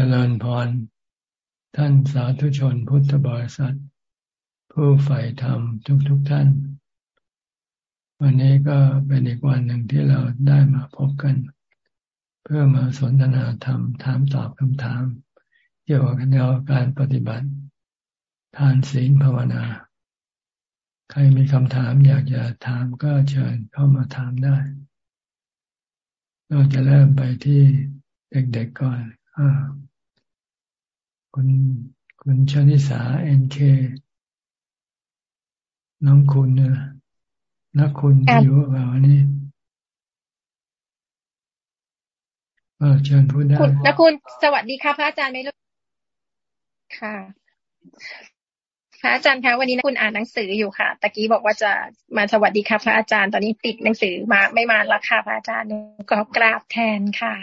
จริญพร ท่านสาธุชนพุทธบริษัท ผู้ใฝ่ธรรมทุกๆทท่าน วันนี้ก็เป็นอีกวันหนึ่งที่เราได้มาพบกัน เพื่อมาสนทนาธรรม ถามตอบคำถาม เกี่ยวกับแนวการปฏิบัติ ทานศีลภาวนา ใครมีคำถามอยากจะถามก็เชิญเข้ามาถามได้ เราจะเริ่มไปที่เด็กๆก่อน อ่า คุณคุณชนิสาเอ็นเคน้องคุณนะนักคุณอยู่แบบวันนี้เชิญพูดได้นักคุณสวัสดีค่ะพระอาจารย์ไม่รู้ค่ะ พระอาจารย์คะวันนี้นักคุณอ่านหนังสืออยู่ค่ะตะกี้บอกว่าจะมาสวัสดีค่ะพระอาจารย์ตอนนี้ติดหนังสือมาไม่มาแล้วค่ะพระอาจารย์ก็กราบแทนค่ะ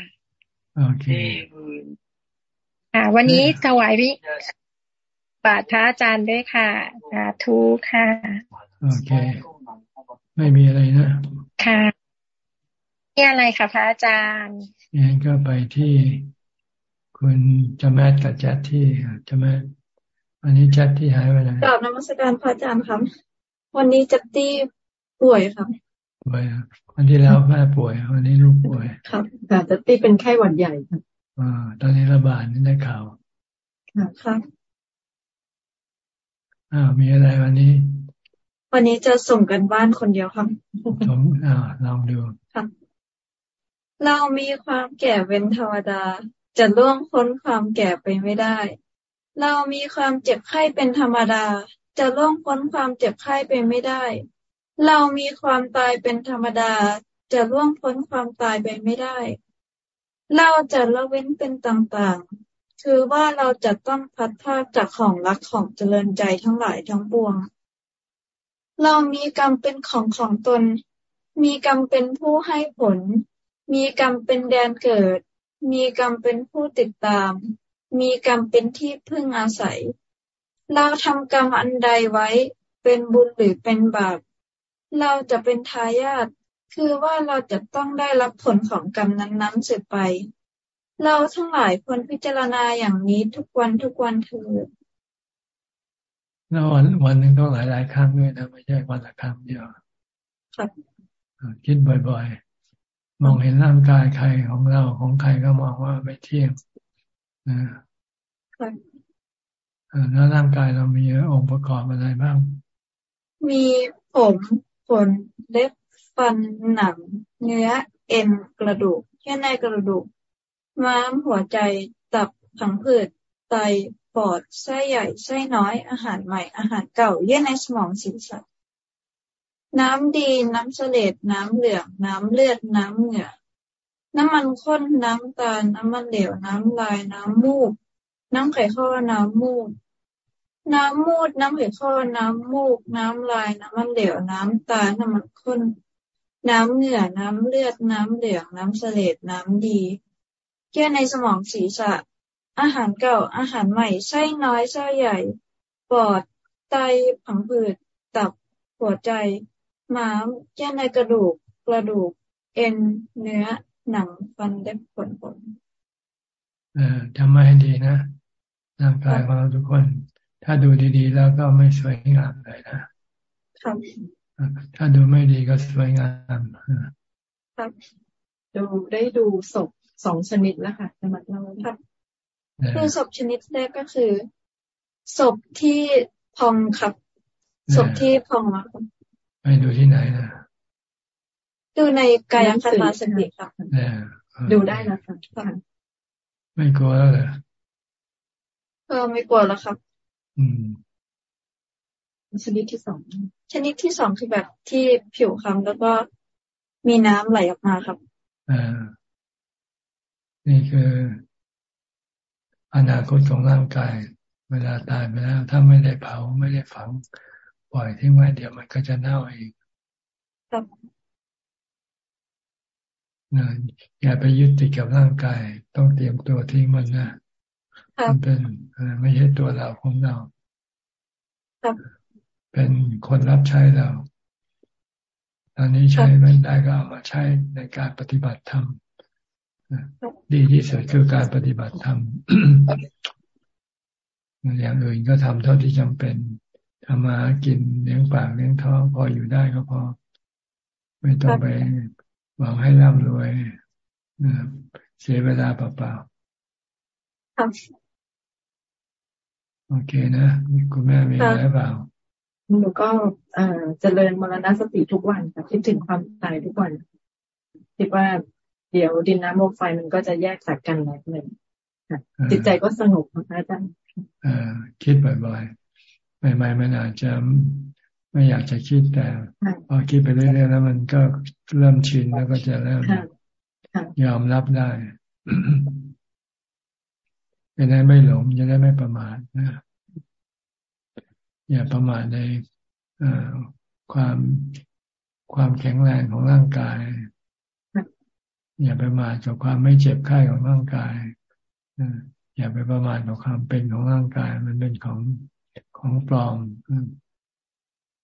โอเค ค่ะ วันนี้ถวายวิบาทพระอาจารย์ด้วยค่ะ สาธุค่ะ โอเค ไม่มีอะไรนะ ค่ะมีอะไรคะพระอาจารย์งั้นก็ไปที่คุณจะแมทกับแจ๊ที่จะแมทอันนี้แจ๊ที่หายไปไหนกราบนมัสการพระอาจารย์ครับ วันนี้จัตตี้ป่วยครับป่วยวันที่แล้วแม่ป่วย วันนี้ลูกป่วย ครับแต่จัตตี้เป็นไข้หวัดใหญ่ครับ อ่า ตอนนี้ระบาดนี่ได้ข่าวครับอ่า มีอะไรวันนี้ วันนี้จะส่งกันบ้านคนเดียวครับส่งอ่าลองดูครับเรามีความแก่เป็นธรรมดา จะล่วงพ้นความแก่ไปไม่ได้ เรามีความเจ็บไข้เป็นธรรมดา จะล่วงพ้นความเจ็บไข้ไปไม่ได้ เรามีความตายเป็นธรรมดา จะล่วงพ้นความตายไปไม่ได้ เราจะละเว้นเป็นต่าง ๆ คือว่าเราจะต้องพัดพาจากของรักของเจริญใจทั้งหลายทั้งปวง เรามีกรรมเป็นของของตน มีกรรมเป็นผู้ให้ผล มีกรรมเป็นแดนเกิด มีกรรมเป็นผู้ติดตาม มีกรรมเป็นที่พึ่งอาศัย เราทำกรรมอันใดไว้เป็นบุญหรือเป็นบาป เราจะเป็นทายาท คือว่าเราจะต้องได้รับผลของกรรมนั้นๆสืบไป เราทั้งหลายควรพิจารณาอย่างนี้ทุกวันทุกวันเถิดแล้ววันวันหนึ่งต้องหลายหลายครั้งด้วยนะไม่ใช่วันละครั้งเดียวครับคิดบ่อยๆ มองเห็นร่างกายใครของเราของใครก็มองว่าไม่เที่ยงนะแล้วร่างกายเรามีองค์ประกอบอะไรบ้าง มีผมขนเล็บ ฟันหนัง เนื้อ เอ็น กระดูกแค่ในกระดูก ม้าม หัวใจ ตับ ผังผืด ไต ปอด ไส้ใหญ่ ไส้น้อย อาหารใหม่ อาหารเก่า เยื่อในสมองศีรษะน้ำดี น้ำเสลดน้ำเหลือง น้ำเลือด น้ำเหงื่อ น้ำมันข้น น้ำตาล น้ำมันเหลว น้ำลาย น้ำมูก น้ำไข่ข้อ น้ำมูก น้ำมูด น้ำไข่ข้อ น้ำมูก น้ำลาย น้ำมันเหลว น้ำตาล น้ำมันข้น น้ำเหงื่อ น้ำเลือด น้ำเหลือง น้ำเสลดน้ำดีเกี่ยในสมองศีรษะ อาหารเก่า อาหารใหม่ ไส้น้อย ไส้ใหญ่ ปอด ไต ผังผืด ตับ หัวใจ ม้าม เกี่ยในกระดูก กระดูก เอ็น เนื้อ หนัง ฟันเล็บขนขนเออจำไว้ให้ดีนะ ร่างกายของเราทุกคน ถ้าดูดีๆ แล้วก็ไม่สวยงามเลยนะครับ ถ้าดูไม่ดีก็สวยงามครับดูได้ดูศพสองชนิดแล้วค่ะจะมาเล่าครับคือศพชนิดแรกก็คือศพที่พองครับศพที่พองครับไปดูที่ไหนนะดูในกายคตาสติครับดูได้นะครับไม่กลัวแล้วเหรอเออไม่กลัวแล้วครับ อืมชนิดที่สอง ชนิดที่สองคือแบบที่ผิวคล้ำแล้วก็มีน้ำไหลออกมาครับอ่านี่คืออนาคตของร่างกาย เวลาตายไปแล้วถ้าไม่ได้เผาไม่ได้ฝัง ปล่อยทิ้งไว้เดี๋ยวมันก็จะเน่าเองครับอย่าไปยึดติดกับร่างกาย ต้องเตรียมตัวทิ้งมันนะมันเป็นไม่ใช่ตัวเราของเราครับ เป็นคนรับใช้เราตอนนี้ใช้ไม่ได้ก็เอามาใช้ในการปฏิบัติธรรมดีที่สุดคือการปฏิบัติธรรมอย่างอื่นก็ทำเท่าที่จำเป็นทำมากินเลี้ยงปากเลี้ยงท้องพออยู่ได้ก็พอ ไม่ต้องไปหวังให้ร่ำรวยเสียเวลาเปล่าๆโอเคนะ คุณแม่มีอะไรเปล่า หนูก็เอ่อเจริญมรณสติทุกวันค่ะคิดถึงความตายทุกวัน คิดว่าเดี๋ยวดินน้ำลมไฟมันก็จะแยกจากกันแล้วเลยค่ะจิตใจก็สงบนะคะอาจารย์คิดบ่อยๆใหม่ๆมันอาจจะไม่อยากจะคิดแต่พอคิดไปเรื่อยๆแล้วมันก็เริ่มชินแล้วก็จะเริ่มยอมรับได้จะได้ไม่หลงจะได้ไม่ประมาทนะ อย่าประมาทในความความแข็งแรงของร่างกาย อย่าไประมาทกับความไม่เจ็บไข้ของร่างกายอย่าไปประมาทกับความเป็นของร่างกาย มันเป็นของของปลอม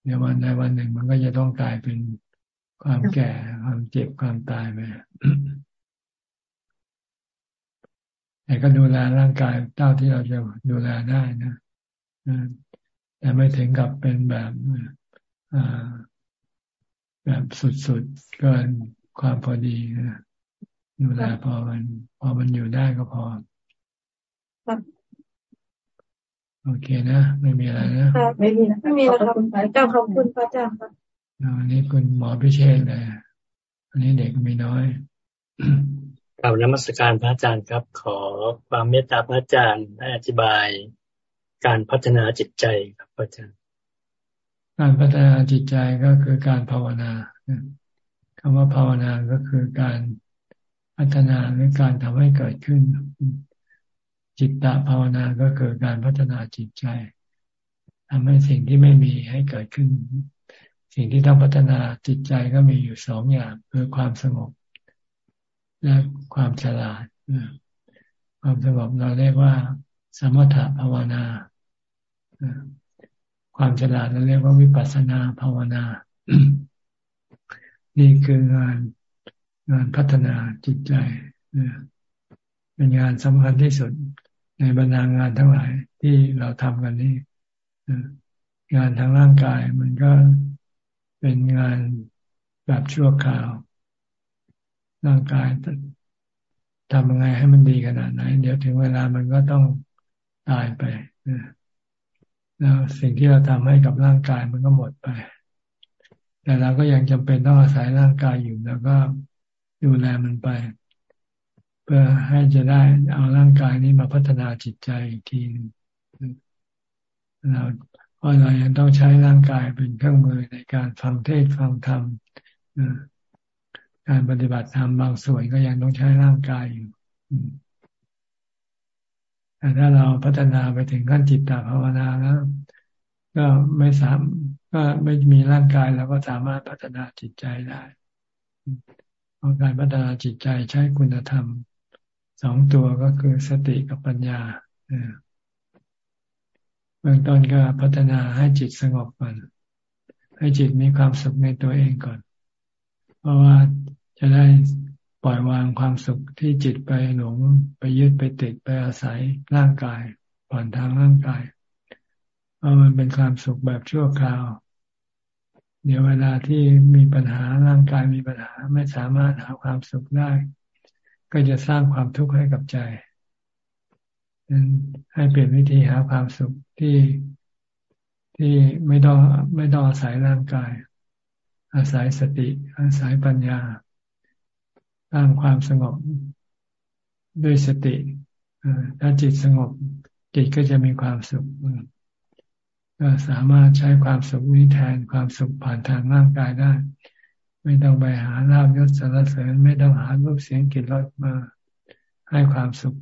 เดี๋ยววันในวันหนึ่งมันก็จะต้องกลายเป็นความแก่ ความเจ็บความตายไปแต่ก็ดูแลร่างกายเท่าที่เราจะดูแลได้นะ แต่ไม่ถึงกับเป็นแบบแบบสุดๆเกินความพอดีนะดูแลพอมัน พอมันอยู่ได้ก็พอโอเคนะ ไม่มีอะไรนะไม่มีนะไม่มีแล้วครับเจ้าขอบคุณพระอาจารย์ครับอันนี้คุณหมอพิเชษเลยอันนี้เด็กมีน้อยกล่าวนมัสการพระอาจารย์ครับ ขอความเมตตาพระอาจารย์ได้อธิบาย การพัฒนาจิตใจครับอาจารย์ การพัฒนาจิตใจก็คือการภาวนาคำว่าภาวนาก็คือการพัฒนาหรือการทำให้เกิดขึ้น จิตตภาวนาก็คือการพัฒนาจิตใจทำให้สิ่งที่ไม่มีให้เกิดขึ้น สิ่งที่ต้องพัฒนาจิตใจก็มีอยู่สองอย่างคือความสงบ และความฉลาดความสงบเราเรียกว่า สมถะภาวนา ความฉลาดเราเรียกว่าวิปัสสนาภาวนา นี่คืองานงานพัฒนาจิตใจเป็นงานสำคัญที่สุดในบรรดางานทั้งหลายที่เราทำกันนี่งานทางร่างกายมันก็เป็นงานแบบชั่วคราว ร่างกายทำยังไงให้มันดีขนาดไหน เดี๋ยวถึงเวลามันก็ต้องตายไป แล้วสิ่งที่เราทำให้กับร่างกายมันก็หมดไป แต่เราก็ยังจำเป็นต้องอาศัยร่างกายอยู่แล้วก็ดูแลมันไป เพื่อให้จะได้เอาร่างกายนี้มาพัฒนาจิตใจอีกทีเราเพราะเรายังต้องใช้ร่างกายเป็นเครื่องมือในการฟังเทศฟังธรรมการปฏิบัติธรรมบางส่วนก็ยังต้องใช้ร่างกายอยู่ แต่ถ้าเราพัฒนาไปถึงขั้นจิตตภาวนาแล้ว ก็ไม่สามก็ไม่มีร่างกายเราก็สามารถพัฒนาจิตใจได้เพราะการพัฒนาจิตใจใช้คุณธรรมสองตัวก็คือสติกับปัญญาเบื้องต้นก็พัฒนาให้จิตสงบก่อนให้จิตมีความสุขในตัวเองก่อน เพราะว่าจะได้ ปล่อยวางความสุขที่จิตไปหลงไปยึดไปติดไปอาศัยร่างกายผ่อนทางร่างกายเพราะมันเป็นความสุขแบบชั่วคราว เดี๋ยวเวลาที่มีปัญหาร่างกายมีปัญหาไม่สามารถหาความสุขได้ ก็จะสร้างความทุกข์ให้กับใจนั้นให้เปลี่ยนวิธีหาความสุขที่ที่ไม่ต้องไม่ต้องอาศัยร่างกาย อาศัยสติ อาศัยปัญญา สร้างความสงบด้วยสติถ้าจิตสงบ จิตก็จะมีความสุขก็สามารถใช้ความสุขนี้แทนความสุขผ่านทางร่างกายได้ ไม่ต้องไปหาลาบยศสารเสริญ ไม่ต้องหารูปเสียงกลิ่นรสมา ให้ความสุข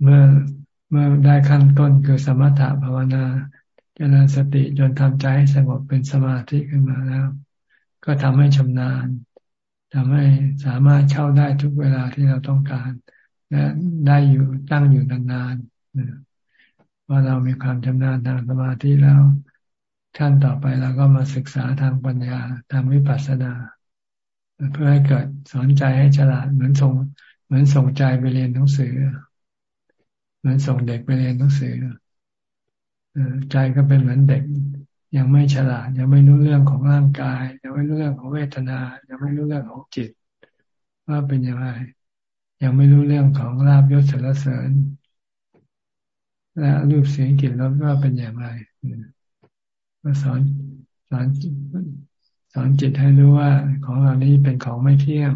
เมื่อเมื่อได้ขั้นต้นคือสมถะภาวนาเจริญสติจนทำใจให้สงบเป็นสมาธิขึ้นมาแล้ว ก็ทำให้ชำนาญทำให้สามารถเข้าได้ทุกเวลาที่เราต้องการ และได้อยู่ตั้งอยู่นานๆว่าเรามีความชำนาญทางสมาธิแล้วขั้นต่อไปเราก็มาศึกษาทางปัญญาทางวิปัสสนา เพื่อให้เกิดสอนใจให้ฉลาดเหมือนส่ง เหมือนส่งใจไปเรียนหนังสือ เหมือนส่งเด็กไปเรียนหนังสือใจก็เป็นเหมือนเด็ก ยังไม่ฉลาด ยังไม่รู้เรื่องของร่างกาย ยังไม่รู้เรื่องของเวทนา ยังไม่รู้เรื่องของจิต ว่าเป็นยังไงยังไม่รู้เรื่องของลาบยศสรรเสริญ และรูปเสียงกลิ่นรสว่าเป็นอย่างไรก็สอนสอนสอนจิตให้รู้ว่าของเหล่านี้เป็นของไม่เที่ยง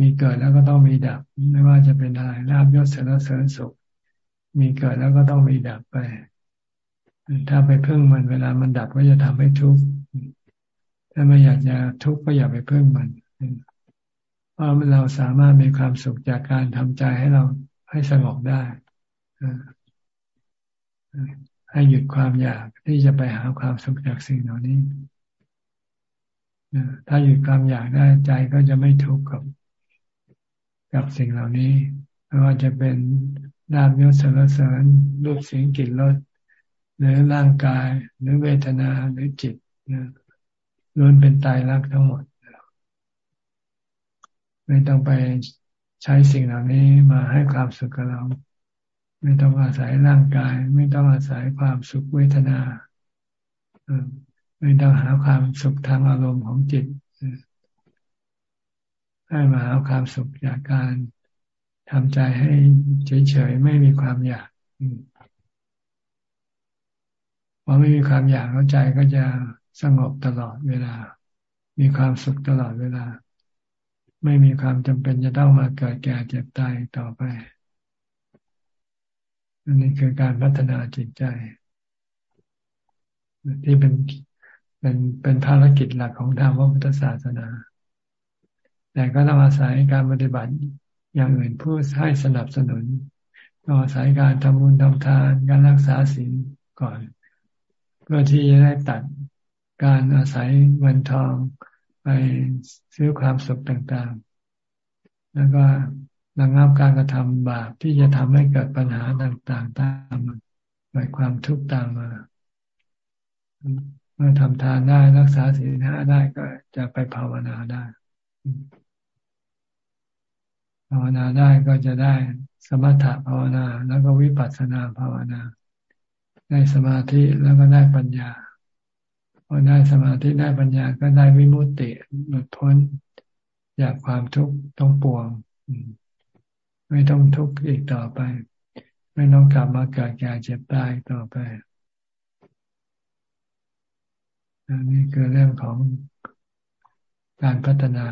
มีเกิดแล้วก็ต้องมีดับ ไม่ว่าจะเป็นอะไรลาบยศเสรเสริญสุข มีเกิดแล้วก็ต้องมีดับไป ถ้าไปพึ่งมันเวลามันดับก็จะทำให้ทุกข์ถ้าไม่อยากจะทุกข์ก็อย่าไปพึ่งมันเพราะเราสามารถมีความสุขจากการทำใจให้เราให้สงบได้ให้หยุดความอยากที่จะไปหาความสุขจากสิ่งเหล่านี้ถ้าหยุดความอยากได้ใจก็จะไม่ทุกข์กับ กับสิ่งเหล่านี้ไม่ว่าจะเป็นนามยศสารเสริญรูปเสียงกลิ่นรส หรือร่างกายหรือเวทนาหรือจิตล้วนเป็นตายรักทั้งหมดไม่ต้องไปใช้สิ่งเหล่านี้มาให้ความสุขกับเรา ไม่ต้องอาศัยร่างกาย ไม่ต้องอาศัยความสุขเวทนาไม่ต้องหาความสุขทางอารมณ์ของจิตให้มาหาความสุขจากการทำใจให้เฉยๆไม่มีความอยาก พอไม่มีความอยากแล้วใจก็จะสงบตลอดเวลา มีความสุขตลอดเวลา ไม่มีความจำเป็นจะต้องมาเกิดแก่เจ็บตายต่อไปอันนี้คือการพัฒนาจิตใจ ที่เป็นเป็นเป็นภารกิจหลักของทางพระพุทธศาสนา แต่ก็ต้องอาศัยการปฏิบัติอย่างอื่นผู้ให้สนับสนุนต้องอาศัยการทำบุญทำทาน การรักษาศีลก่อน เพื่อที่จะได้ตัดการอาศัยเงินทองไปซื้อความสุขต่างๆ แล้วก็ระงับการกระทำบาปที่จะทำให้เกิดปัญหาต่างๆ ตามมาไปความทุกข์ตามมาเมื่อทำทานได้รักษาศีลห้าได้ก็จะไปภาวนาได้ ภาวนาได้ก็จะได้สมถะภาวนาแล้วก็วิปัสสนาภาวนา ได้สมาธิแล้วก็ได้ปัญญา พอได้สมาธิได้ปัญญาก็ได้วิมุตติหลุดพ้นจากความทุกข์ต้องปวง ไม่ต้องทุกข์อีกต่อไป ไม่ต้องกลับมาเกิดแก่เจ็บตายต่อไปนี่คือเรื่องของการพัฒนา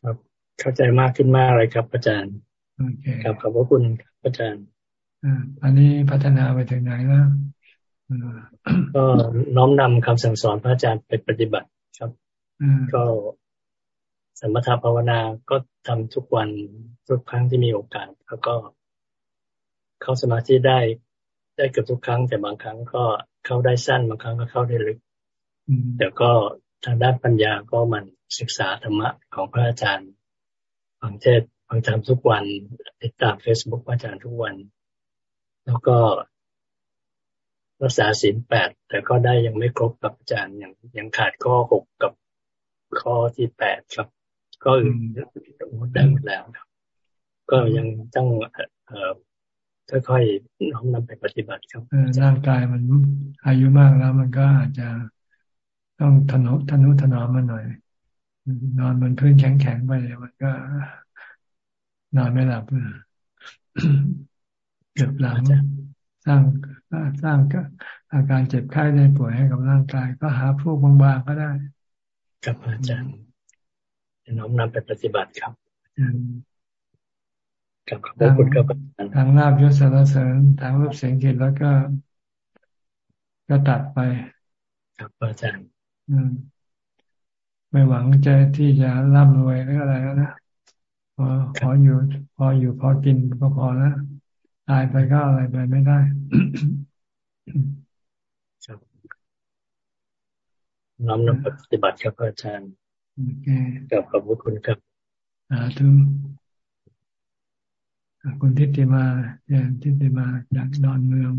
ครับ เข้าใจมากขึ้นมากเลยครับ อาจารย์ โอเคครับขอบพระคุณอาจารย์ อันนี้พัฒนาไปถึงไหนแล้วก็น้อมนำคำสั่งสอนพระอาจารย์ไปปฏิบัติครับก็สมถภาวนาก็ทำทุกวันทุกครั้งที่มีโอกาส แล้วก็เข้าสมาธิได้ได้เกือบทุกครั้ง แต่บางครั้งก็เข้าได้สั้นบางครั้งก็เข้าได้ลึกแต่ก็ทางด้านปัญญาก็มันศึกษาธรรมะของพระอาจารย์ฟังเทศฟังธรรมทุกวันติดตามเฟซบุ๊กพระอาจารย์ทุกวัน แล้วก็รักษาศีลแปดแต่ก็ได้ยังไม่ครบกับอาจารย์ยังยังขาดข้อหกกับข้อที่แปดครับ ก็อื่นได้หมดแล้วครับ ก็ยังต้องเอ่อค่อยๆน้อมนำไปปฏิบัติครับร่างกายมันอายุมากแล้ว มันก็อาจจะต้องทนุทนุถนอมมันหน่อย นอนบนพื้นแข็งๆไปเลยมันก็นอนไม่หลับ เจ็บหลังสร้างสร้างก็อาการเจ็บไข้ได้ป่วยให้กับร่างกาย ก็หาพวกบางๆก็ได้ครับอาจารย์น้อมนำไปปฏิบัติครับกับขอบคุณครับทางลาบยศสารเสริญทางรูปเสียงกลิ่นแล้วก็ก็ตัดไป ครับอาจารย์ไม่หวังจะที่จะร่ำรวยหรืออะไรแล้วนะพอพออยู่ พออยู่พอกินก็พอแล้ว ตายไปก็อะไรไปไม่ได้น้อมนำปฏิบัติครับอาจารย์กับขอบคุณครับสาธุคุณทิติมาเนี่ยทิติมาจากดอนเมือง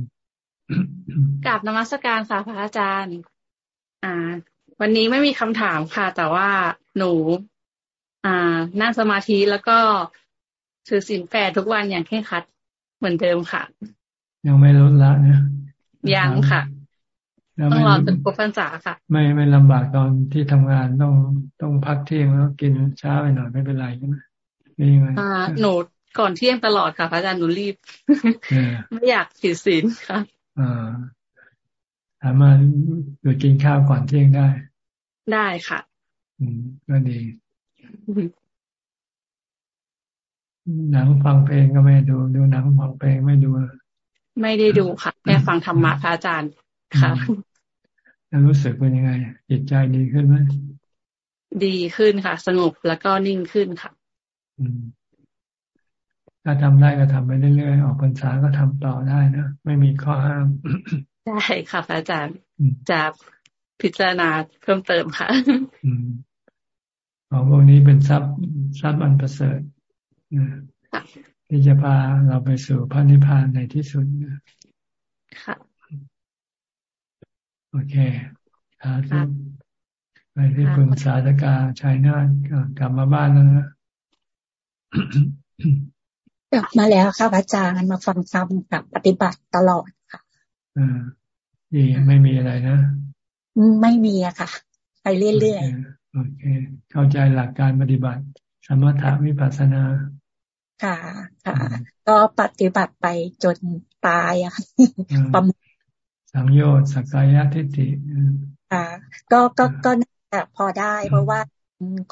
กับนมัสการค่ะพระอาจารย์ อ่า วันนี้ไม่มีคำถามค่ะ แต่ว่าหนู อ่า นั่งสมาธิแล้วก็ถือศีลแปดทุกวันอย่างเคร่งคัด เหมือนเดิมค่ะ ยังไม่ลดละนะยังค่ะต้องรอจนครบพรรษาค่ะ ไม่ไม่ลำบากตอนที่ทำงานต้องต้องพักเที่ยงแล้วกินช้าไปหน่อยไม่เป็นไรใช่ไหมนี่ไงอ่าหนูก่อนเที่ยงตลอดค่ะพระอาจารย์หนูรีบไม่อยากผิดศีลค่ะอ่าสามารถหยุดกินข้าวก่อนเที่ยงได้ ได้ค่ะ อืมก็ดี หนังฟังเพลงก็ไม่ดู ดูหนังฟังเพลงไม่ดู ไม่ได้ดูค่ะแค่ฟังธรรมะพระอาจารย์ค่ะแล้วรู้สึกเป็นยังไง จิตใจดีขึ้นไหมดีขึ้นค่ะ สงบแล้วก็นิ่งขึ้นค่ะอืมถ้าทำได้ก็ทำไปเรื่อยๆออกพรรษาก็ทำต่อได้นะไม่มีข้อห้ามได้ค่ะพระอาจารย์จะพิจารณาเพิ่มเติมค่ะของพวกนี้เป็นทรัพย์ทรัพย์อันประเสริฐ ที่จะพาเราไปสู่พระนิพพานในที่สุดค่ะ โอเคสาธุไปที่คุณสาธกาชายนาฏกลับมาบ้านแล้วนะกลับมาแล้วค่ะอาจารย์มาฟังธรรมกับปฏิบัติตลอดค่ะอ่าดีไม่มีอะไรนะ ไม่มีอะค่ะ ไปเรื่อยๆโอเค เข้าใจหลักการปฏิบัติ สมถะวิปัสสนา ค่ะค่ะ ก็ปฏิบัติไปจนตายอะค่ะประมาณสังโยชน์สักกายทิฏฐิค่ะก็ก็ก็พอได้ เพราะว่า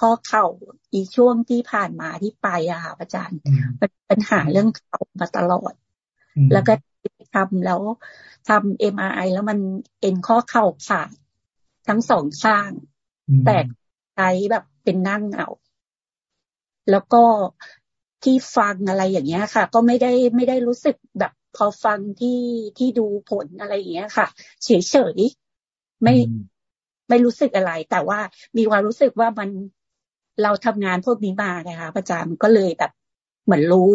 ข้อเข่าอีช่วงที่ผ่านมาที่ไปอะค่ะอาจารย์ปัญหาเรื่องเข่ามาตลอด แล้วก็ทำแล้วทำเอ็มไอแล้วมันเอ็นข้อเข่าขาดทั้งสองข้าง แตกใจแบบเป็นนั่งเอา แล้วก็ที่ฟังอะไรอย่างเงี้ยค่ะ ก็ไม่ได้ไม่ได้รู้สึกแบบพอฟังที่ที่ดูผลอะไรอย่างเงี้ยค่ะ เฉยเฉยไม่ไม่รู้สึกอะไร แต่ว่ามีความรู้สึกว่ามันเราทำงานพวกนี้มาไงคะประจำก็เลยแบบเหมือนรู้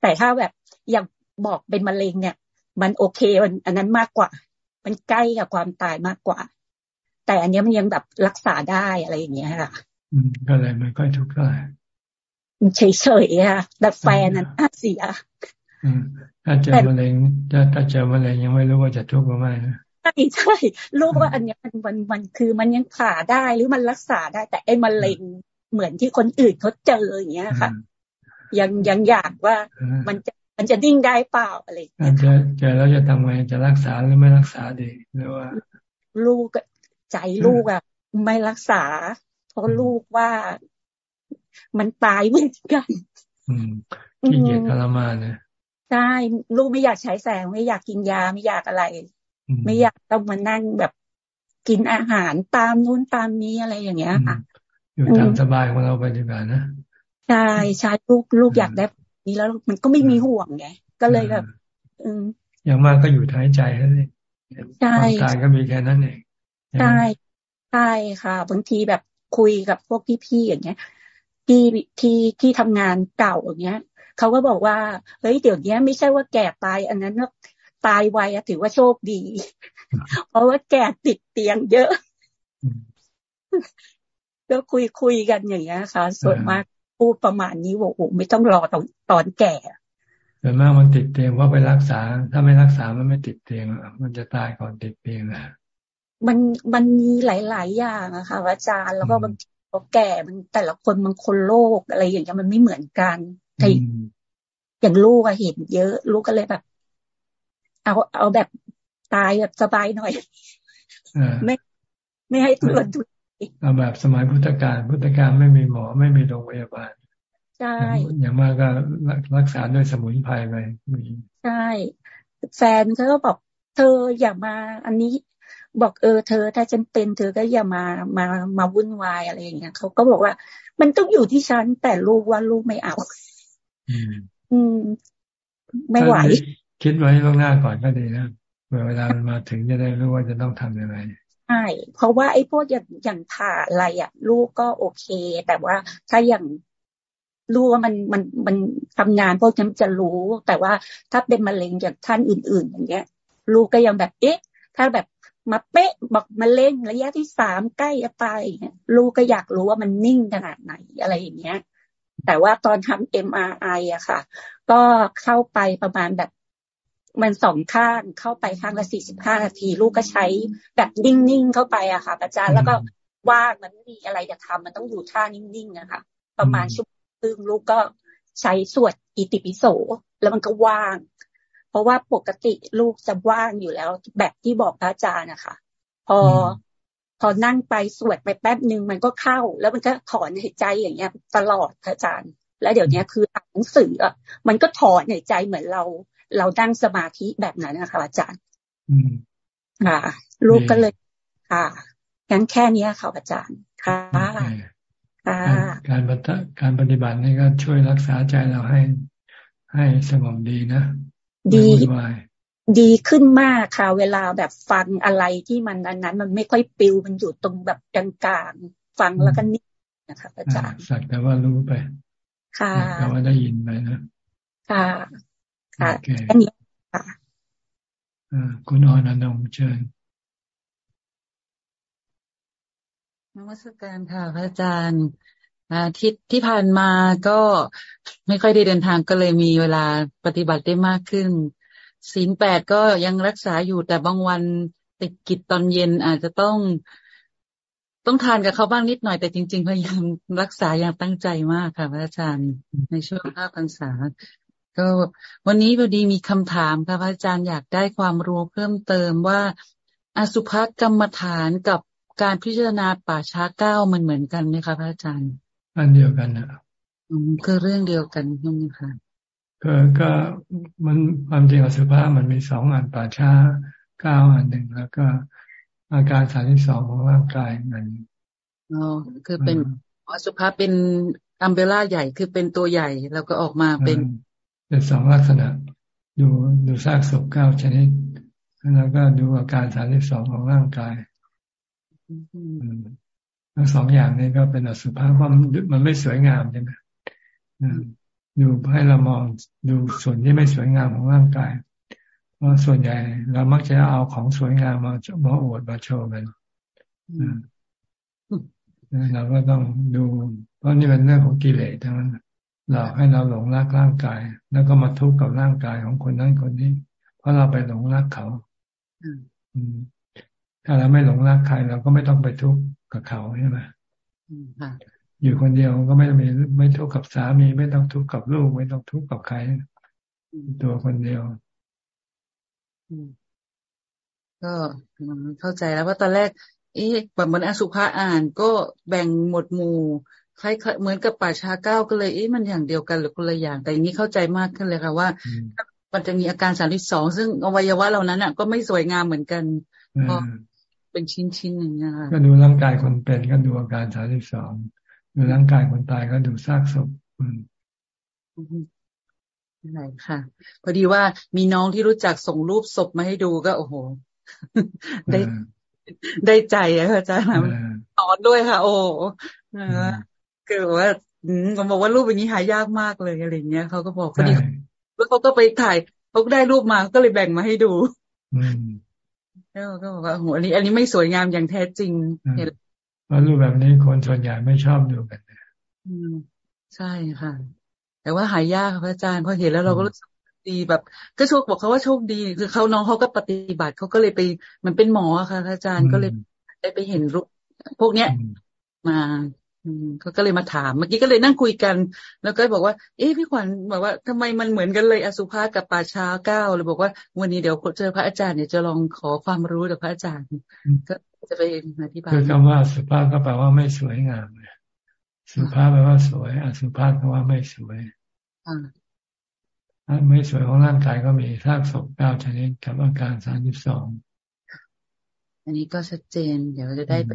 แต่ถ้าแบบอย่างบอกเป็นมะเร็งเนี่ย มันโอเคมันอันนั้นมากกว่า มันใกล้กับความตายมากกว่า แต่อันนี้มันยังแบบรักษาได้อะไรอย่างเงี้ยค่ะก็เลยไม่ค่อยทุกข์เท่าไหร่ เฉยๆค่ะแต่แฟนนั้นเสียถ้าเจอมะเร็งถ้าถ้าเจอมะเร็งยังไม่รู้ว่าจะทุกข์หรือไม่นะใช่ใช่รู้ว่าอันนี้มันมันมันคือมันยังผ่าได้หรือมันรักษาได้ แต่ไอ้มะเร็งเหมือนที่คนอื่นเขาเจออย่างเงี้ยค่ะ ยังยังอยากว่ามันจะมันจะดิ้งได้เปล่าอะไรจะเจอแล้วจะทำไงจะรักษาหรือไม่รักษาดีหรือว่า ลูกใจลูกอะ ไม่รักษาเพราะลูกว่า มันตายเหมือนกัน อืมขี้เกียจทรมานนะใช่ลูกไม่อยากใช้แสง ไม่อยากกินยาไม่อยากอะไร ไม่อยากต้องมานั่งแบบกินอาหารตามนู้นตามนี้อะไรอย่างเงี้ยค่ะ อยู่ตามสบายของเราไปดีกว่านะใช่ใช่ลูกลูกอยากได้นี้แล้วมันก็ไม่มีห่วงไงก็เลยแบบอืมอย่างมากก็อยู่ท้ายใจแค่นี้ใช่กายก็มีแค่นั้นเองใช่ใช่ค่ะบางทีแบบคุยกับพวกพี่ๆอย่างเงี้ย ที่ที่ที่ทำงานเก่าอย่างเงี้ยเขาก็บอกว่าเฮ้ยเดี๋ยวนี้ไม่ใช่ว่าแก่ตาย อันนั้นตายไวถือว่าโชคดี เพราะว่าแก่ติดเตียงเยอะก็คุยคุยกันอย่างเงี้ยค่ะ ส่วนมากพูดประมาณนี้ว่าโอ้ไม่ต้องรอตอนตอนแก่ส่วนมากมันติดเตียงว่าไปรักษา ถ้าไม่รักษามันไม่ติดเตียงมันจะตายก่อนติดเตียงนะมันมันมีหลาย ๆ อย่างอะค่ะอาจารย์แล้วก็บางที พอแก่มันแต่ละคนบางคนโรคอะไรอย่างเงี้ยมันไม่เหมือนกันไออย่างลูกอะเห็นเยอะ ลูกก็เลยแบบ เอาเอาแบบตายแบบสบายหน่อยไม่ไม่ให้ทุรนทุรเอาแบบสมัยพุทธกาลพุทธกาลไม่มีหมอไม่มีโรงพยาบาลใช่อย่างมากก็รักษาด้วยสมุนไพรไปใช่แฟนเขาก็บอก เธออย่ามา อันนี้ บอกเออเธอ ถ้าฉันเป็นเธอก็อย่ามามามาวุ่นวายอะไรอย่างเงี้ยเขาก็บอกว่า มันต้องอยู่ที่ฉันแต่ลูกว่าลูกไม่เอา อืม ไม่ไหว คิดไว้ล่วงหน้าก่อนก็ดีนะเวลามันมาถึงจะได้รู้ว่าจะต้องทำยังไงใช่เพราะว่าไอ้พวกอย่างอย่างผ่าอะไรอะ ลูกก็โอเค แต่ว่าถ้าอย่างรู้ว่ามันมันมันทำงานพวกนั้นจะรู้ แต่ว่าถ้าเป็นมะเร็งจากท่านอื่น ๆ อย่างเงี้ย ลูกก็ยังแบบเอ๊ะ ถ้าแบบ มาเป๊ะบอกมาเล่นระยะที่สามใกล้จะไปลูกก็อยากรู้ว่ามันนิ่งขนาดไหนอะไรอย่างเงี้ย แต่ว่าตอนทำ MRI อะค่ะ ก็เข้าไปประมาณแบบมันสองข้างเข้าไปข้างละสี่สิบห้านาที ลูกก็ใช้แบบนิ่งๆเข้าไปอะค่ะอาจารย์แล้วก็ว่างมันไม่มีอะไรจะทำมันต้องอยู่ท่านิ่งๆนะคะประมาณชั่วโมงครึ่งลูกก็ใช้สวดอิติปิโส แล้วมันก็ว่าง เพราะว่าปกติลูกจะว่างอยู่แล้ว แบบที่บอกพระอาจารย์นะคะพอพอนั่งไปสวดไปแป๊บหนึ่งมันก็เข้า แล้วมันก็ถอนหายใจอย่างเงี้ย ตลอดพระอาจารย์ แล้วเดี๋ยวนี้คืออ่านหนังสืออะมันก็ถอนหายใจเหมือนเรา เราดั้งสมาธิแบบนั้นนะคะอาจารย์ อืมค่ะลูกก็เลยค่ะงั้นแค่นี้ค่ะอาจารย์ค่ะการปฏิการปฏิบัตินี่ก็ช่วยรักษาใจเราให้ให้สงบดีนะ ดีดีขึ้นมากค่ะ เวลาแบบฟังอะไรที่มันอันนั้น มันไม่ค่อยปิวมันอยู่ตรงแบบกลางๆฟังแล้วก็นิ่งนะคะอาจารย์สักแต่ว่ารู้ไป ค่ะแต่ว่าได้ยินไปนะค่ะค่ะแค่นี้ค่ะคุณอนันต์เชิญนมัสการค่ะพระอาจารย์ อาทิตย์ที่ผ่านมาก็ไม่ค่อยได้เดินทางก็เลยมีเวลาปฏิบัติได้มากขึ้นศีลแปดก็ยังรักษาอยู่แต่บางวันติดกิจตอนเย็นอาจจะต้องต้องทานกับเขาบ้างนิดหน่อยแต่จริงๆพยายามรักษาอย่างตั้งใจมากค่ะพระอาจารย์ในช่วงภาคพรรษา ก็วันนี้พอดีมีคำถามค่ะพระอาจารย์อยากได้ความรู้เพิ่มเติมว่า อสุภกรรมฐานกับการพิจารณาป่าช้าเก้ามันเหมือนกันไหมคะพระอาจารย์ อันเดียวกันนะอืมคือเรื่องเดียวกันใช่ไหมคะก็ก็มันความจริงอสุภาพมันมีสองอันป่าช้าเก้าอันหนึ่งแล้วก็อาการสามที่สองของร่างกายมันอ๋อคือเป็นอสุภาพเป็นอัมเบล่าใหญ่คือเป็นตัวใหญ่แล้วก็ออกมาเป็นเป็นสองลักษณะ ดูดูซากศพเก้าชนิดแล้วก็ดูอาการสามที่สองของร่างกาย ทั้งสองอย่างนี้ก็เป็นอสุภะเพราะมันไม่สวยงามใช่ไหมดูให้เรามองดูส่วนที่ไม่สวยงามของร่างกาย เพราะส่วนใหญ่ เรามักจะเอาของสวยงามมามาอวดมาโชว์กันเราก็ต้องดู เพราะนี่เป็นเรื่องของกิเลสทั้งนั้นเราให้เราหลงรักร่างกาย แล้วก็มาทุกข์กับร่างกายของคนนั้นคนนี้ เพราะเราไปหลงรักเขาอืมถ้าเราไม่หลงรักใครเราก็ไม่ต้องไปทุกข์ กับเขาใช่ไหมอยู่คนเดียวก็ไม่มีไม่ทุกข์กับสามี ไม่ต้องทุกข์กับลูก ไม่ต้องทุกข์กับใครตัวคนเดียวก็เข้าใจแล้วว่าตอนแรก เอ๊ะแบบเหมือนอสุภะอ่านก็แบ่งหมวดหมู่คล้ายเหมือนกับป่าชาเก้าก็เลยเอ๊ะมันอย่างเดียวกันหรือคนละอย่าง แต่อย่างนี้เข้าใจมากขึ้นเลยค่ะว่า มันจะมีอาการสามที่สองซึ่งอวัยวะเหล่านั้นอะ ก็ไม่สวยงามเหมือนกันเพราะ เป็นชิ้นชิ้นอย่างเงี้ยก็ดูร่างกายคนเป็นก็ดูอาการสามสิบสองดูร่างกายคนตายก็ดูซากศพอืมอะไรค่ะ พอดีว่ามีน้องที่รู้จักส่งรูปศพมาให้ดูก็ โอ้โห ได้ได้ใจอะอาจารย์สอนด้วยค่ะ โอ้คือว่าเขาบอกว่ารูปอย่างนี้หายากมากเลยอะไรเงี้ยเขาก็บอกพอดีแล้วเขาก็ไปถ่ายเขาก็ได้รูปมาก็เลยแบ่งมาให้ดู ก็บอกว่าโหอันนี้ อันนี้ไม่สวยงามอย่างแท้จริงเห็นเพราะรูปแบบนี้คนส่วนใหญ่ไม่ชอบดูกันอืมใช่ค่ะ แต่ว่าหายากพระอาจารย์พอเห็นแล้วเราก็รู้สึกดีแบบ ก็โชคบอกเขาว่าโชคดี คือเขาน้องเขาก็ปฏิบัติเขาก็เลยไปมันเป็นหมอค่ะอาจารย์ก็เลยได้ไปเห็นรูปพวกเนี้ยมา เขาก็เลยมาถามเมื่อกี้ก็เลยนั่งคุยกัน แล้วก็บอกว่า เอ๊ะพี่ขวัญบอกว่าทำไมมันเหมือนกันเลยอสุภะกับป่าช้าเก้าเลยบอกว่า วันนี้เดี๋ยวเจอพระอาจารย์เนี่ยจะลองขอความรู้จากพระอาจารย์ ก็จะไปอธิบายคือคำว่าสุภาพก็แปลว่าไม่สวยงามสุภาพแปลว่าสวย อสุภาพก็ว่าไม่สวยไม่สวยของร่างกายก็มีซากศพเก้าชนิดกับอาการสามสิบสองอันนี้ก็ชัดเจน เดี๋ยวจะได้ไป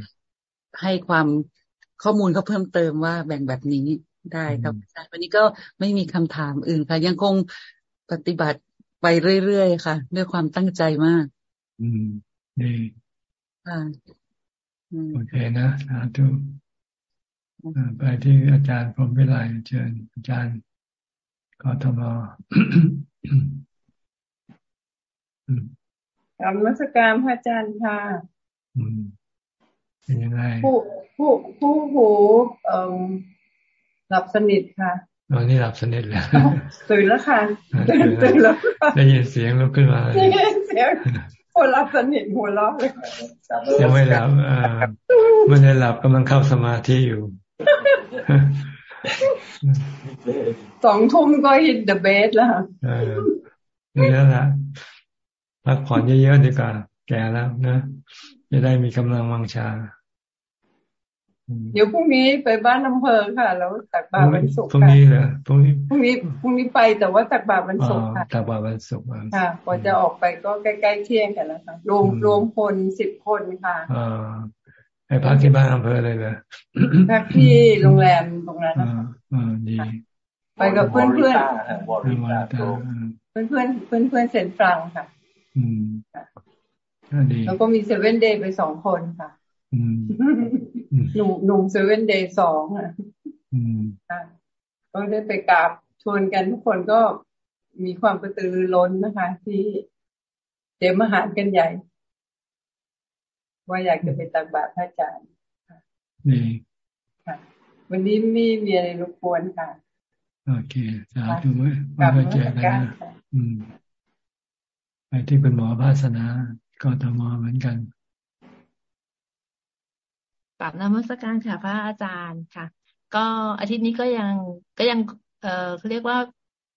ให้ความ ข้อมูลเขาเพิ่มเติมว่าแบ่งแบบนี้ได้ครับวันนี้ก็ไม่มีคำถามอื่นค่ะ ยังคงปฏิบัติไปเรื่อยๆค่ะ ด้วยความตั้งใจมาก อืมดีค่ะโอเคนะสาธุไปที่อาจารย์พรมวิไลเชิญอาจารย์กทมกรรมรัชการพระอาจารย์ค่ะอืม เป็นยังไงผู้ผู้ผู้หูเอ่อหลับสนิทค่ะตอนนี้หลับสนิทแล้วตื่นแล้วค่ะตื่นแล้วได้ยินเสียงลุกขึ้นมาได้ยินเสียงคนหลับสนิทหัวเราะเลยยังไม่หลับอ่าไม่ได้หลับกำลังเข้าสมาธิอยู่สองทุ่มก็ฮิตเดอะเบสแล้วเออนี่แล้วละพักผ่อนเยอะๆดีกว่าแก่แล้วนะ จะได้มีกำลังวังชา เดี๋ยวพรุ่งนี้ไปบ้านอำเภอค่ะ แล้วตักบาตรวันศุกร์พรุ่งนี้เหรอพรุ่งนี้พรุ่งนี้พรุ่งนี้ไปแต่ว่าตักบาตรวันศุกร์ค่ะตักบาตรวันศุกร์ค่ะพอจะออกไปก็ใกล้ๆเที่ยงกันแล้วค่ะรวมรวมคนสิบคนค่ะอ่าไปพักที่บ้านอำเภอเลยเหรอพักที่โรงแรมตรงนั้นอ่าดีไปกับเพื่อนเพื่อนเพื่อนเพื่อนเพื่อนเพื่อนเซนฟรังค่ะ อืมดี แล้วก็มีเซเว่นเดย์ไปสองคนค่ะหนุ่มหนุ่มเซเว่นเดย์สองอะก็ได้ไปกราบชวนกันทุกคนก็มีความกระตือรือร้นนะคะ ที่เตรียมอาหารกันใหญ่ ว่าอยากจะไปตักบาตรพระอาจารย์นี่ค่ะ วันนี้ไม่มีอะไรรบกวนค่ะ โอเค สาธุไว้ไว้เจอกันนะอืมไปที่คุณหมอภาสนา กทมเหมือนกันกลับนมัสการค่ะ พระอาจารย์ค่ะ ก็อาทิตย์นี้ก็ยังก็ยัง เออเขาเรียกว่า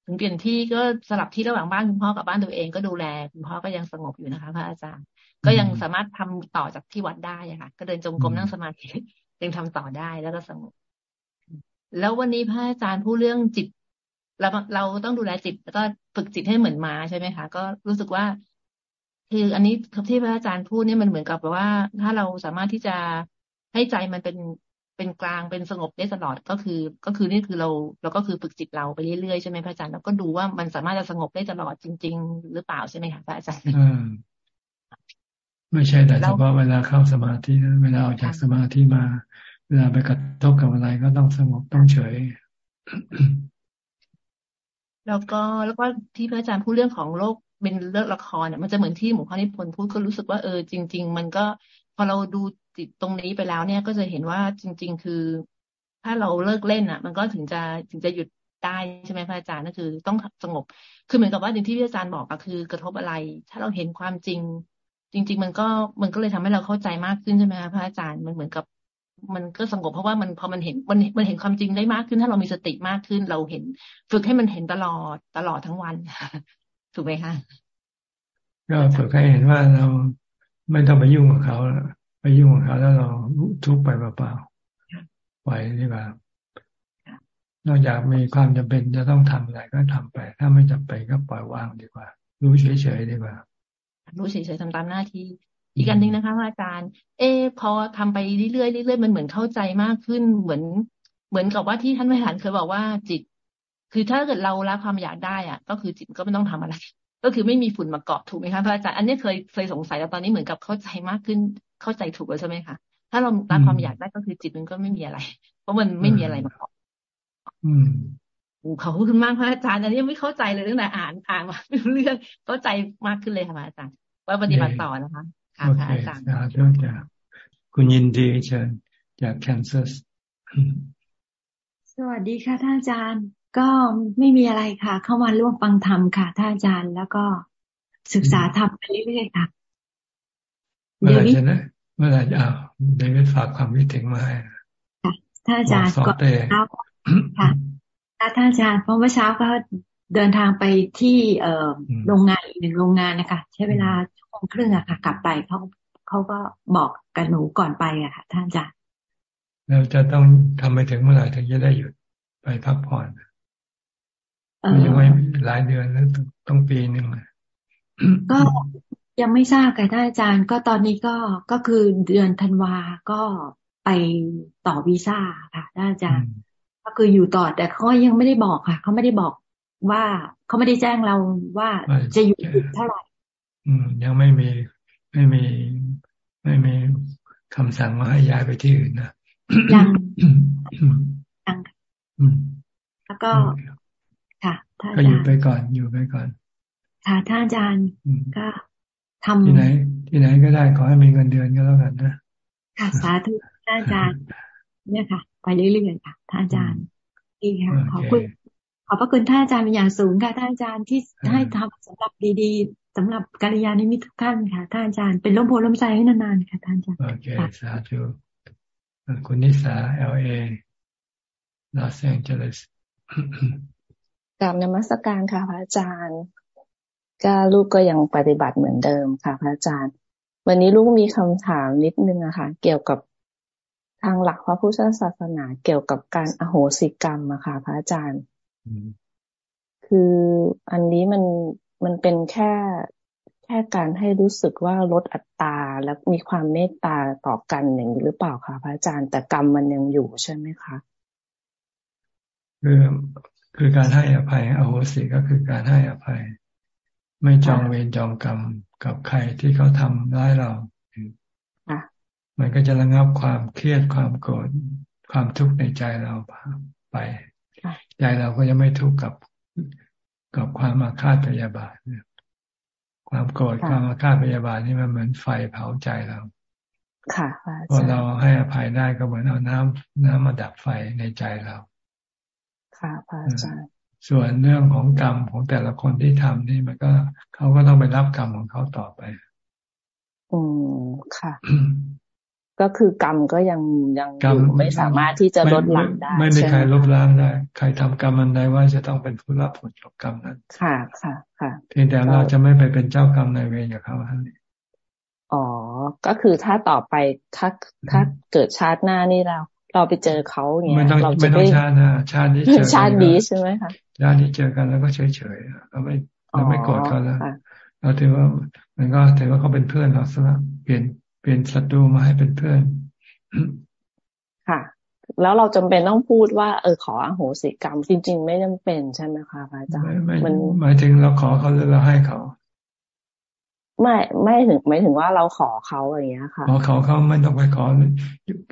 ถึงเปลี่ยนที่ก็สลับที่ระหว่างบ้านคุณพ่อกับบ้านตัวเองก็ดูแลคุณพ่อก็ยังสงบอยู่นะคะ พระอาจารย์ ก็ยังสามารถทำต่อจากที่วัดได้ค่ะ ก็เดินจงกรมนั่งสมาธิยังทำต่อได้แล้วก็สงบแล้ววันนี้พระอาจารย์พูดเรื่องจิตเราเราต้องดูแลจิต แล้วก็ฝึกจิตให้เหมือนม้าใช่ไหมคะ ก็รู้สึกว่า คืออันนี้ที่พระอาจารย์พูดเนี่ยมันเหมือนกับว่า ถ้าเราสามารถที่จะให้ใจมันเป็นเป็นกลางเป็นสงบได้ตลอดก็คือ ก็คือนี่คือเราเราก็คือฝึกจิตเราไปเรื่อยๆใช่ไหมพระอาจารย์แล้วก็ดูว่ามันสามารถจะสงบได้ตลอดจริง ๆ หรือเปล่าใช่ไหมคะพระอาจารย์ไม่ใช่แต่เฉพาะเวลาเข้าสมาธิเวลาออกจากสมาธิมา เวลาไปกระทบกับอะไรก็ต้องสงบต้องเฉยแล้วก็แล้วก็ที่พระอาจารย์พูดเรื่องของโลก เป็นเรื่องละครเนี่ยมันจะเหมือนที่หมู่ข้อนิพนธ์พูดก็รู้สึกว่าเออจริง ๆ มันก็พอเราดูจิตตรงนี้ไปแล้วเนี่ยก็จะเห็นว่าจริง ๆ คือ ถ้าเราเลิกเล่นอะ มันก็ถึงจะถึงจะหยุดได้ใช่ไหมพระอาจารย์นั่นคือต้องสงบ คือเหมือนกับว่าอย่างที่พระอาจารย์บอกก็คือกระทบอะไร ถ้าเราเห็นความจริง จริง ๆ มันก็มันก็เลยทำให้เราเข้าใจมากขึ้นใช่ไหมคะพระอาจารย์มันเหมือนกับ มันก็สงบเพราะว่ามันพอมันเห็นมันมันเห็นความจริงได้มากขึ้น ถ้าเรามีสติมากขึ้น เราเห็น ฝึกให้มันเห็นตลอดตลอดทั้งวัน ถูกไหมคะก็ฝึกให้เห็นว่าเราไม่ต้องไปยุ่งกับเขาไปยุ่งกับเขาแล้วเราทุกข์ไปเปล่าๆปล่อยดีกว่านอกจากมีความจำเป็นจะต้องทำอะไรก็ทำไป ถ้าไม่จำเป็นก็ปล่อยวางดีกว่า รู้เฉยๆดีกว่า รู้เฉยๆทำตามหน้าที่ อีกอันหนึ่งนะคะอาจารย์ เอ พอทำไปเรื่อยๆเรื่อยๆมันเหมือนเข้าใจมากขึ้นเหมือน เหมือนกับว่าที่ท่านไม่หันเคยบอกว่าจิต คือถ้าเกิดเราละความอยากได้อะ ก็คือจิตก็ไม่ต้องทำอะไร ก็คือไม่มีฝุ่นมาเกาะถูกไหมคะพระอาจารย์อันนี้เคยเคยสงสัยแล้วตอนนี้เหมือนกับเข้าใจมากขึ้นเข้าใจถูกแล้วใช่ไหมคะถ้าเราตามความอยากได้ก็คือจิตมันก็ไม่มีอะไร เพราะมันไม่มีอะไรมาเกาะอืมเขาคุณมากพระอาจารย์อันนี้ไม่เข้าใจเลยตั้งแต่อ่านอ่านมาไม่รู้เรื่องเข้าใจมากขึ้นเลยค่ะอาจารย์ว่าปฏิบัติต่อนะคะค่ะอาจารย์คุณยินดีเชิญจากแคนซัสสวัสดีค่ะท่านอาจารย์ ก็ไม่มีอะไรค่ะ เข้ามาร่วมฟังธรรมค่ะท่านอาจารย์แล้วก็ศึกษาธรรมไปเรื่อยๆค่ะเมื่อไหร่จะได้เมื่อไหร่จะเอาเดวิดฝากความคิดถึงมาให้ท่านอาจารย์ก่อนเช้าค่ะท่านอาจารย์เพราะว่าเช้าก็เดินทางไปที่เอ่อโรงงานอีกหนึ่งโรงงานนะคะ ใช้เวลาชั่วโมงครึ่งอะค่ะ กลับไปเขาเขาก็บอกกับหนูก่อนไปอะค่ะ ท่านอาจารย์เราจะต้องทำไปถึงเมื่อไหร่ถึงจะได้หยุดไปพักผ่อน ยังไม่หลายเดือนแล้วต้องปีหนึ่งก็ยังไม่ทราบค่ะท่านอาจารย์ ก็ตอนนี้ก็ก็คือเดือนธันวาก็ไปต่อวีซ่าค่ะท่านอาจารย์ ก็คืออยู่ต่อแต่เขายังไม่ได้บอกค่ะเขาไม่ได้บอกว่าเขาไม่ได้แจ้งเราว่าจะอยู่เท่าไหร่อืมยังไม่มีไม่มีไม่มีคำสั่งมาให้ย้ายไปที่อื่นนะยังยังแล้วก็ค่ะ ก็อยู่ไปก่อนอยู่ไปก่อนค่ะท่านอาจารย์ก็ทำที่ไหน ที่ไหนก็ได้ขอให้มีเงินเดือนก็แล้วกันนะค่ะสาธุท่านอาจารย์ เนี่ยค่ะ ไปเรื่อยๆค่ะท่านอาจารย์ดีค่ะขอบคุณขอบพระคุณท่านอาจารย์เป็นอย่างสูงค่ะท่านอาจารย์ที่ให้ทำสำหรับดี ๆสำหรับกัลยาณมิตรทุกท่านค่ะท่านอาจารย์เป็นร่มโพล่มใจให้นานๆค่ะท่านอาจารย์โอเคสาธุคุณนิสาเอลเอลอสแองเจลิส กราบนมัสการค่ะพระอาจารย์ก็ลูกก็ยังปฏิบัติเหมือนเดิมค่ะ พระอาจารย์ วันนี้ลูกมีคำถามนิดนึงอะค่ะเกี่ยวกับทางหลักพระพุทธศาสนาเกี่ยวกับการอโหสิกรรมอะค่ะ พระอาจารย์ คืออันนี้มันมันเป็นแค่แค่การให้รู้สึกว่าลดอัตราแล้วมีความเมตตาต่อกันอย่างนี้หรือเปล่าคะพระอาจารย์แต่กรรมมันยังอยู่ใช่ไหมคะคือ คือการให้อภัยอโหสิก็คือการให้อภัย ไม่จองเวรจองกรรมกับใครที่เขาทำร้ายเรา มันก็จะระงับความเครียดความโกรธความทุกข์ในใจเราไป ใจเราก็จะไม่ทุกข์กับกับความอาฆาตพยาบาทความโกรธความอาฆาตพยาบาทนี่มันเหมือนไฟเผาใจเรา ค่ะพอเราให้อภัยได้ก็เหมือนเอาน้ำน้ำมาดับไฟในใจเรา ค่ะพระอาจารย์ส่วนเรื่องของกรรมของแต่ละคนที่ทำนี่มันก็เขาก็ต้องไปรับกรรมของเขาต่อไป อืมค่ะ ก็คือกรรมก็ยังยังอยู่ไม่สามารถที่จะลดล้างได้ ไม่มีใครลบล้างได้ ใครทำกรรมอันใดว่าจะต้องเป็นผู้รับผลของกรรมนั้น ค่ะค่ะ ค่ะเพียงแต่เราจะไม่ไปเป็นเจ้ากรรมนายเวรกับเขาท่านนี้อ๋อ ก็คือถ้าต่อไปถ้าถ้าเกิดชาติหน้านี่เรา เราไปเจอเขาเงี้ยเราจะไม่ชาติหน้าชาตินี้เจอชาตินี้ใช่ไหมคะชาตินี้เจอกันแล้วก็เฉยเฉยเราไม่เราไม่โกรธเขาแล้วเราถือว่ามันก็ถือว่าเขาเป็นเพื่อนเราซะแล้วเปลี่ยนเปลี่ยนศัตรูมาให้เป็นเพื่อนค่ะ แล้วเราจำเป็นต้องพูดว่า เออขออโหสิกรรมจริง ๆ ไม่จำเป็นใช่ไหมคะพระอาจารย์มันหมายถึงเราขอเขาหรือเราให้เขา ไม่ไม่ถึงไม่ถึงว่าเราขอเขาอย่างเงี้ยค่ะขอเขาเขาไม่ต้องไปขอ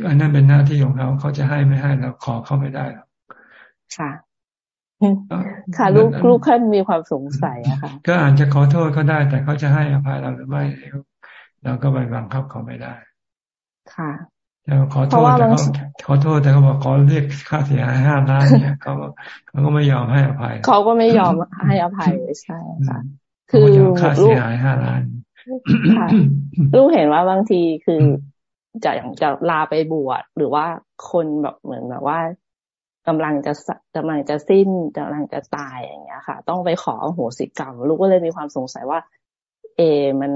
อันนั้นเป็นหน้าที่ของเขาเขาจะให้ไม่ให้เราขอเขาไม่ได้หรอกค่ะค่ะลูกลูกขึ้นมีความสงสัยอะค่ะ ก็อาจจะขอโทษก็ได้ แต่เขาจะให้อภัยเราหรือไม่เราก็ไปบังคับเขาไม่ได้ ค่ะแต่ขอโทษแต่เขาขอโทษแต่เขาบอกขอเรียกค่าเสียหายห้าล้านเนี่ยเขาเขาก็ไม่ยอมให้อภัยเขาก็ไม่ยอมให้อภัยใช่ค่ะ คือค่าเสียหายห้าล้านค่ะลูกเห็นว่าบางทีคือจะอย่างจะลาไปบวชหรือว่าคนแบบเหมือนแบบว่ากำลังจะกำลังจะสิ้นกำลังจะตายอย่างเงี้ยค่ะ ต้องไปขอโหสิกรรม ลูกก็เลยมีความสงสัยว่า เอ มัน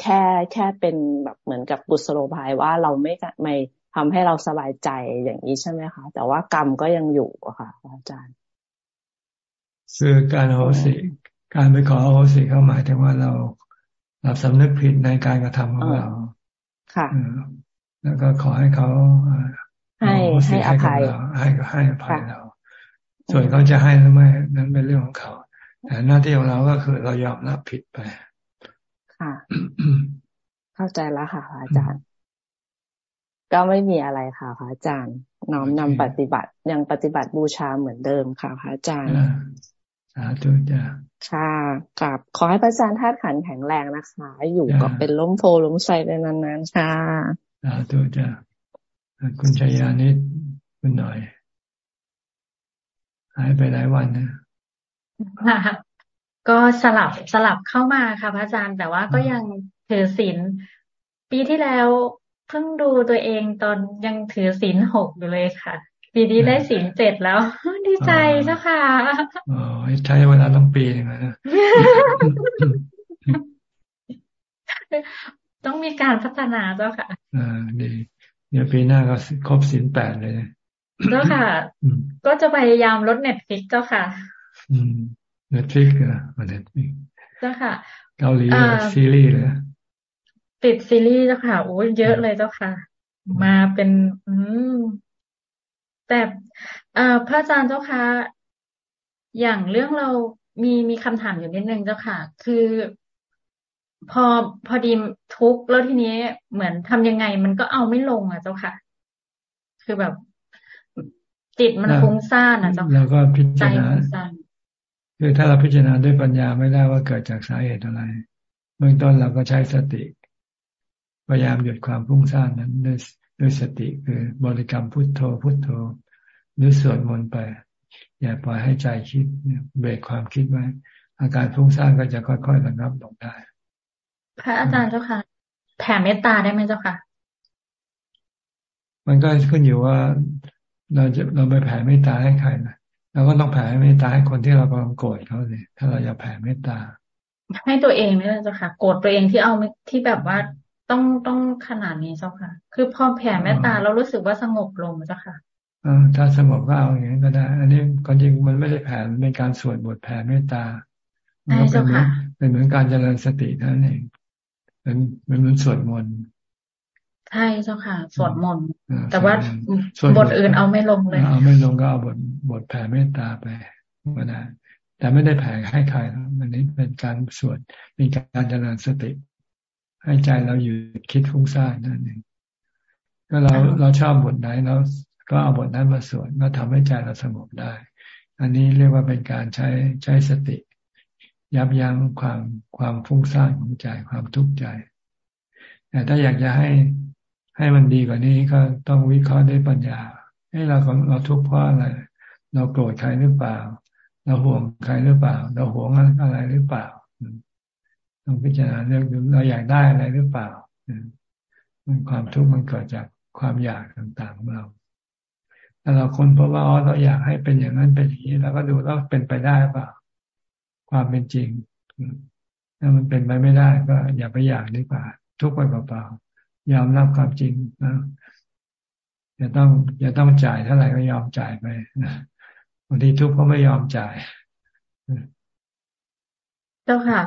แค่แค่เป็นแบบเหมือนกับบุษโลบายว่าเราไม่ไม่ทำให้เราสบายใจอย่างนี้ใช่ไหมคะ แต่ว่ากรรมก็ยังอยู่อะค่ะ อาจารย์คือการโหสิ การไปขอโหสิเขาหมายถึงว่าเราเราสำนึกผิดในการกระทำของเรา ค่ะแล้วก็ขอให้เขาให้ให้อภัยให้ให้อภัยเรา ส่วนเขาจะให้หรือไม่นั้นเป็นเรื่องของเขา แต่หน้าที่ของเราก็คือเรายอมรับผิดไป ค่ะ เข้าใจแล้วค่ะอาจารย์ ก็ไม่มีอะไรค่ะพระอาจารย์ น้อมนำปฏิบัติยังปฏิบัติบูชาเหมือนเดิมค่ะพระอาจารย์สาธุจ้าค่ะกับขอให้พระอาจารย์ธาตุขันแข็งแรงนะคะ อยู่กับเป็นล้มโพล้มใสไปนานๆค่ะสาธุจ้าคุณชัยยานิดคุณหน่อย หายไปหลายวันนะก็สลับสลับเข้ามาค่ะพระอาจารย์ แต่ว่าก็ยังถือศีลปีที่แล้วเพิ่งดูตัวเองตอนยังถือศีลหกอยู่เลยค่ะ ปีนี้ได้สินเจ็ดแล้ว ดีใจเจ้าค่ะอ๋อใช้เวลาต้องปีนึงนะต้องมีการพัฒนาเจ้าค่ะอ่าดีเดี๋ยวปีหน้าก็ครบสินแปดเลยเจ้าค่ะ ก็จะพยายามลด Netflix เจ้าค่ะอืม Netflix อะ Netflix เจ้าค่ะ เกาหลีซีรีส์เลยติดซีรีส์เจ้าค่ะโอ้เยอะเลยเจ้าค่ะ มาเป็น อืม แต่พระอาจารย์เจ้าคะอย่างเรื่องเรามีมีคำถามอยู่นิดนึงเจ้าค่ะ คือพอพอดีทุกข์แล้วทีนี้เหมือนทำยังไง มันก็เอาไม่ลงอะเจ้าค่ะ คือแบบ จิตมันฟุ้งซ่านอะเจ้าค่ะแล้วก็พิจารณาคือถ้าเราพิจารณาด้วยปัญญาไม่ได้ว่าเกิดจากสาเหตุอะไรเบื้องต้นเราก็ใช้สติ พยายามหยุดความพุ่งสร้างนั้นด้วย ด้วยสติคือบริกรรมพุทโธพุทโธ หรือสวดมนต์ไป อย่าปล่อยให้ใจคิดเบรกความคิดไว้ อาการฟุ้งซ่านก็จะค่อยๆระงับลงได้ พระอาจารย์เจ้าค่ะ แผ่เมตตาได้ไหมเจ้าค่ะ มันก็ขึ้นอยู่ว่าเราจะเราไปแผ่เมตตาให้ใครนะเราก็ต้องแผ่เมตตาให้คนที่เรากำลังโกรธเขาเลยถ้าเราจะแผ่เมตตาให้ตัวเองนี่แหละเจ้าค่ะ โกรธตัวเองที่เอาที่แบบว่า ต้องต้องขนาดนี้เจ้าค่ะ คือพอแผ่เมตตาเรารู้สึกว่าสงบลงเจ้าค่ะอถ้าสงบก็เอาอย่างนี้ก็ได้ อันนี้ก็จริงมันไม่ได้แผ่เป็นการสวดบทแผ่เมตตามันก็เป็นเหมือนเป็นเหมือนการเจริญสติเท่านั้นเองเป็นเหมือนสวดมนต์ใช่เจ้าค่ะ สวดมนต์แต่ว่าบทอื่นเอาไม่ลงเลย เอาไม่ลงก็เอาบทบทแผ่เมตตาไปก็ได้แต่ไม่ได้แผ่ให้ใครมันนี้เป็นการสวดเป็นการเจริญสติ ให้ใจเราอยู่คิดฟุ้งซ่านนั่นเองก็เราเราชอบบทไหนเราก็เอาบทนั้นมาสวดก็ทำให้ใจเราสงบได้ อันนี้เรียกว่าเป็นการใช้ใช้สติ ยับยั้งความความฟุ้งซ่านของใจความทุกข์ใจ แต่ถ้าอยากจะให้ให้มันดีกว่านี้ก็ต้องวิเคราะห์ด้วยปัญญา ให้เราเราทุกข์เพราะอะไร เราโกรธใครหรือเปล่า เราห่วงใครหรือเปล่า เราห่วงอะไรหรือเปล่า ต้องพิจารณาเรื่องเราอยากได้อะไรหรือเปล่ามันความทุกข์มันเกิดจากความอยากต่างๆของเราถ้าเราคนพบว่าอ๋อเราอยากให้เป็นอย่างนั้นเป็นอย่างนี้เราก็ดูแล้วเป็นไปได้เปล่า ความเป็นจริง ถ้ามันเป็นไปไม่ได้ก็อย่าไปอยากดีกว่า ทุกไปเปล่าๆยอมรับความจริงนะอย่าต้องอย่าต้องจ่ายเท่าไหร่ก็ยอมจ่ายไปบางทีทุกข์ก็ไม่ยอมจ่ายเจ้าค่ะ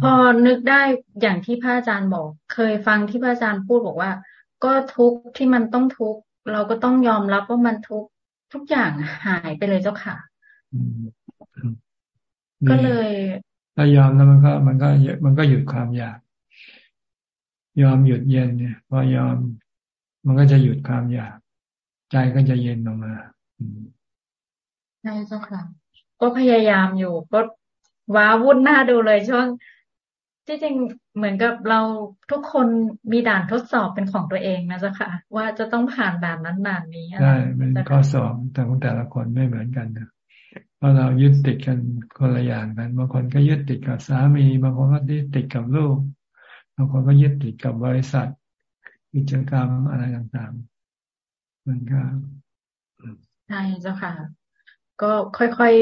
พอนึกได้อย่างที่พระอาจารย์บอก เคยฟังที่พระอาจารย์พูดบอกว่า ก็ทุกข์ที่มันต้องทุกข์เราก็ต้องยอมรับว่ามันทุกทุกอย่างหายไปเลยเจ้าค่ะก็เลย ถ้ายอมแล้วมันก็ มันก็มันก็หยุดความอยาก ยอมหยุดเย็นเนี่ยพอยอม มันก็จะหยุดความอยาก ใจก็จะเย็นออกมาใช่เจ้าค่ะ ก็พยายามอยู่ก็ว้าวุ่นหน้าดูเลยช่วง ที่จริงเหมือนกับเราทุกคนมีด่านทดสอบเป็นของตัวเองนะจ๊ะค่ะ ว่าจะต้องผ่านด่านนั้นด่านนี้ใช่เป็นข้อสอบแต่ของแต่ละคนไม่เหมือนกันนะเพราะเรายึดติดกันคนละอย่างกันบางคนก็ยึดติดกับสามีบางคนก็ยึดติดกับลูกบางคนก็ยึดติดกับบริษัทกิจกรรมอะไรต่างๆมันก็ใช่เจ้าค่ะ ก็ค่อย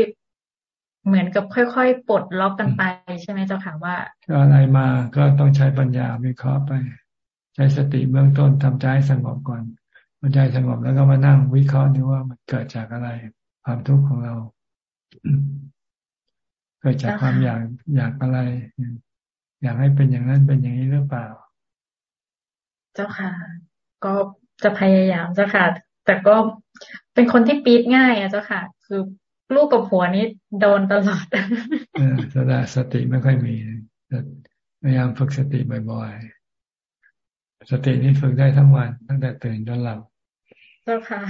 เหมือนกับค่อยๆปลดล็อกกันไปใช่ไหมเจ้าค่ะว่าอะไรมาก็ต้องใช้ปัญญาวิเคราะห์ไป ใช้สติเบื้องต้นทำใจสงบก่อนพอใจสงบแล้วก็มานั่งวิเคราะห์ดูว่ามันเกิดจากอะไร ความทุกข์ของเรา เกิดจากความอยากอยากอะไร อยากให้เป็นอย่างนั้นเป็นอย่างนี้หรือเปล่า เจ้าค่ะ ก็จะพยายามเจ้าค่ะ แต่ก็เป็นคนที่ปีดง่ายอะเจ้าค่ะ คือ ลูกกับผัวนี้โดนตลอดแสดงสติไม่ค่อยมีพยายามฝึกสติบ่อยๆ สตินี่ฝึกได้ทั้งวัน ตั้งแต่ตื่นจนหลับเจ้าค่ะ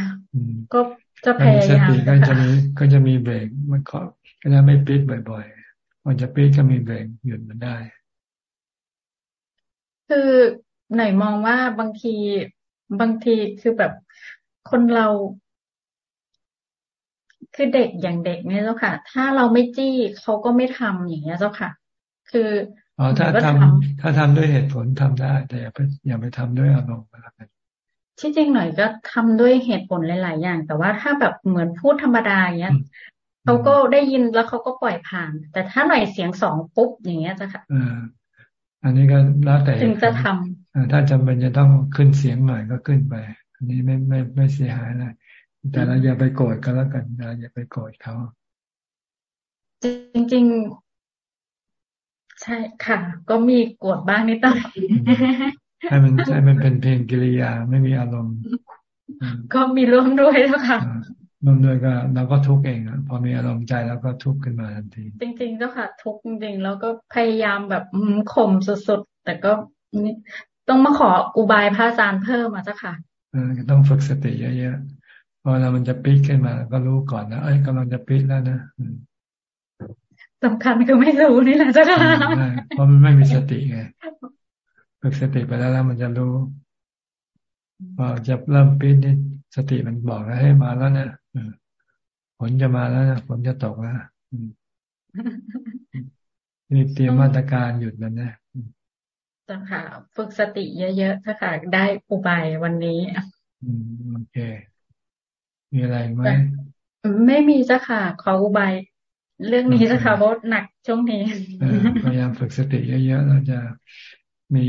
ก็จะพยายามสติก็จะมีก็จะมีเบรกมันก็ก็จะไม่ปิดบ่อยๆมันจะปิดก็มีเบรกหยุดมันได้ คือหน่อยมองว่าบางทีบางทีคือแบบคนเรา คือเด็กอย่างเด็กเนี่ยเจ้าค่ะ ถ้าเราไม่จี้เขาก็ไม่ทำอย่างเงี้ยเจ้าค่ะ คืออ๋อถ้าทำถ้าทำด้วยเหตุผลทำได้ แต่อย่าไปอย่าไปทำด้วยอารมณ์นะครับที่จริงหน่อยก็ทำด้วยเหตุผลหลาย ๆ อย่าง แต่ว่าถ้าแบบเหมือนพูดธรรมดาอย่างเงี้ยเขาก็ได้ยินแล้วเขาก็ปล่อยผ่าน แต่ถ้าหน่อยเสียงสองปุ๊บอย่างเงี้ยจ้ะค่ะอันนี้ก็แล้วแต่จึงจะทำถ้าจำเป็นจะต้องขึ้นเสียงหน่อยก็ขึ้นไป อันนี้ไม่ไม่ไม่เสียหายเลย แต่เราอย่าไปโกรธกันแล้วกันเราอย่าไปโกรธเขา จริงๆ ใช่ค่ะ ก็มีโกรธบ้างนิดหน่อยให้มันให้มันเป็นเพลงกิริยาไม่มีอารมณ์ ก็มีร่วมด้วยแล้วค่ะร่วมด้วยก็เราก็ทุกข์เองอะพอมีอารมณ์ใจแล้วก็ทุกข์ขึ้นมาทันที จริงๆเจ้าค่ะ ทุกข์จริงๆแล้วก็พยายามแบบข่มสุดๆ แต่ก็ต้องมาขออุบายพระอาจารย์เพิ่มมาเจ้าค่ะเออต้องฝึกสติเยอะ พอเรามันจะปิดขึ้นมา ก็รู้ก่อนนะเอ้ยกำลังจะปิดแล้วนะสำคัญคือไม่รู้นี่แหละเจ้าค่ะเพราะมันไม่มีสติไงฝึกสติไปแล้วแล้วมันจะรู้พอจะเริ่มปีนี่สติมันบอกให้มาแล้วนะฝนจะมาแล้วนะฝนจะตกแล้วนี่เตรียมมาตรการหยุดมันนะจ้าค่ะ ฝึกสติเยอะๆถ้าค่ะ ได้อุบายวันนี้อืมโอเค มีอะไรไหมไม่มีจ้าค่ะขออุบายเรื่องนี้จ้าค่ะเพราะหนักช่วงนี้พยายามฝึกสติเยอะๆเราจะมี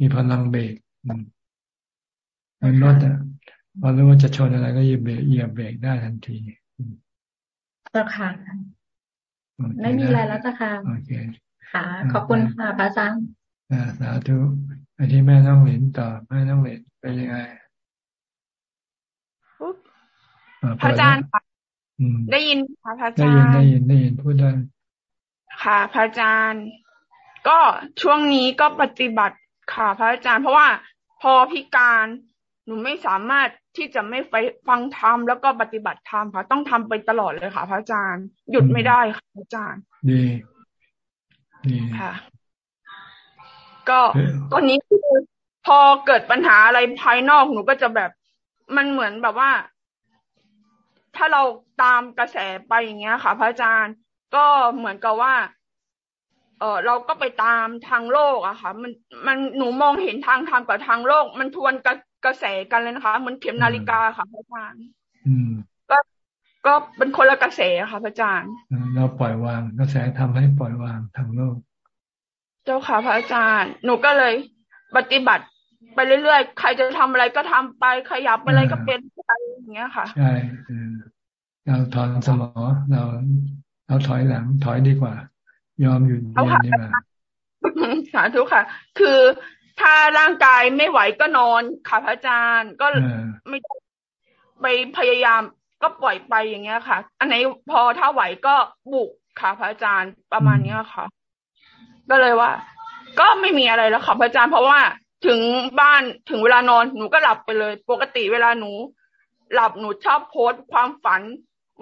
มีพลังเบรกมันรถอะพอรู้ว่าจะชนอะไรก็เหยียบเบรกเหยียบเบรกได้ทันทีเจ้าค่ะไม่มีอะไรแล้วจ้าค่ะโอเคค่ะ ขอบคุณค่ะพระอาจารย์สาธุไอที่แม่ต้องเหรียญต่อแม่ต้องเหรียญไปยังไง พระอาจารย์ค่ะได้ยินค่ะพระอาจารย์ได้ยินได้ยินได้ยินพูดได้ ค่ะ พระอาจารย์ ก็ช่วงนี้ก็ปฏิบัติค่ะ พระอาจารย์ เพราะว่าพอพิการหนูไม่สามารถที่จะไม่ไปฟังธรรมแล้วก็ปฏิบัติธรรมค่ะ ต้องทำไปตลอดเลยค่ะ พระอาจารย์ หยุดไม่ได้ค่ะพระอาจารย์ดีดีค่ะ ก็ตอนนี้คือพอเกิดปัญหาอะไรภายนอกหนูก็จะแบบมันเหมือนแบบว่า ถ้าเราตามกระแสไปอย่างเงี้ยค่ะ พระอาจารย์ก็เหมือนกับว่า เออเราก็ไปตามทางโลกอะค่ะ มันมันหนูมองเห็นทางธรรมกับทางโลก มันทวนกระกระแสกันเลยนะคะเหมือนเข็มนาฬิกาค่ะพระอาจารย์ก็ก็เป็นคนละกระแสค่ะพระอาจารย์เราปล่อยวางกระแสทำให้ปล่อยวางทางโลก เจ้าค่ะพระอาจารย์ หนูก็เลยปฏิบัติ ไปเรื่อยๆ ใครจะทำอะไรก็ทำไป ขยับอะไรก็เป็นไปอย่างเงี้ยค่ะ ใช่เราถอนสมอเราเราถอยหลังถอยดีกว่า ยอมหยุดเรียนนี่แสาธุค่ะ คือถ้าร่างกายไม่ไหวก็นอนค่ะพระอาจารย์ก็ไม่ไปพยายามก็ปล่อยไปอย่างเงี้ยค่ะ อันไหนพอถ้าไหวก็บุกค่ะพระอาจารย์ประมาณเนี้ยค่ะ ก็เลยว่า ก็ไม่มีอะไรแล้วค่ะพระอาจารย์เพราะว่า ถึงบ้านถึงเวลานอนหนูก็หลับไปเลย ปกติเวลาหนู หลับหนูชอบโพสความฝัน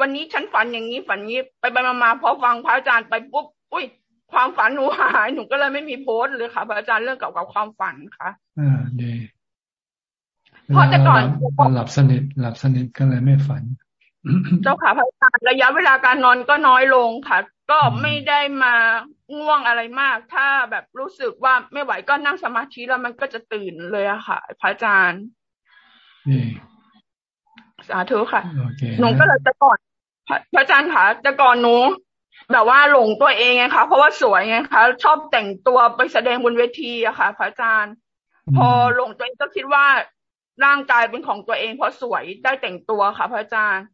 วันนี้ฉันฝันอย่างนี้ฝันนี้ไปไปมาๆพอฟังพระอาจารย์ไปปุ๊บอุ้ยความฝันหนูหายหนูก็เลยไม่มีโพสต์เลยค่ะพระอาจารย์เรื่องเกี่ยวกับความฝันค่ะอ่าดีเพราะแต่ก่อนหลับสนิทหลับสนิทก็เลยไม่ฝัน เจ้าค่ะพระอาจารย์ระยะเวลาการนอนก็น้อยลงค่ะ ก็ไม่ได้มาง่วงอะไรมาก ถ้าแบบรู้สึกว่าไม่ไหวก็นั่งสมาธิแล้วมันก็จะตื่นเลยอะค่ะ พระอาจารย์สาธุค่ะหนูก็เลยจะก่อน พระอาจารย์ค่ะจะก่อนหนูแบบว่าหลงตัวเองไงคะเพราะว่าสวยไงคะชอบแต่งตัวไปแสดงบนเวทีอะค่ะ พระอาจารย์ พอหลงตัวเองก็คิดว่าร่างกายเป็นของตัวเองเพราะสวยได้แต่งตัวค่ะ พระอาจารย์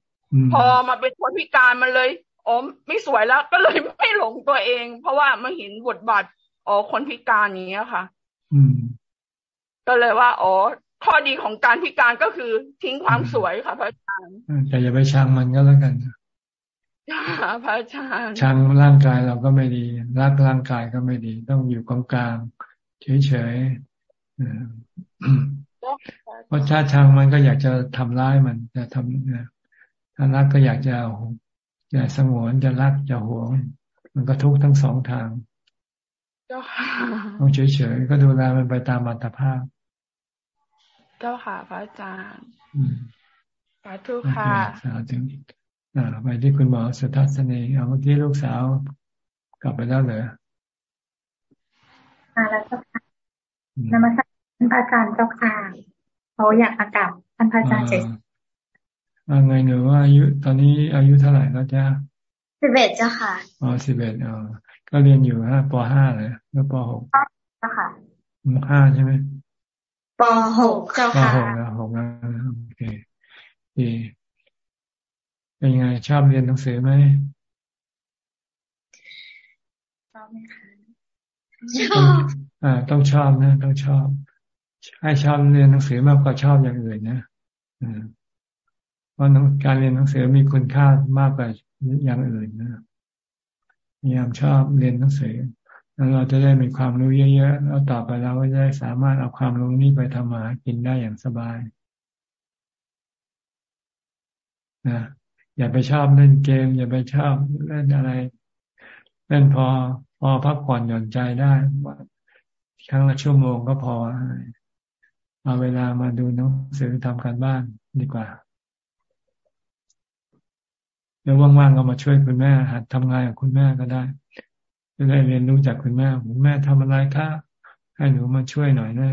พอมาเป็นคนพิการมันเลย อ๋อไม่สวยแล้ว ก็เลยไม่หลงตัวเอง เพราะว่ามาเห็นบทบาทอ๋อคนพิการอย่างเงี้ยค่ะ อืม ก็เลยว่า อ๋อ ข้อดีของการพิการก็คือทิ้งความสวยค่ะพระอาจารย์แต่อย่าไปชังมันก็แล้วกันพระอาจารย์ชังร่างกายเราก็ไม่ดีรักร่างกายก็ไม่ดี ต้องอยู่กลางกลางเฉยๆเพราะชาชังมันก็อยากจะทำร้ายมันจะทำถ้ารักก็อยากจะ จะสงวนจะรักจะหวง มันก็ทุกข์ทั้งสองทางต้องเฉยๆก็ดูแลมันไปตามอัตภาพ เจ้าค่ะพระอาจารย์สาธุค่ะสาธุอ่าไปที่คุณหมอสุทัศนีเอาเมื่อกี้ลูกสาวกลับไปแล้วเหรอมาแล้วเจ้าค่ะนมัสการท่านอาจารย์เจ้าค่ะเขาอยากอากาศท่านอาจารย์เฉย ว่าไงหนูว่าอายุตอนนี้อายุเท่าไหร่แล้วจ้าสิบเอ็ดเจ้าค่ะอ๋อสิบเอ็ดอ๋อก็เรียนอยู่ฮะปห้าเลยแล้วปหกเจ้าค่ะห้าใช่ไหมปหกเจ้าค่ะปหกแล้วหกแล้วโอเคดีเป็นยังไงชอบเรียนหนังสือไหมชอบไหมคะชอบอ่า ต้องชอบนะ ต้องชอบ ให้ชอบเรียนหนังสือมากกว่าชอบอย่างอื่นนะอ่า เพราการเรียนหนังสือมีคุณค่ามากกว่าอย่างอื่นนะพยายามชอบเรียนหนังสือแล้วเราจะได้มีความรู้เยอะๆแล้วต่อไปเราก็จะได้สามารถเอาความรู้นี้ไปทำมากินได้อย่างสบายนะอย่าไปชอบเล่นเกม อย่าไปชอบเล่นอะไร เล่นพอพอพักผ่อนหย่อนใจได้ครั้งละชั่วโมงก็พอ เอาเวลามาดูหนังสือทำการบ้านดีกว่า แล้วว่างๆก็มาช่วยคุณแม่หัดทำงานกับคุณแม่ก็ได้จะได้เรียนรู้จากคุณแม่คุณแม่ทำอะไรคะให้หนูมาช่วยหน่อยนะ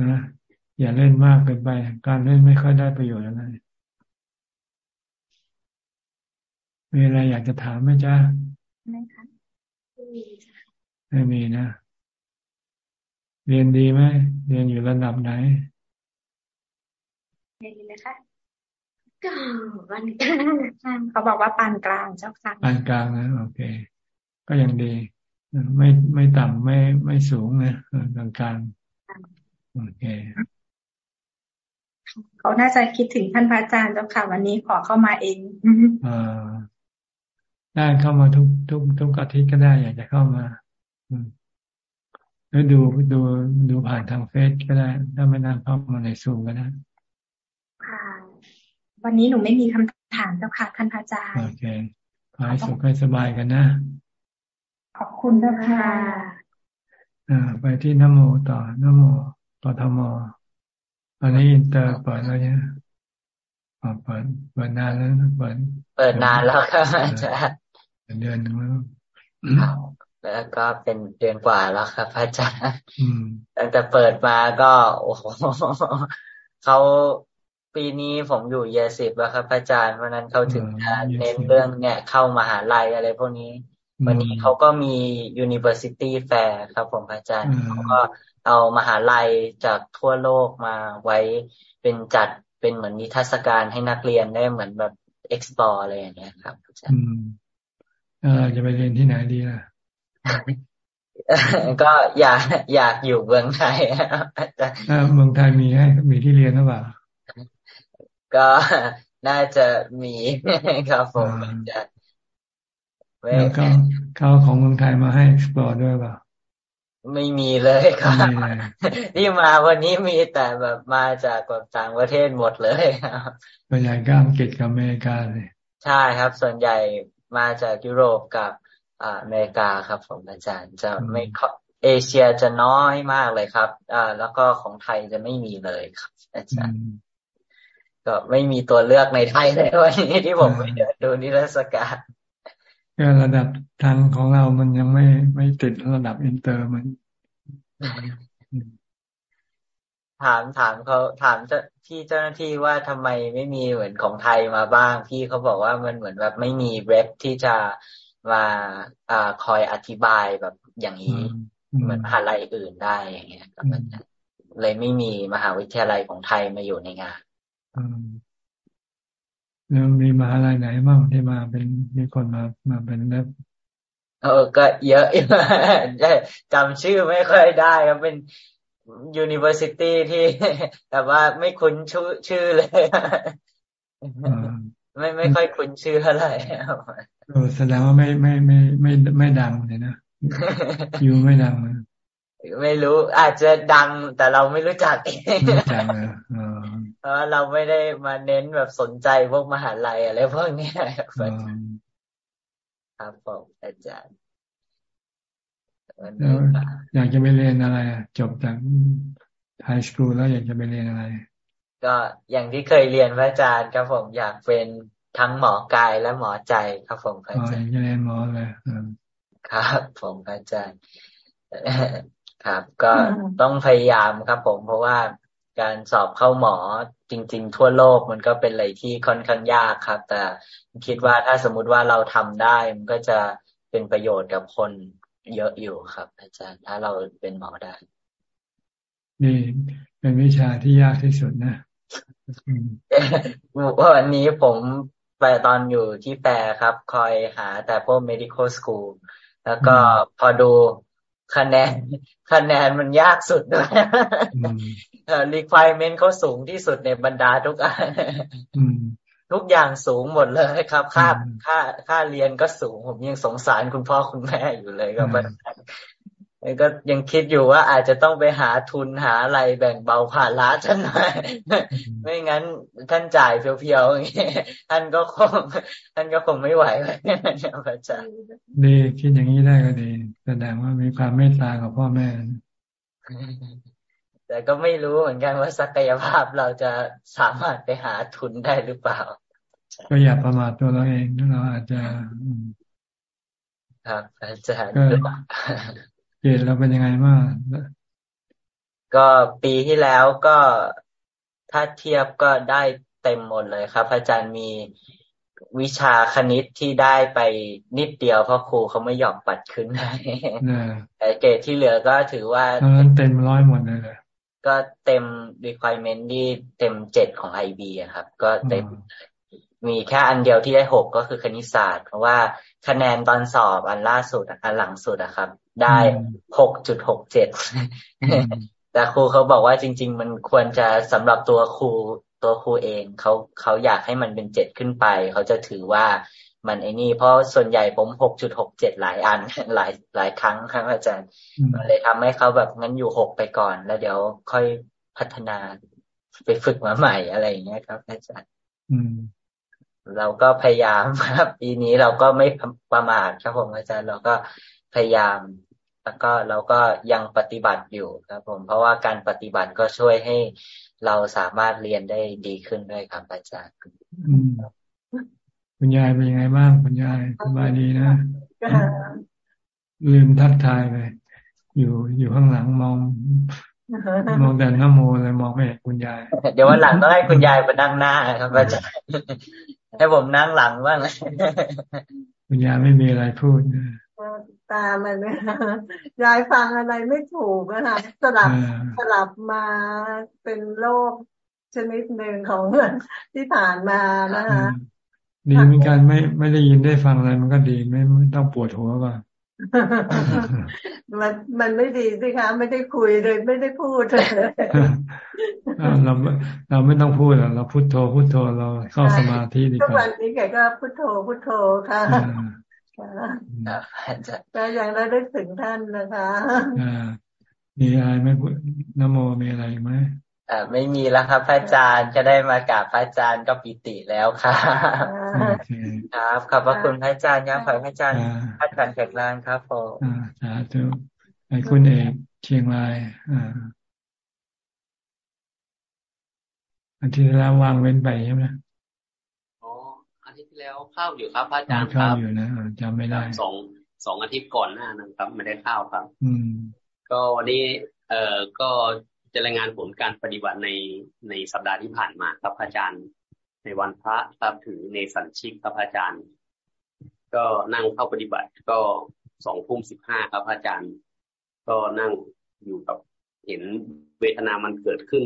นะอย่าเล่นมากเกินไป การเล่นไม่ค่อยได้ประโยชน์อะไรมีอะไรอยากจะถามไหมจ๊ะไม่ค่ะไม่มีไม่มีนะ เรียนดีไหม เรียนอยู่ระดับไหน เรียนดีนะคะก็วันกลางเขาบอกว่าปานกลางเจ้าค่ะปานกลางนะโอเค ก็ยังดี ไม่ไม่ต่ำไม่ไม่สูงนะกลางกลางโอเคเขาน่าจะคิดถึงท่านพระอาจารย์เจ้าค่ะ วันนี้ขอเข้ามาเองอ่าได้เข้ามาทุกทุกทุกอาทิตย์ก็ได้ อยากจะเข้ามาแล้วดูดูดูผ่านทางเฟซก็ได้ ถ้าไม่นั่งเข้ามาในซูมก็ได้ ค่ะ วันนี้หนูไม่มีคำถามเจ้าค่ะท่านพระอาจารย์โอเคขอให้สุขให้สบายกันนะ ขอบคุณเจ้าค่ะอ่า ไปที่นโมต่อนโมปทมอันนี้อินเตอร์เปิดแล้วเนี่ยเปิดเปิดนานแล้วเปิดเปิดนานแล้วครับอาจารย์เดือนหนึ่งแล้วแล้วก็เป็นเดือนกว่าแล้วครับอาจารย์ตั้งแต่เปิดมาก็ โอ้โหเขา ปีนี้ผมอยู่เยสิบแล้วครับ อาจารย์เพราะนั้นเขาถึงจะเน้นเรื่องเนี่ยเข้ามหาลัยอะไรพวกนี้ วันนี้เขาก็มี University Fair ครับผมอาจารย์เขาก็เอามหาลัยจากทั่วโลกมาไว้เป็นจัดเป็นเหมือนนิทรรศการให้นักเรียนได้เหมือนแบบ explore อะไรอย่างเงี้ยครับอาจารย์เราจะไปเรียนที่ไหนดีล่ะก็อยากอยากอยู่เมืองไทยเมืองไทยมีให้มีที่เรียนหรือเปล่า ก็น่าจะมีครับผมจะแล้วก็เขาของเมืองไทยมาให้ explore ด้วยเปล่าไม่มีเลยครับที่มาวันนี้มีแต่แบบมาจากแบบต่างประเทศหมดเลยครับส่วนใหญ่ก็อังกฤษกับอเมริกาเลยใช่ครับ ส่วนใหญ่มาจากยุโรปกับอเมริกาครับผมอาจารย์จะไม่เอเชียจะน้อยมากเลยครับอ่าแล้วก็ของไทยจะไม่มีเลยครับอาจารย์ ก็ไม่มีตัวเลือกในไทยเลยวันนี้ที่ผมไปเดินดูนิทรรศการก็ระดับทางของเรามันยังไม่ไม่ติดระดับอินเตอร์มัน ถามถามเขาถามที่เจ้าหน้าที่ว่าทำไมไม่มีเหมือนของไทยมาบ้าง พี่เขาบอกว่ามันเหมือนแบบไม่มีเว็บที่จะมาอ่าคอยอธิบายแบบอย่างนี้ เหมือนมหาลัยอื่นได้อย่างเงี้ยก็เลยไม่มีมหาวิทยาลัยของไทยมาอยู่ในงาน แล้วมีมหาลัยไหนบ้างที่มาเป็นมีคนมามาเป็นเล็บเออก็เยอะจำชื่อไม่ค่อยได้ครับเป็น university ที่ แต่ว่าไม่คุ้นชื่อชื่อเลยไม่ไม่ค่อยคุ้นชื่อเท่าไหร่เออแสดงว่าไม่ไม่ไม่ไม่ไม่ดังเลยนะอยู่ไม่ดังเลย ไม่รู้อาจจะดังแต่เราไม่รู้จักเองเพราะเราไม่ได้มาเน้นแบบสนใจพวกมหาลัยอะไรพวกนี้ครับครับผมอาจารย์อยากจะไปเรียนอะไรจบจากไฮสคูลแล้วอยากจะไปเรียนอะไร ก็อย่างที่เคยเรียนพระอาจารย์ครับผมอยากเป็นทั้งหมอกายและหมอใจครับผมพระอาจารย์อยากเรียนหมอเลยครับผมพระอาจารย์ ครับ ก็ต้องพยายามครับ ผมเพราะว่าการสอบเข้าหมอจริง ๆ ทั่วโลกมันก็เป็นอะไรที่ค่อนข้างยากครับ แต่คิดว่าถ้าสมมุติว่าเราทำได้มันก็จะเป็นประโยชน์กับคนเยอะอยู่ครับ อาจารย์ถ้าเราเป็นหมอได้นี่เป็นวิชาที่ยากที่สุดนะวันนี้ผมไปตอนอยู่ที่แปรครับ คอยหาแต่พวก medical school แล้วก็พอดู คะแนนคะแนนมันยากสุดด้วยเอ่อ requirement เขาสูงที่สุดในบรรดาทุกอันทุกอย่างสูงหมดเลยครับ ค่าค่าค่าเรียนก็สูง ผมยังสงสารคุณพ่อคุณแม่อยู่เลยก็ มันก็ยังคิดอยู่ว่าอาจจะต้องไปหาทุนหาอะไรแบ่งเบาภาระท่านหน่อยไม่งั้นท่านจ่ายเพียวๆอย่างนี้ท่านก็คงท่านก็คงไม่ไหวเลยพระอาจารย์ดีคิดอย่างนี้ได้ก็ดี แสดงว่ามีความเมตตากับพ่อแม่ แต่ก็ไม่รู้เหมือนกันว่าศักยภาพเราจะสามารถไปหาทุนได้หรือเปล่า ก็อย่าประมาทตัวเราเองเราอาจจะครับอาจารย์ เกรดเราเป็นยังไงบ้างก็ปีที่แล้วก็ถ้าเทียบก็ได้เต็มหมดเลยครับ อาจารย์มีวิชาคณิตที่ได้ไปนิดเดียวเพราะครูเขาไม่ยอมปัดขึ้นให้แต่เกรดที่เหลือก็ถือว่าเต็มร้อยหมดเลยเลยก็เต็ม requirement ที่เต็มเจ็ดของไอบีครับ ก็เต็ม มีแค่อันเดียวที่ได้หกก็คือคณิตศาสตร์ เพราะว่าคะแนนตอนสอบอันล่าสุดอันหลังสุดอะครับ ได้หกจุดหกเจ็ดแต่ครูเขาบอกว่าจริง ๆ มันควรจะสำหรับตัวครูตัวครูเองเขาเขาอยากให้มันเป็นเจ็ดขึ้นไป เขาจะถือว่ามันไอ้นี่เพราะส่วนใหญ่ผมหกจุดหกเจ็ดหลายอันหลายหลายครั้งครับอาจารย์มันเลยทำให้เขาแบบงั้นอยู่หกไปก่อน แล้วเดี๋ยวค่อยพัฒนาไปฝึกมาใหม่อะไรอย่างเงี้ยครับอาจารย์ เราก็พยายามครับปีนี้เราก็ไม่ประมาทครับผมอาจารย์เราก็พยายาม แล้วก็เราก็ยังปฏิบัติอยู่ครับผม เพราะว่าการปฏิบัติก็ช่วยให้เราสามารถเรียนได้ดีขึ้นด้วยครับอาจารย์คุณยายเป็นยังไงบ้างคุณยายสบายดีนะลืมทักทายไปอยู่อยู่ข้างหลังมองมองแต่น้ำโมเลยมองไม่เห็นคุณยาย เดี๋ยววันหลังต้องให้คุณยายไปนั่งหน้าครับอาจารย์ ให้ผมนั่งหลังบ้างคุณยายไม่มีอะไรพูดตามันยายฟังอะไรไม่ถูกนะคะสลับสลับมาเป็นโรคชนิดหนึ่งของที่ผ่านมานะคะดีเหมือนกันไม่ไม่ได้ยินได้ฟังอะไรมันก็ดีไม่ไม่ต้องปวดหัวก่อน มันมันไม่ดีสิคะไม่ได้คุยเลยไม่ได้พูดเลยเราเราไม่ต้องพูดเราพุโทโธพุโทโธเราเข้าสมาธิดีกว่าทุกวันนี้แกก็พุโทโธพุโทโธค่ะก็ยังได้ได้ถึงท่านนะคะมีอะไรไหมนโมมีอะไรไหม อ่าไม่มีแล้วครับ พระอาจารย์จะได้มากราบพระอาจารย์ก็ปิติแล้วค่ะครับขอบพระคุณพระอาจารย์ยังขอพระอาจารย์พระอาจารย์แข็งแรงครับผมอ่าสาธุไอ้คุณเอกเชียงรายอ่าอาทิตย์แล้ววางเว้นไปใช่ไหมอ๋ออาทิตย์ที่แล้วเข้าอยู่ครับพระอาจารย์ครับอยู่นะจำไม่ได้สองสองอาทิตย์ก่อนหน้านั้นครับ ไม่ได้เข้าครับ อืม ก็วันนี้ เอ่อก็ จะรายงานผลการปฏิบัติในในสัปดาห์ที่ผ่านมาครับอาจารย์ ในวันพระครับถือในสันชิกครับอาจารย์ ก็นั่งเข้าปฏิบัติก็สองทุ่มสิบห้าครับอาจารย์ ก็นั่งอยู่กับเห็นเวทนามันเกิดขึ้น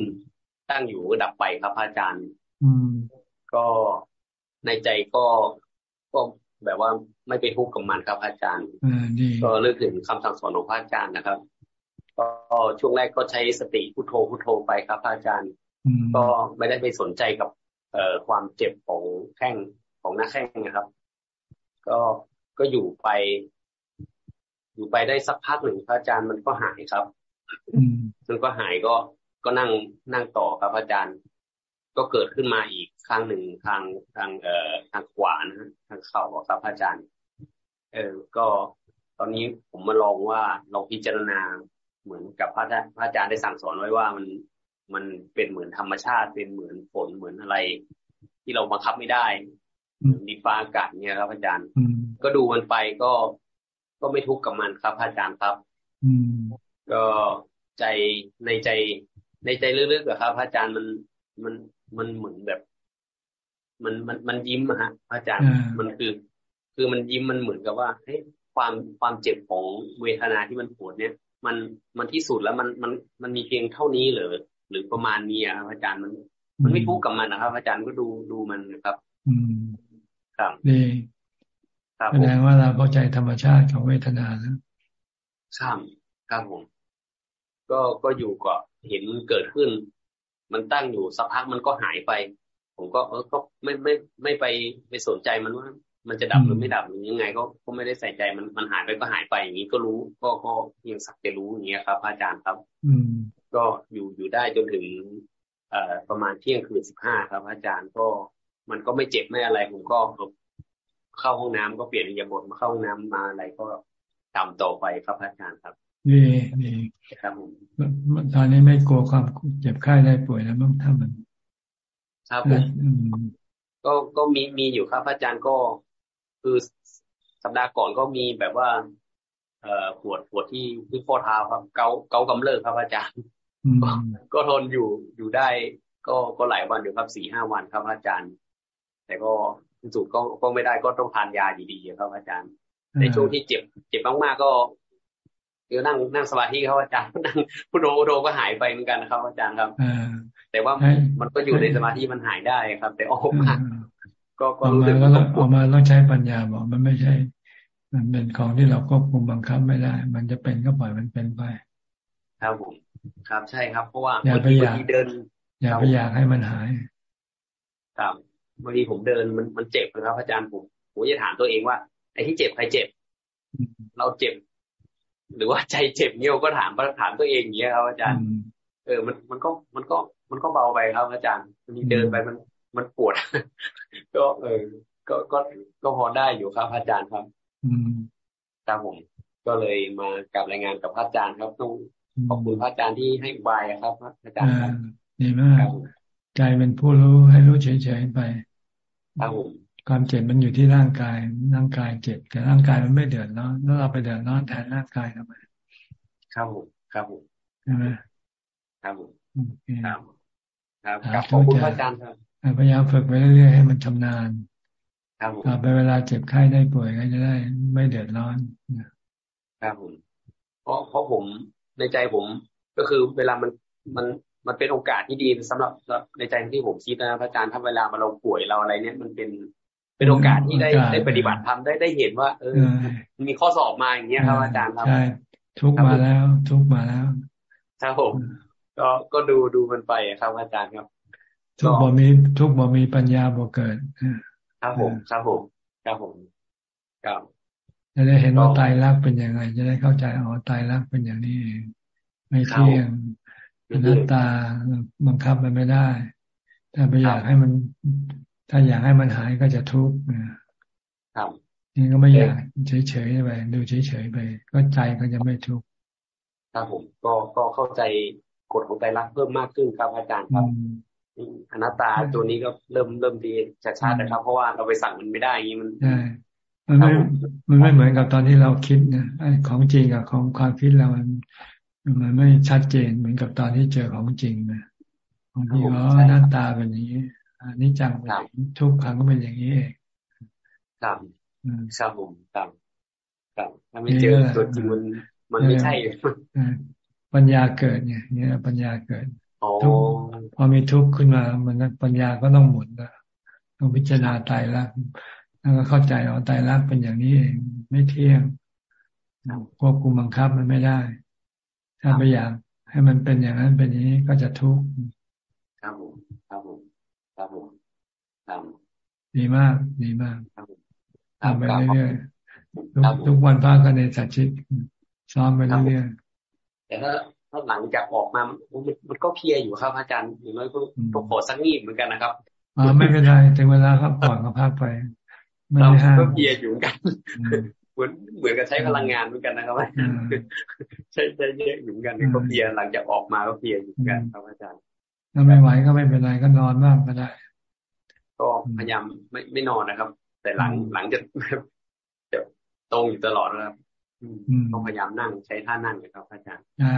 ตั้งอยู่ดับไปครับอาจารย์ อืม ก็ในใจก็ก็แบบว่าไม่ไปทุกข์กับมันครับอาจารย์ก็เลือกถึงคำสั่งสอนของพระอาจารย์นะครับ ก็ช่วงแรกก็ใช้สติพุโทโธพุโทโธไปครับอาจารย์ ก็ไม่ได้ไปสนใจกับ เอ่อความเจ็บของแข้งของหน้าแข้งนะครับ ก็ก็อยู่ไป อยู่ไปได้สักพักหนึ่งพระอาจารย์มันก็หายครับมันก็หายก็ก็นั่งนั่งต่อครับอาจารย์ ก็เกิดขึ้นมาอีกข้างหนึ่งทางทางเอ่อทางขวานะทางเข่าครับอาจารย์ เออก็ตอนนี้ผมมาลองว่าลองพิจารณา เหมือนกับพระพระอาจารย์ได้สั่งสอนไว้ว่ามันมันเป็นเหมือนธรรมชาติเป็นเหมือนฝนเหมือนอะไร ที่เราบังคับไม่ได้มีฟ้าอากาศเนี่ยครับอาจารย์ ก็ดูมันไปก็ก็ไม่ทุกข์กับมันครับอาจารย์ครับก็ใจในใจ ในใจลึกๆอะครับอาจารย์มันมันมันเหมือนแบบ มันมันมันยิ้มอะฮะอาจารย์มันคือ คือมันยิ้มมันเหมือนกับว่าเฮ้ยความความเจ็บของเวทนาที่มันปวดเนี่ย มันมันที่สุดแล้วมันมันมันมีเพียงเท่านี้หรือหรือประมาณนี้ครับอาจารย์มันมันไม่ทุกข์กับมันนะครับ อาจารย์ก็ดูดูมันนะครับ อืมครับดีแสดงว่าเราเข้าใจธรรมชาติของเวทนาแล้วครับครับผม ก็ก็อยู่ก็เห็นเกิดขึ้น มันตั้งอยู่สักพักมันก็หายไป ผมก็เออก็ไม่ไม่ไม่ไปไปสนใจมันว่า มันจะดับหรือไม่ดับหรือยังไง ก็ก็ไม่ได้ใส่ใจมันมันหายไปก็หายไปอย่างนี้ก็รู้ ก็ก็ยังสักแต่รู้อย่างเงี้ยครับ อาจารย์ครับ อืม ก็อยู่อยู่ได้จนถึง เอ่อประมาณเที่ยงคืนสิบห้าครับ อาจารย์ก็มันก็ไม่เจ็บไม่อะไรผมก็เข้าห้องน้ำก็เปลี่ยนอิยาบทมาเข้าห้องน้ำมาอะไรก็ทำต่อไปครับอาจารย์ครับดีดีครับผมตอนนี้ไม่กลัวความเจ็บไข้ได้ป่วยแล้วมั้งถ้ามันครับผมก็ก็มีมีอยู่ครับอาจารย์ก็ คือสัปดาห์ก่อนก็มีแบบว่า เอ่อปวดปวดที่ที่ข้อเท้าครับ เกาเกากำเริบครับอาจารย์ก็ทนอยู่อยู่ได้ ก็ก็หลายวันอยู่ครับสี่ห้าวันครับอาจารย์ แต่ก็สุดก็ก็ไม่ได้ก็ต้องทานยาดีๆครับอาจารย์ ในช่วงที่เจ็บ เจ็บมากๆก็เดี๋ยวนั่งนั่งสมาธิเขาอาจารย์นั่งพุทโธพุทโธก็หายไปเหมือนกันนะครับ อาจารย์ครับแต่ว่ามันก็อยู่ในสมาธิมันหายได้ครับ แต่ออกมา ก็ก็รู้สึกว่าออกมาต้องใช้ปัญญาบอกมันไม่ใช่ มันเป็นของที่เราควบคุมบังคับไม่ได้ มันจะเป็นก็ปล่อยมันเป็นไป ครับผมครับใช่ครับ เพราะว่าอย่าไปอยากเดิน อย่าไปอยากให้มันหายครับบางทีผมเดินมันมันเจ็บนะครับ อาจารย์ผมผมจะถามตัวเองว่าไอ้ที่เจ็บใครเจ็บ เราเจ็บ หรือว่าใจเจ็บเงี้ยก็ถามถามตัวเองอย่างเงี้ยครับอาจารย์ เออมันมันก็มันก็มันก็เบาไปครับอาจารย์มันเดินไปมัน มันปวด ก็เออ ก็ก็ก็พอได้อยู่ครับอาจารย์ครับ อืมครับผมก็เลยมากับรายงานกับพระอาจารย์ครับต้องขอบคุณพระอาจารย์ที่ให้บายครับอาจารย์ครับดีมากใจเป็นผู้รู้ให้รู้เฉยๆไปครับผมความเจ็บมันอยู่ที่ร่างกาย ร่างกายเจ็บ แต่ร่างกายมันไม่เดือดร้อนแล้วเราไปเดือดร้อนแทนร่างกายทำไมครับผมครับผมใช่ไหมครับผมครับครับขอบคุณพระอาจารย์ครับ พยายามฝึกไปเรื่อยๆให้มันชำนาญครับผมไปเวลาเจ็บไข้ได้ป่วยก็จะได้ไม่เดือดร้อนครับผมเพราะเพราะผมในใจผมก็คือเวลามันมันมันเป็นโอกาสที่ดีสำหรับในใจที่ผมคิดนะพระอาจารย์ถ้าเวลาเราป่วยเราอะไร เนี่ยมันเป็นเป็นโอกาสที่ได้ได้ปฏิบัติธรรมได้ได้เห็นว่า เออ มีข้อสอบมาอย่างเงี้ยครับอาจารย์ครับใช่ทุกมาแล้ว ทุกมาแล้วครับผมก็ก็ดูดูมันไปครับอาจารย์ครับ ทุกบ่มีทุกบ่มีปัญญาบ่เกิดครับผมครับผมครับผมครับจะได้เห็นว่าตายรักเป็นยังไง จะได้เข้าใจอ๋อตายรักเป็นอย่างนี้ไม่เที่ยงอนัตตาบังคับมันไม่ได้ถ้าไปอยากให้มัน ถ้าอยากให้มันหายก็จะทุกข์ครับนี่ก็ไม่อยากเฉยๆไปดูเฉยๆไป ก็ใจก็จะไม่ทุกข์ครับผมก็ก็เข้าใจกฎของใจรักเพิ่มมากขึ้นครับอาจารย์ครับ อนัตตาตัวนี้ก็เริ่มเริ่มดีชัดๆนะครับ เพราะว่าเราไปสั่งมันไม่ได้อย่างนี้มันใช่มันไม่มันไม่เหมือนกับตอนที่เราคิดนะไอ้ของจริงกับของความคิดเรามันมันไม่ชัดเจนเหมือนกับตอนที่เจอของจริงนะบางทีอ๋อหน้าตาเป็นอย่างนี้อันนี้จังทุกครั้งก็เป็นอย่างนี้เองครับครับผมครับครับถ้าไม่เจอตัวจริงมันมันไม่ใช่ปัญญาเกิดเนี่ยเนี่ยปัญญาเกิด ทุกพอมีทุกข์ขึ้นมามันปัญญาก็ต้องหมุนนะต้องพิจารณาตายรักแล้วก็เข้าใจอ๋อตายรักเป็นอย่างนี้เองไม่เที่ยงควบคุมบังคับมันไม่ได้ ถ้าไปอยากให้มันเป็นอย่างนั้นเป็นอย่างนี้ก็จะทุกข์ครับผมครับผมครับผมครับดีมากดีมากทำไปเรื่อยๆทุกวันพระก็ในสัจจิตซ้อมไปเรื่อยๆแต่ถ้า ถ้าหลังจากออกมามันก็เพียอยู่ครับ อาจารย์อย่างน้อยก็ต้องขอสักงีบเหมือนกันนะครับอ๋อไม่เป็นไรถึงเวลาครับก่อนก็พักไปไม่ห้ามก็เพียอยู่กันเหมือนเหมือนกับใช้พลังงานเหมือนกันนะครับอาจารย์ใช้ใช้เยอะอยู่เหมือนกันก็เพียหลังจากออกมาก็เพียอยู่กันครับอาจารย์ถ้าไม่ไหวก็ไม่เป็นไรก็นอนบ้างก็ได้ ก็พยายามไม่ไม่นอนนะครับ แต่หลังหลังจะจะตรงอยู่ตลอดนะครับต้องพยายามนั่งใช้ท่านั่งนะครับอาจารย์ใช่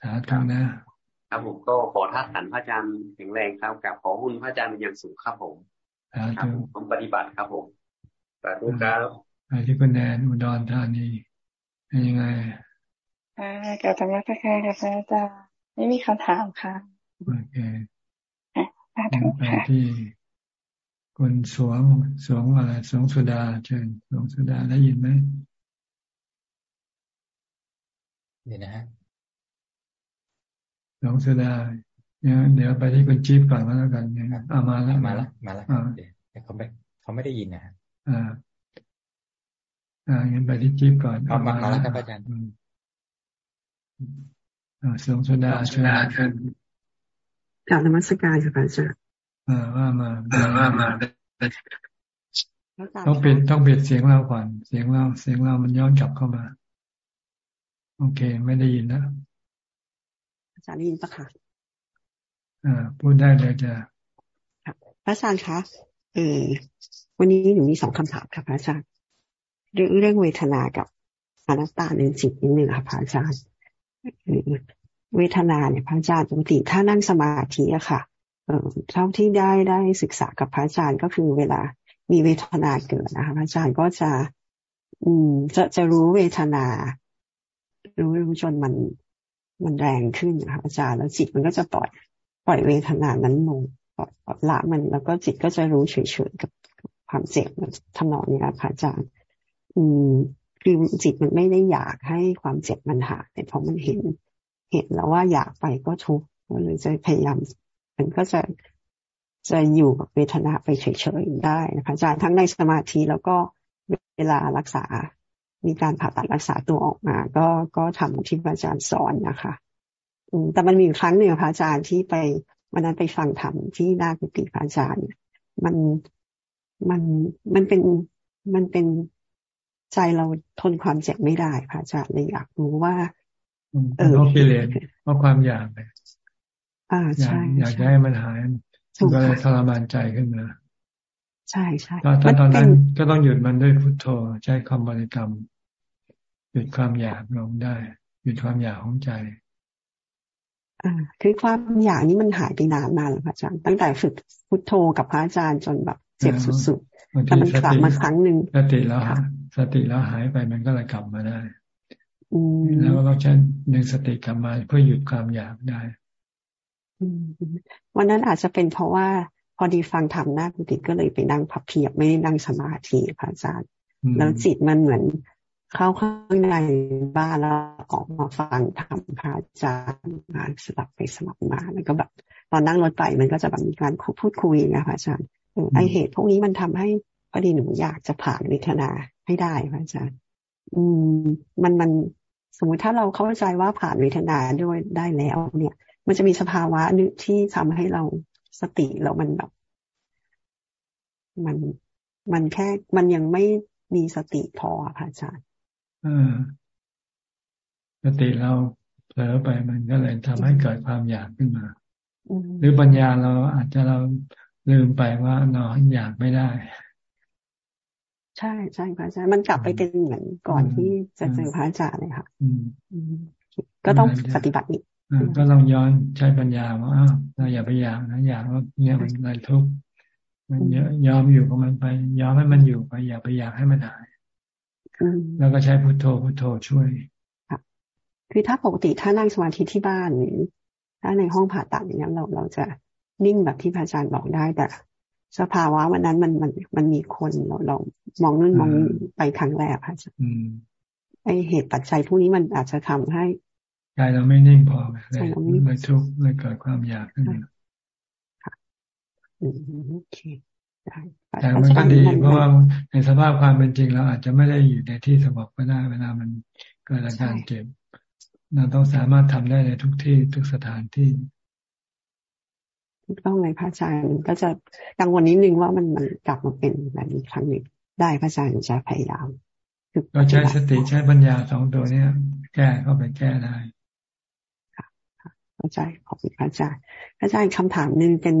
สาธุนะครับผมก็ขอท่าขันพระอาจารย์แข็งแรงครับกับขอหุ้นพระอาจารย์เป็นอย่างสูงครับผมครับผมปฏิบัติครับผมสาธุครับไปที่คุณแนนอุดรธานีเป็นยังไงอ่ากับธรรมะค่ะกับพระอาจารย์ไม่มีคำถามค่ะโอเคไปที่คนสวงสวงอะไรสวงสุดาเชิญสวงสุดาได้ยินไหมเดี๋ยวนะฮะ สวงสุดาเนี่ยเดี๋ยวไปที่คุณจิ๊บก่อนแล้วกันเนี่ยเอามาแล้วมาแล้วมาแล้วเดี๋ยวเขาไม่เขาไม่ได้ยินนะฮะอ่าอ่างั้นไปที่จิ๊บก่อนเอามาแล้วครับอาจารย์อ่าสงสุดาเชิญกลับนมัสการค่ะอาจารย์อ่าว่ามาว่ามาต้องปิดต้องปิดเสียงเราก่อนเสียงเราเสียงเรามันย้อนกลับเข้ามา โอเค ไม่ได้ยินนะอา จารย์ได้ยินปะคะอ่าพูดได้เลยจ้ะพระอาจารย์คะเออวันนี้หนูมีสองคำถามค่ะพระอาจารย์เรื่องเรื่องเวทนากับอนัตตาในจิตนิดหนึ่งค่ะพระอาจารย์เวทนาเนี่ยพระอาจารย์ปกติถ้านั่งสมาธิอะค่ะเออเท่าที่ได้ได้ศึกษากับพระอาจารย์ก็คือเวลามีเวทนาเกิดนะคะพระอาจารย์ก็จะ อืมจะจะรู้เวทนา รู้รู้จนมัน มันแรงขึ้นนะคะอาจารย์แล้วจิตมันก็จะปล่อยปล่อยเวทนานั้นลงปล่อยปล่อยละมันแล้วก็จิตก็จะรู้เฉยๆกับความเจ็บทำนองนี้ค่ะอาจารย์ อืมคือจิตมันไม่ได้อยากให้ความเจ็บมันหายแต่พอมันเห็น เห็นแล้วว่าอยากไปก็ทุกข์ก็เลยจะพยายาม มันก็จะจะอยู่กับเวทนาไปเฉยๆได้นะคะอาจารย์ทั้งในสมาธิแล้วก็เวลารักษา มีการผ่าตัดรักษาตัวออกมา ก็ก็ทำที่อาจารย์สอนนะคะแต่มันมีครั้งหนึ่งพระอาจารย์ที่ไปวันนั้นไปฟังธรรมที่หน้ากุฏิพระอาจารย์ มันมันมันเป็นมันเป็นใจเราทนความเจ็บไม่ได้พระอาจารย์เลยอยากรู้ว่า เออเพราะกิเลสเพราะความอยากเลยอ่าใช่อยากให้มันหายก็เลยทรมานใจขึ้นมา ใช่ใช่ตอนตอนนั้นก็ต้องหยุดมันด้วยพุทโธใช้คำบริกรรม หยุดความอยากลงได้ หยุดความอยากของใจอ่าคือความอยากนี้มันหายไปนานมากแล้วพระอาจารย์ตั้งแต่ฝึกพุทโธกับพระอาจารย์จนแบบเจ็บสุดๆแต่มันกลับมาครั้งหนึ่งสติแล้วสติแล้วหายไปมันก็เลยกลับมาได้แล้วเราใช้ดึงสติกลับมาเพื่อหยุดความอยากได้วันนั้นอาจจะเป็นเพราะว่า พอดีฟังธรรมหน้ากุฏิก็เลยไปนั่งพับเพียบไม่ได้นั่งสมาธิพระอาจารย์ แล้วจิตมันเหมือนเข้าข้างในบ้านแล้วออกมาฟังธรรมพระอาจารย์มาสลับไปสลับมาแล้วก็แบบตอนนั่งรถไปมันก็จะแบบมีการพูดคุยนะคะอาจารย์ไอเหตุพวกนี้มันทำให้พอดีหนูอยากจะผ่านวิทนาให้ได้พระอาจารย์ อืม มันมันสมมุติถ้าเราเข้าใจว่าผ่านวิทนาด้วยได้แล้วเนี่ย มันจะมีสภาวะนึกที่ทำให้เรา สติแล้วมันแบบ มันมันแค่มันยังไม่มีสติพอพระอาจารย์สติเราเผลอไปมันก็เลยทำให้เกิดความอยากขึ้นมา หรือปัญญาเราอาจจะเราลืมไปว่าเราอยากไม่ได้ ใช่ใช่พระอาจารย์มันกลับไปเป็นเหมือนก่อนที่จะเจอพระอาจารย์เลยค่ะก็ต้องปฏิบัตินี้ก็ ลองย้อนใช้ปัญญาว่าเราอย่าไปอยากนะอยากว่าเนี่ยมันอะไรทุกข์มันยอมอยู่กับมันไป ยอมให้มันอยู่ไป อย่าไปอยากให้มันหายแล้วก็ใช้พุทโธพุทโธช่วยคือถ้าปกติถ้านั่งสมาธิที่บ้านหรือถ้าในห้องผ่าตัดอย่างนี้เราเราจะนิ่งแบบที่พระอาจารย์บอกได้แต่สภาวะวันนั้นมันมันมันมีคนเราเรามองนู่นมองไปครั้งแรกพระอาจารย์ไอเหตุปัจจัยพวกนี้มันอาจจะทำให้ ใจเราไม่นิ่งพอเลยเลยทุกข์เลยเกิดความอยากขึ้นมาแต่มันก็ดีเพราะว่าในสภาพความเป็นจริงเราอาจจะไม่ได้อยู่ในที่สงบก็ได้เวลามันเกิดอาการเจ็บเราต้องสามารถทำได้ในทุกที่ทุกสถานที่ถูกต้องเลยพระอาจารย์ก็จะกังวลนิดนึงว่ามันมันกลับมาเป็นแบบนี้ครั้งหนึ่งได้พระอาจารย์จะพยายามเราใช้สติใช้ปัญญาสองตัวเนี้ย แก้เข้าไปแก้ได้ เข้าใจขอบคุณพระอาจารย์พระอาจารย์คำถามหนึ่งเป็น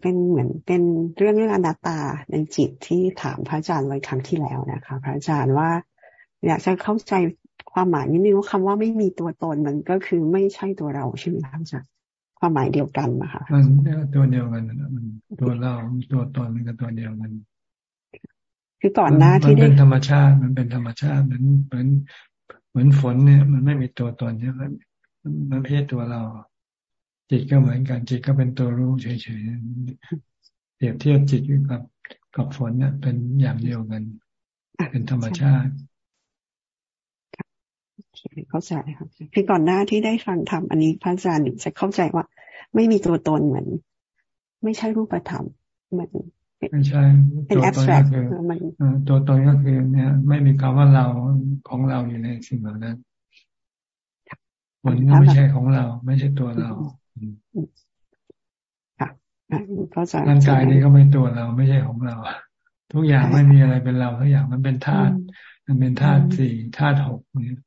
เป็นเหมือนเป็นเรื่องเรื่องอนัตตาในจิตที่ถามพระอาจารย์ไว้ครั้งที่แล้วนะคะ พระอาจารย์ว่า อยากจะเข้าใจความหมายนิดนึงว่าคำว่าไม่มีตัวตนมันก็คือไม่ใช่ตัวเราใช่ไหมคะอาจารย์ความหมายเดียวกันนะคะมันตัวเดียวกันมันตัวเราตัวตนมันก็ตัวเดียวกัน คือก่อนหน้าที่มันเป็นธรรมชาติมันเป็นธรรมชาติเหมือนเหมือนเหมือนฝนเนี่ย มันไม่มีตัวตนใช่ไหม มันไม่ใช่ตัวเรา จิตก็เหมือนกัน จิตก็เป็นตัวรู้เฉยๆเปรียบเทียบจิตกับกับฝนเนี่ยเป็นอย่างเดียวกัน เป็นธรรมชาติเข้าใจครับคือก่อนหน้าที่ได้ฟังธรรมอันนี้พระอาจารย์จะเข้าใจว่า ไม่มีตัวตนเหมือน ไม่ใช่รูปธรรมเหมือนไม่ใช่ตัวตนก็คือตัวตนก็คือเนี่ย ไม่มีคำว่าเราของเราอยู่ในสิ่งเหล่านั้น มันก็ไม่ใช่ของเรา ไม่ใช่ตัวเราค่ะก็จะร่างกายนี้ก็ไม่ตัวเรา ไม่ใช่ของเรา ทุกอย่างไม่มีอะไรเป็นเราทุกอย่างมันเป็นธาตุมันเป็นธาตุสี่ธาตุหกเนี่ย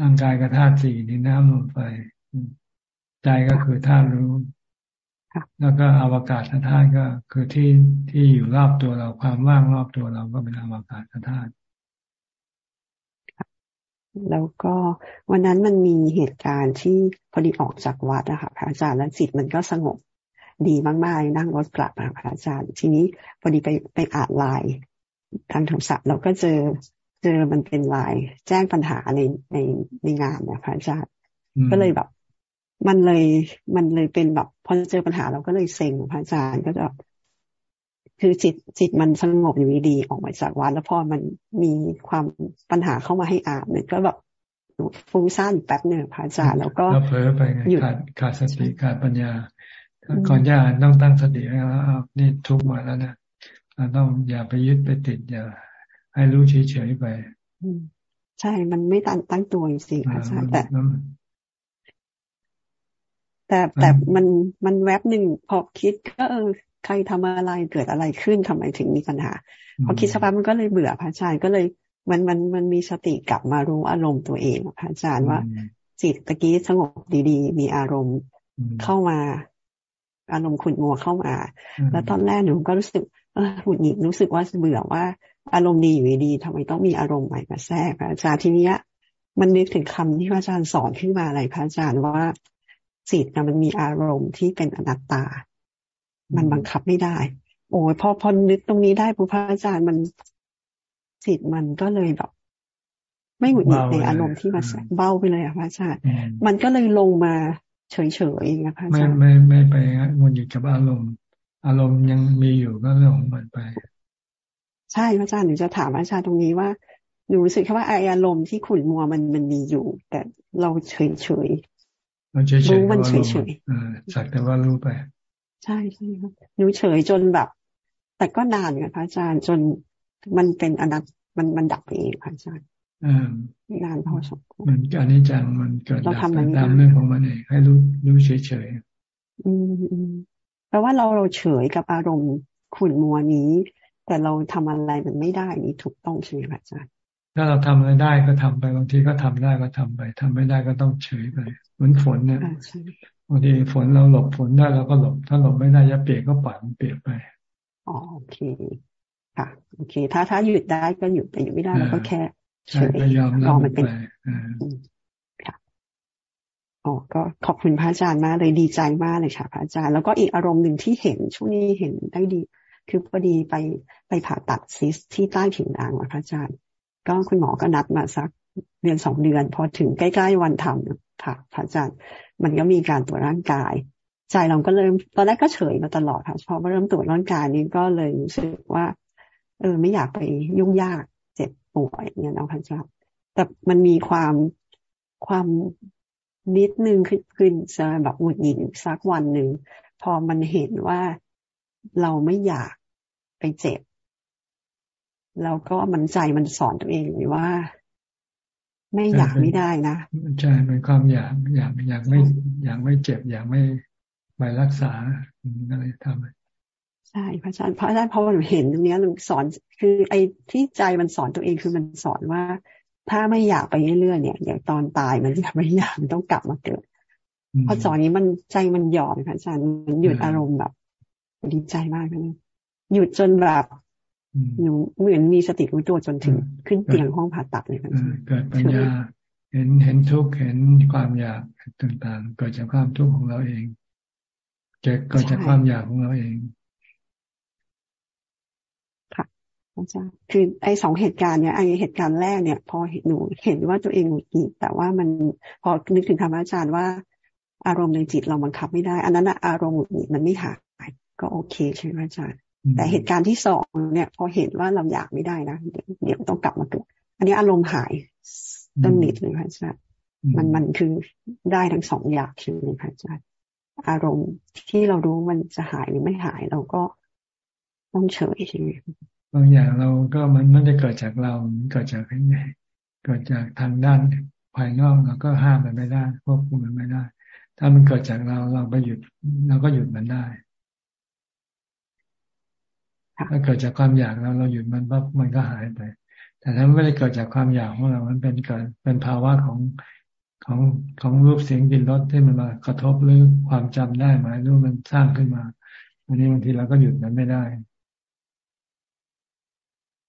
ร่างกายก็ธาตุสี่ดินน้ำลมไฟใจก็คือธาตุรู้แล้วก็อวกาศธาตุก็คือที่ที่อยู่รอบตัวเรา ความว่างรอบตัวเราก็เป็นอวกาศธาตุ แล้วก็วันนั้นมันมีเหตุการณ์ที่พอดีออกจากวัดนะคะพระอาจารย์แล้วจิตมันก็สงบดีมากๆ นั่งรถกลับมาพระอาจารย์ ทีนี้พอดีไปไปอ่านไลน์ทางโทรศัพท์เราก็เจอเจอมันเป็นไลน์แจ้งปัญหาในในในงานเนี่ยพระอาจารย์ก็เลยแบบ มันเลยมันเลยเป็นแบบพอเจอปัญหาเราก็เลยเซ็งพระอาจารย์ก็จะ คือจิตจิตมันสงบอยู่ดีออกมาจากวัดแล้วพอมันมีความปัญหาเข้ามาให้อ่านเนี่ยก็แบบฟุ้งซ่านแป๊บหนึ่งพระอาจารย์แล้วก็เผลอไปไงขาดขาดสติขาดปัญญาก่อนจะอ่านต้องตั้งสติแล้วนี่ทุกมาแล้วนะเราต้องอย่าไปยึดไปติดอย่าให้รู้เฉยๆไปใช่ มันไม่ตั้งตั้งตัวจริงๆพระอาจารย์แต่แต่แต่มันมันแวบหนึ่งพอคิดก็เออ ใครทำอะไรเกิดอะไรขึ้นทำไมถึงมีปัญหาพอคิดสักพักมันก็เลยเบื่อพระอาจารย์ก็เลยมันมันมันมีสติกลับมารู้อารมณ์ตัวเองพระอาจารย์ว่าจิตตะกี้สงบดีๆ มีอารมณ์เข้ามา อารมณ์ขุ่นมัวเข้ามา แล้วตอนแรกหนูก็รู้สึกเออหงุดหงิดรู้สึกว่าเบื่อว่าอารมณ์ดีอยู่ดีทำไมต้องมีอารมณ์ใหม่มาแทรกพระอาจารย์ทีนี้มันนึกถึงคำที่พระอาจารย์สอนขึ้นมาอะไรพระอาจารย์ว่าจิตนะมันมีอารมณ์ที่เป็นอนัตตา มันบังคับไม่ได้ โอ้ยพอพอนึกตรงนี้ได้พระอาจารย์มันจิตมันก็เลยแบบ ไม่หงุดหงิดในอารมณ์ที่มาเบ้าไปเลยอะพระอาจารย์ มันก็เลยลงมาเฉยๆนะพระอาจารย์ไม่ไม่ไม่ไปงุดหงิดกับอารมณ์ อารมณ์ยังมีอยู่ก็เรื่องของมันไป ใช่พระอาจารย์หนูจะถามอาจารย์ตรงนี้ว่าหนูรู้สึกแค่ว่าอารมณ์ที่ขุ่นมัวมันมันมีอยู่ แต่เราเฉยเฉยมันเฉยๆรู้มันเฉยเฉยสักแต่ว่ารู้ไป ใช่ใช่ครับหนูเฉยจนแบบ แต่ก็นานไงพระอาจารย์จนมันเป็นอนัตมันมันดับเองพระอาจารย์นานพอสมควรมันอันนี้จังมันเกิดดับตามเรื่องของมันเองให้รู้รู้เฉยเฉยอืมแปลว่าเราเราเฉยกับอารมณ์ขุ่นมัวนี้ แต่เราทำอะไรมันไม่ได้นี่ถูกต้องใช่ไหมอาจารย์ถ้าเราทำอะไรได้ก็ทำไปบางทีก็ทำได้ก็ทำไปทำไม่ได้ก็ต้องเฉยไปเหมือนฝนเนี่ยบางทีฝนเราหลบฝนได้เราก็หลบ ถ้าหลบไม่ได้จะเปียกก็ปัดมันเปียกไปอ๋อโอเคค่ะโอเค ถ้าถ้าหยุดได้ก็หยุดแต่หยุดไม่ได้เราก็แค่เฉยรอมันเป็นค่ะอ๋อก็ขอบคุณพระอาจารย์มากเลยดีใจมากเลยค่ะ พระอาจารย์แล้วก็อีกอารมณ์หนึ่งที่เห็นช่วงนี้เห็นได้ดี คือพอดีไปไปผ่าตัดซิสที่ใต้ผิวหนังพระอาจารย์ ก็คุณหมอก็นัดมาสัก เดือนสองเดือน พอถึงใกล้ๆวันทำค่ะพระอาจารย์มันก็มีการตรวจร่างกายใจเราก็เริ่มตอนแรกก็เฉยมาตลอดค่ะพอมาเริ่มตรวจร่างกายนี้ก็เลยรู้สึกว่า เออไม่อยากไปยุ่งยากเจ็บป่วยเนี่ยนะพระอาจารย์แต่มันมีความความนิดนึงขึ้นๆจะแบบหงุดหงิดสักวันหนึ่งพอมันเห็นว่าเราไม่อยากไปเจ็บ แล้วก็มันใจมันสอนตัวเองเลยว่า ไม่อยากไม่ได้นะใช่เป็นความอยากอยากอยากไม่อยากไม่เจ็บอยากไม่ไปรักษาอะไรทำใช่พระอาจารย์พระอาจารย์พอเราเห็นตรงนี้เราสอนคือไอ้ที่ใจมันสอนตัวเองคือมันสอนว่า ถ้าไม่อยากไปเรื่อยๆเนี่ยอย่างตอนตายมันจะไม่อยากมันต้องกลับมาเกิดพอสอนนี้มันใจมันหย่อนพระอาจารย์มันหยุดอารมณ์แบบดีใจมากเลยหยุดจนแบบ หนูเหมือนมีสติรู้ตัวจนถึงขึ้นเตียงห้องผ่าตัดเลยครับเกิดปัญญา เห็นเห็นทุกข์เห็นความอยากต่างๆ เกิดจากความทุกข์ของเราเองเกิดเกิดจากความอยากของเราเองค่ะอาจารย์คือไอ้สองเหตุการณ์เนี้ยไอ้เหตุการณ์แรกเนี่ย พอหนูเห็นว่าตัวเองหงุดหงิดแต่ว่ามันพอนึกถึงคำอาจารย์ว่า อารมณ์ในจิตเราบังคับไม่ได้ อันนั้นอารมณ์หงุดหงิดมันไม่หายก็โอเคใช่ไหมอาจารย์ แต่เหตุการณ์ที่สองเนี่ย พอเห็นว่าเราอยากไม่ได้นะเดี๋ยวต้องกลับมาเกิด อันนี้อารมณ์หายต้นนิดเลยพระอาจารย์มันมันคือได้ทั้งสองอย่างใช่ไหมพระอาจารย์อารมณ์ที่เรารู้มันจะหายหรือไม่หายเราก็ต้องเฉยใช่ไหมบางอย่างเราก็มันมันจะเกิดจากเราเกิดจากไงเกิดจากทางด้านภายนอกเราก็ห้ามมันไม่ได้ควบคุมมันไม่ได้ ถ้ามันเกิดจากเราเราไปหยุดเราก็หยุดมันได้ ถ้าเกิดจากความอยากเราเราหยุดมันปั๊บมันก็หายไป แต่ถ้าไม่ได้เกิดจากความอยากของเรา มันเป็นเกิดเป็นภาวะของของของรูปเสียงกลิ่นรสที่มันมากระทบหรือความจำได้หมายรู้มันสร้างขึ้นมา อันนี้บางทีเราก็หยุดมันไม่ได้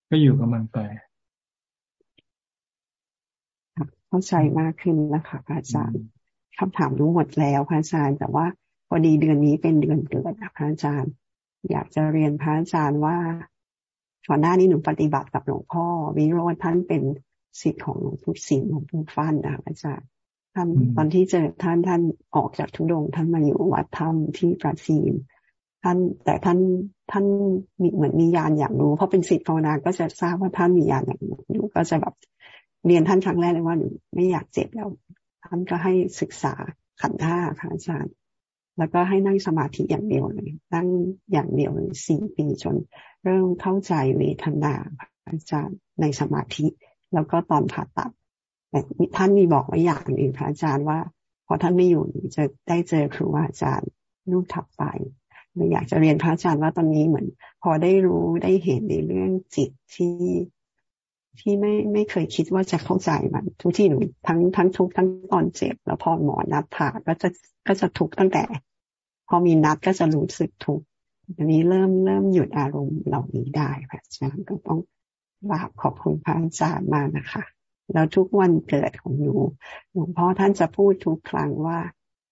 ก็อยู่กับมันไปเข้าใจมากขึ้นนะคะพระอาจารย์คำถามรู้หมดแล้วพระอาจารย์ แต่ว่าพอดีเดือนนี้เป็นเดือนเกิดพระอาจารย์ อยากจะเรียนพระอาจารย์ว่าก่อนหน้านี้หนูปฏิบัติกับหลวงพ่อ วิโรธท่านเป็นศิษย์ของหลวงปู่สิงห์หลวงปู่ฟันนะอาจารย์ท่านตอนที่เจอท่านท่านออกจากทุดงท่านมาอยู่วัดถ้ำที่ปราจีนท่านแต่ท่านท่านมีเหมือนมียานอย่างรู้ เพราะเป็นศิษย์ภาวนาก็จะทราบว่าท่านมียานอย่างรู้ก็จะแบบเรียนท่านครั้งแรกเลยว่าหนูไม่อยากเจ็บแล้ว ท่านก็ให้ศึกษาขันธ์ห้าค่ะอาจารย์ แล้วก็ให้นั่งสมาธิอย่างเดียวเลยนั่งอย่างเดียวเลยสี่ปีจน เริ่มเข้าใจเวทนาอาจารย์ในสมาธิ แล้วก็ตอนผ่าตัดแต่ท่านมีบอกไว้อย่างหนึ่งพระอาจารย์ว่าพอท่านไม่อยู่จะได้เจอครูอาจารย์ลูกถับไปเลยอยากจะเรียนพระอาจารย์ว่าตอนนี้เหมือน พอได้รู้ได้เห็นในเรื่องจิตที่ที่ไม่ไม่เคยคิดว่าจะเข้าใจมัน ทุกที่หนูทั้งทั้งทุกทั้งตอนเจ็บ แล้วพอหมอนัดผ่าก็จะ ก็จะทุกตั้งแต่ พอมีนัดก็จะรู้สึกทุกอันนี้เริ่มเริ่มหยุดอารมณ์เหล่านี้ได้พระอาจารย์ก็ต้องลาบขอบคุณพระอาจารย์มากนะคะ แล้วทุกวันเกิดของหนูหลวงพ่อท่านจะพูดทุกครั้งว่า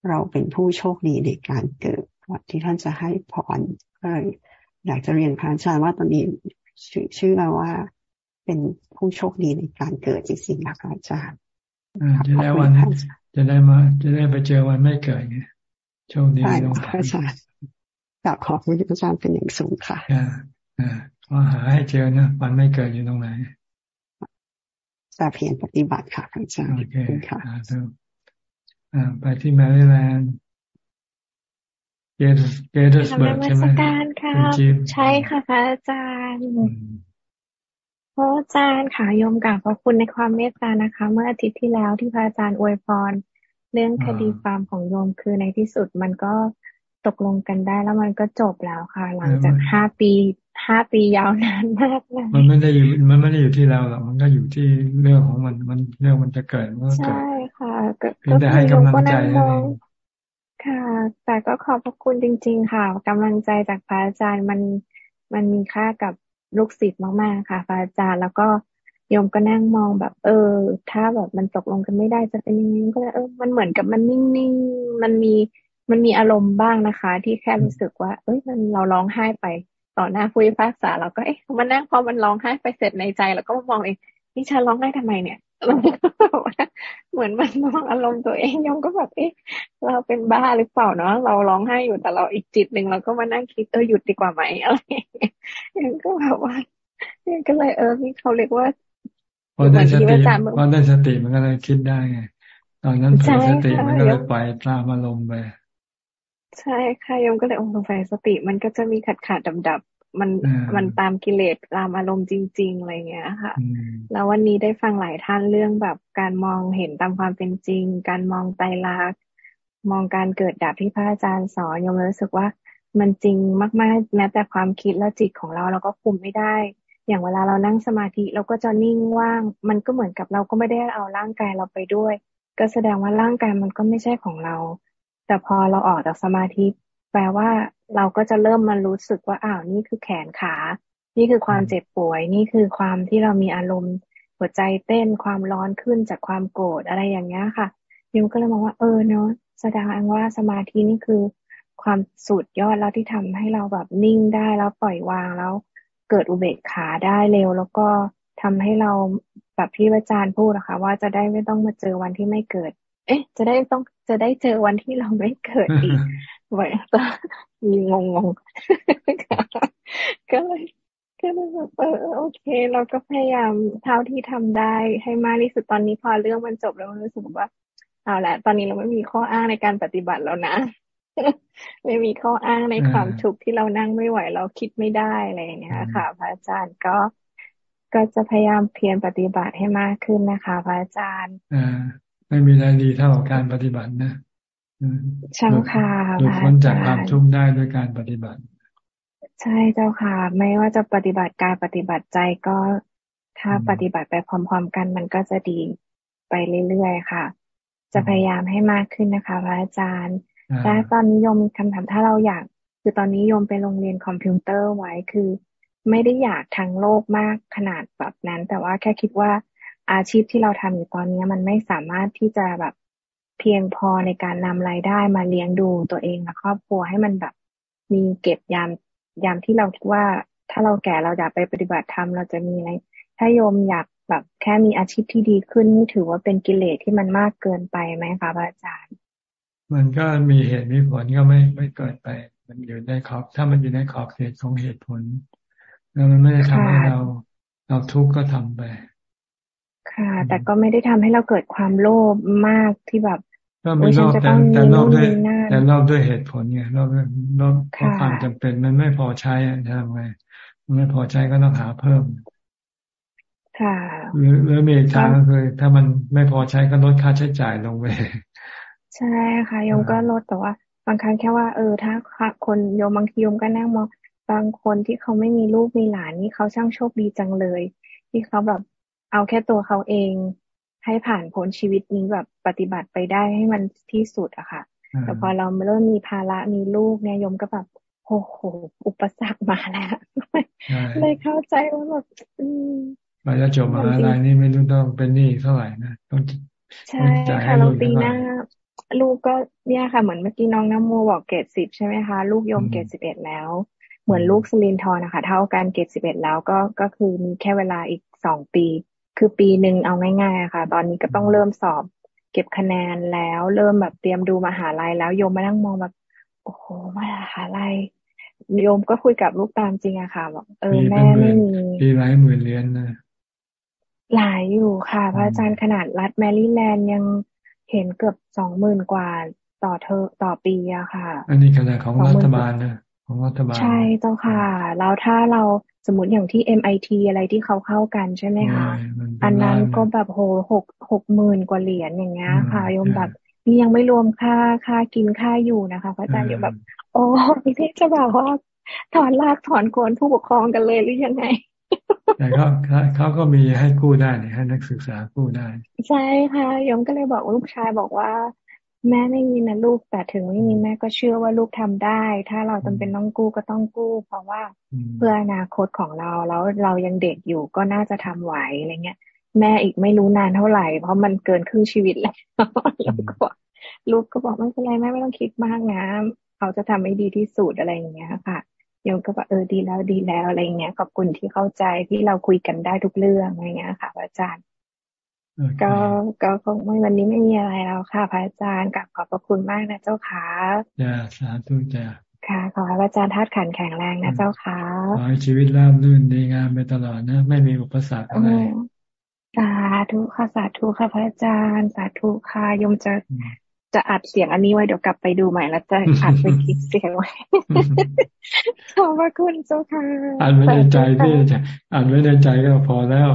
เราเป็นผู้โชคดีในการเกิดก่อนที่ท่านจะให้พรก็อยากจะเรียนพระอาจารย์ว่าตอนนี้เชื่อว่าเป็นผู้โชคดีในการเกิดจริงๆนะคะอาจารย์จะได้วัน จะได้มา จะได้ไปเจอวันไม่เกิดไงโชคดีลงพระอาจารย์อยากขอบคุณอาจารย์เป็นอย่างสูงค่ะอ่าขอหาให้เจอนะวันไม่เกิดอยู่ตรงไหนจะเพียงปฏิบัติค่ะอาจารย์โอเคค่ะอ่าไปที่แมริแลนด์เกตเกตสเบิร์กใช่ไหมใช่ค่ะพระอาจารย์ พระอาจารย์ค่ะโยมกับขอบคุณในความเมตตานะคะ เมื่ออาทิตย์ที่แล้วที่พระอาจารย์อวยพร เรื่องคดีความของโยมคือในที่สุดมันก็ตกลงกันได้แล้วมันก็จบแล้วค่ะ หลังจากห้าปีห้าปียาวนานมากเลยมันไม่ได้อยู่มันไม่ได้อยู่ที่เราหรอกมันก็อยู่ที่เรื่องของมันมันเรื่องมันจะเกิดเมื่อเกิดใช่ค่ะก็ได้ให้กำลังใจนั่นเองค่ะ แต่ก็ขอบพระคุณจริง ๆ ค่ะกำลังใจจากพระอาจารย์มันมันมีค่ากับ ลูกศิษย์มากๆค่ะพระอาจารย์แล้วก็โยมก็นั่งมองแบบ เออ ถ้าแบบมันตกลงกันไม่ได้จะเป็นยังไงก็เลยเออ มันเหมือนกับมันนิ่งๆมันมีมันมีอารมณ์บ้างนะคะ ที่แค่รู้สึกว่า เอ้ยมันเราร้องไห้ไปต่อหน้าผู้พิพากษาเราก็เอ๊ะมันนั่งพอมันร้องไห้ไปเสร็จในใจ แล้วก็มองเอง นี่ฉันร้องไห้ทำไมเนี่ยเหมือนมันมองอารมณ์ตัวเองยมก็แบบเอ๊ะเราเป็นบ้าหรือเปล่าเนาะเราร้องไห้อยู่แต่เราอีกจิตหนึ่งเราก็มานั่งคิดเออหยุดดีกว่าไหมอะไรยังก็แบบว่าก็เลยเออนี่เขาเรียกว่าพอได้สติพอได้สติมันก็เลยคิดได้ไงตอนนั้นเผลอสติมันก็เลยไปตามอารมณ์ไปใช่ค่ะยมก็เลยองสงสัยสติมันก็จะมีขัดขาดดับดับ มันมันตามกิเลสตามอารมณ์จริง ๆอะไรเงี้ยค่ะ แล้ววันนี้ได้ฟังหลายท่านเรื่องแบบการมองเห็นตามความเป็นจริง การมองไตรลักษณ์มองการเกิดดับที่พระอาจารย์สอนยมรู้สึกว่ามันจริงมากๆแม้แต่ความคิดและจิตของเราเราก็คุมไม่ได้ อย่างเวลาเรานั่งสมาธิเราก็จะนิ่งว่าง มันก็เหมือนกับเราก็ไม่ได้เอาร่างกายเราไปด้วย ก็แสดงว่าร่างกายมันก็ไม่ใช่ของเรา แต่พอเราออกจากสมาธิ แปลว่าเราก็จะเริ่มมารู้สึกว่าอ้าวนี่คือแขนขา นี่คือความเจ็บป่วย นี่คือความที่เรามีอารมณ์หัวใจเต้นความร้อนขึ้นจากความโกรธอะไรอย่างเงี้ยค่ะยมก็เลยมองว่าเออเนาะแสดงว่าสมาธินี่คือ ความสุดยอดแล้วที่ทำให้เราแบบนิ่งได้แล้วปล่อยวางแล้ว เกิดอุเบกขาได้เร็ว แล้วก็ทำให้เราแบบที่อาจารย์พูดนะคะ ว่าจะได้ไม่ต้องมาเจอวันที่ไม่เกิด เอ๊ะ จะได้ต้องจะได้เจอวันที่เราไม่เกิดอีก ไว้มีงงงก็เลยก็เลยแบบเออโอเค เราก็พยายามเท่าที่ทำได้ให้มากที่สุดตอนนี้พอเรื่องมันจบแล้วรู้สึกว่าเอาละตอนนี้เราไม่มีข้ออ้างในการปฏิบัติแล้วนะ ไม่มีข้ออ้างในความทุกข์ที่เรานั่งไม่ไหว เราคิดไม่ได้อะไรอย่างเงี้ยค่ะ พระอาจารย์ก็ก็จะพยายามเพียรปฏิบัติให้มากขึ้นนะคะ พระอาจารย์อ่าไม่มีอะไรดีเท่ากับการปฏิบัตินะ ใช่ค่ะหลุดพ้นจากความทุกข์ได้ด้วยการปฏิบัติ ใช่เจ้าค่ะ ไม่ว่าจะปฏิบัติการปฏิบัติใจก็ถ้าปฏิบัติไปพร้อม ๆ กันมันก็จะดีไปเรื่อยๆค่ะ จะพยายามให้มากขึ้นนะคะพระอาจารย์ และตอนนี้โยมมีคำถามถ้าเราอยาก คือตอนนี้โยมไปโรงเรียนคอมพิวเตอร์ไว้คือ ไม่ได้อยากทั้งโลกมากขนาดแบบนั้น แต่ว่าแค่คิดว่าอาชีพที่เราทำอยู่ตอนนี้มันไม่สามารถที่จะแบบ เพียงพอในการนำรายได้มาเลี้ยงดูตัวเองและครอบครัวให้มันแบบ มีเก็บยามยามที่เราคิดว่า ถ้าเราแก่เราอยากไปปฏิบัติธรรมเราจะมีอะไร ถ้าโยมอยากแบบแค่มีอาชีพที่ดีขึ้นนี่ถือว่าเป็นกิเลสที่มันมากเกินไปไหมคะอาจารย์ มันก็มีเหตุมีผลก็ไม่ไม่เกิดไป มันอยู่ในขอบถ้ามันอยู่ในขอบเขตของเหตุผล แล้วมันไม่ได้ทำให้เราเราทุกข์ก็ทำไปค่ะ แต่ก็ไม่ได้ทำให้เราเกิดความโลภมากที่แบบ ก็มีโลภแต่แต่โลภด้วย แต่โลภด้วยเหตุผลไงโลภโลภเพราะความจำเป็นมันไม่พอใช้ทำไงมันไม่พอใช้ก็ต้องหาเพิ่มค่ะหรือหรือมีทางก็คือถ้ามันไม่พอใช้ก็ลดค่าใช้จ่ายลงไปใช่ค่ะโยมก็ลดแต่ว่าบางครั้งแค่ว่าเออถ้าคนโยมบางทีโยมก็นั่งมองบางคนที่เขาไม่มีลูกมีหลานนี่เขาช่างโชคดีจังเลย ที่เขาแบบเอาแค่ตัวเขาเองให้ผ่านพ้นชีวิตนี้แบบ ปฏิบัติไปได้ให้มันที่สุดอะค่ะ แต่พอเราเริ่มมีภาระมีลูกเนี่ยโยมก็แบบโอ้โหอุปสรรคมาแล้วเลยเข้าใจว่าแบบไปจะจบมาอะไรนี่ไม่รู้ต้องเป็นหนี้เท่าไหร่นะต้องใช่ค่ะเราปีหน้าลูกก็เนี่ยค่ะเหมือนเมื่อกี้น้องน้ำโมบอกเกรดสิบใช่ไหมคะลูกโยมเกรดสิบเอ็ดแล้ว เหมือนลูกสลินทอนะคะเท่ากันเกรดสิบเอ็ดแล้วก็ก็คือมีแค่เวลาอีกสองปี คือปีหนึ่งเอาง่ายๆค่ะ ตอนนี้ก็ต้องเริ่มสอบ เก็บคะแนนแล้ว เริ่มแบบเตรียมดูมหาลัยแล้วโยมมานั่งมองแบบ โอ้โหมหาลัยโยมก็คุยกับลูกตามจริงอะค่ะบอกเออแม่ไม่มีปีหลายหมื่นเหรียญนะหลายอยู่ค่ะ พระอาจารย์ขนาดรัฐแมริแลนด์ยังเห็นเกือบสองหมื่นกว่าต่อเธอต่อปีอะค่ะ อันนี้ขนาดของรัฐบาลนะ ของรัฐบาลใช่เจ้าค่ะ แล้วถ้าเราสมมติอย่างที่ MIT อะไรที่เขาเข้ากันใช่ไหมคะ อันนั้นก็แบบโหหกหกหมื่นกว่าเหรียญอย่างเงี้ยค่ะโยมแบบนี่ยังไม่รวมค่าค่ากินค่าอยู่นะคะพระอาจารย์อยู่แบบ โอ้ที่จะบอกว่าถอนลากถอนโคนผู้ปกครองกันเลยหรือยังไงแต่เขาเขาก็มีให้กู้ได้ให้นักศึกษากู้ได้ ใช่ค่ะยมก็เลยบอกลูกชายบอกว่า แม่ไม่มีนะลูกแต่ถึงไม่มีแม่ก็เชื่อว่าลูกทำได้ ถ้าเราจำเป็นต้องกู้ก็ต้องกู้ เพราะว่าเพื่ออนาคตของเราแล้วเรายังเด็กอยู่ก็น่าจะทำไหวอะไรเงี้ย แม่อีกไม่รู้นานเท่าไหร่ เพราะมันเกินครึ่งชีวิตแล้วลูกก็บอกลูกก็บอกไม่เป็นไรแม่ไม่ต้องคิดมากนะเขาจะทำให้ดีที่สุดอะไรอย่างเงี้ยค่ะโยมก็บอกเออดีแล้วดีแล้วอะไรเงี้ยขอบคุณที่เข้าใจที่เราคุยกันได้ทุกเรื่องอะไรเงี้ยค่ะพระอาจารย์ ก็ก็คงไม่วันนี้ไม่มีอะไรแล้วค่ะ พระอาจารย์กับขอบพระคุณมากนะเจ้าค่ะจ้าสาธุจ้าค่ะ ขอให้พระอาจารย์ทัดขันแข็งแรงนะเจ้าค่ะขอให้ชีวิตราบรื่นดีงามไปตลอดนะ ไม่มีอุปสรรคอะไรสาธุค่ะสาธุค่ะพระอาจารย์ สาธุค่ะยมจะ จะอัดเสียงอันนี้ไว้เดี๋ยวกลับไปดูใหม่แล้วจะอัดไปคลิปเสียงไว้ขอบพระคุณเจ้าค่ะอ่านไว้ในใจพี่อ่านไว้ในใจก็พอแล้ว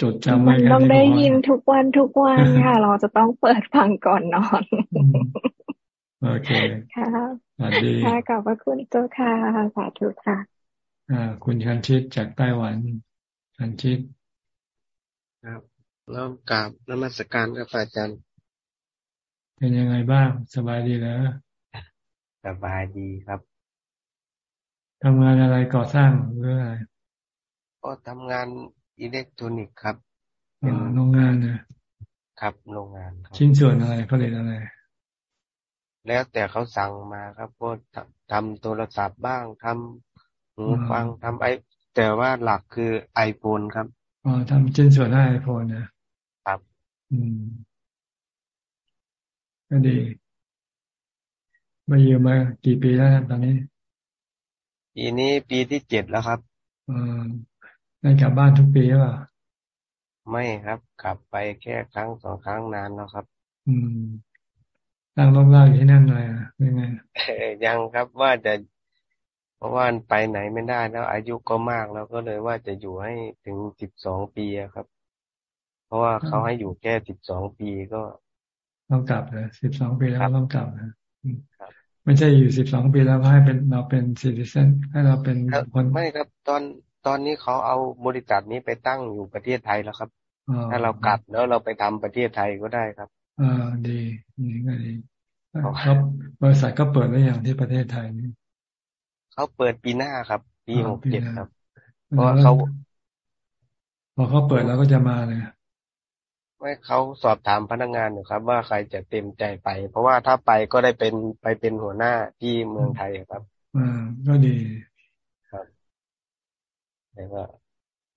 จดจำไว้กันต้องได้ยินทุกวันทุกวันค่ะ เราจะต้องเปิดฟังก่อนนอนโอเคค่ะสวัสดีค่ะขอบพระคุณเจ้าค่ะสาธุค่ะ อ่า คุณคันชิตจากไต้หวันคันชิตครับแล้วกราบนมัสการกับอาจารย์ เป็นยังไงบ้าง สบายดีแล้วสบายดีครับทำงานอะไรก่อสร้างหรืออะไรก็ทำงานอิเล็กทรอนิกส์ครับเป็นโรงงานนะครับโรงงานครับชิ้นส่วนอะไรผลิตอะไร แล้วแต่เขาสั่งมาครับก็ทำโทรศัพท์บ้างทำหูฟังทำไอแต่ว่าหลักคือไอโฟนครับอ๋อทำชิ้นส่วนให้ไอโฟนนะครับ อืม ก็ดี มาอยู่มากี่ปีแล้วตอนนี้ ปีนี้ปีที่เจ็ดแล้วครับอืมได้กลับบ้านทุกปีหรือเปล่าไม่ครับ กลับไปแค่ครั้งสองครั้งนานแล้วครับ อืมไปตั้งรกรากอยู่ที่นั่นเลยอะเป็นไงยังครับว่าจะเพราะว่าไปไหนไม่ได้แล้ว อายุก็มากแล้วก็เลยว่าจะอยู่ให้ถึงสิบสองปีครับ เพราะว่าเขาให้อยู่แค่สิบสองปีก็ ต้องกลับเลยสิบสองปีแล้วต้องกลับนะไม่ใช่อยู่สิบสองปีแล้วให้เป็นเราเป็นซิติเซนให้เราเป็นคนไม่ครับ ตอนตอนนี้เขาเอาบริษัทนี้ไปตั้งอยู่ประเทศไทยแล้วครับ ถ้าเรากลับแล้วเราไปทำประเทศไทยก็ได้ครับอ่าดีนี่ก็ดีครับบริษัทก็เปิดแล้วอย่างที่ประเทศไทยนี่เขาเปิดปีหน้าครับ ปีหกเจ็ดครับ เพราะว่าเขาพอเขาเปิดแล้วก็จะมาเลย ไม่เขาสอบถามพนักงานอยู่ครับ ว่าใครจะเต็มใจไป เพราะว่าถ้าไปก็ได้เป็นไปเป็นหัวหน้าที่เมืองไทยครับอ่าก็ดีครับแต่ว่า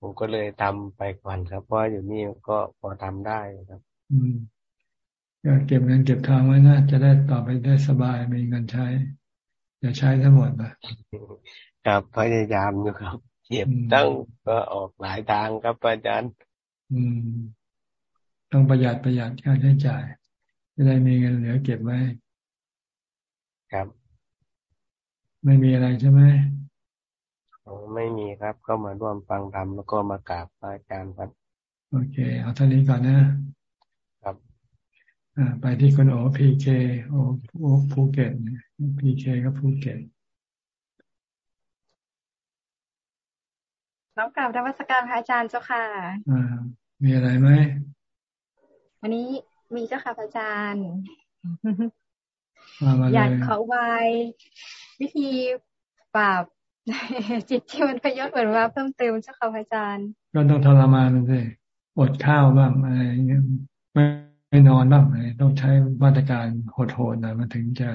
ผมก็เลยทำไปก่อนครับ เพราะอยู่นี่ก็พอทำได้ครับ อืมก็เก็บเงินเก็บทองไว้นะจะได้ต่อไปได้สบายมีเงินใช้อย่าใช้ทั้งหมดนะครับพยายามอยู่ครับเก็บตั้งก็ออกหลายทางครับอาจารย์ อืม ต้องประหยัดประหยัดค่าใช้จ่ายจะได้มีเงินเหลือเก็บไว้ ครับ ไม่มีอะไรใช่ไหมไม่มีครับ ก็มาร่วมฟังธรรมแล้วก็มากราบอาจารย์ครับ โอเค เอาเท่านี้ก่อนนะ ครับอ่าไปที่คนโอพีเคโอโอภูเก็ตพีเคก็ภูเก็ตน้องกล่าวธรรมสการพระอาจารย์เจ้าค่ะ อ่า มีอะไรไหม วันนี้มีเจ้าค่ะพระอาจารย์อยากขอวายวิธีปราบจิตที่มันพยศเหมือนว่าเพิ่มเติมเจ้าค่ะพระอาจารย์ก็ต้องทรมานมันสิอดข้าวบ้างอะไรเงี้ยไม่ไม่นอนบ้างอะไรต้องใช้มาตรการโหดๆหน่อยมันถึงจะ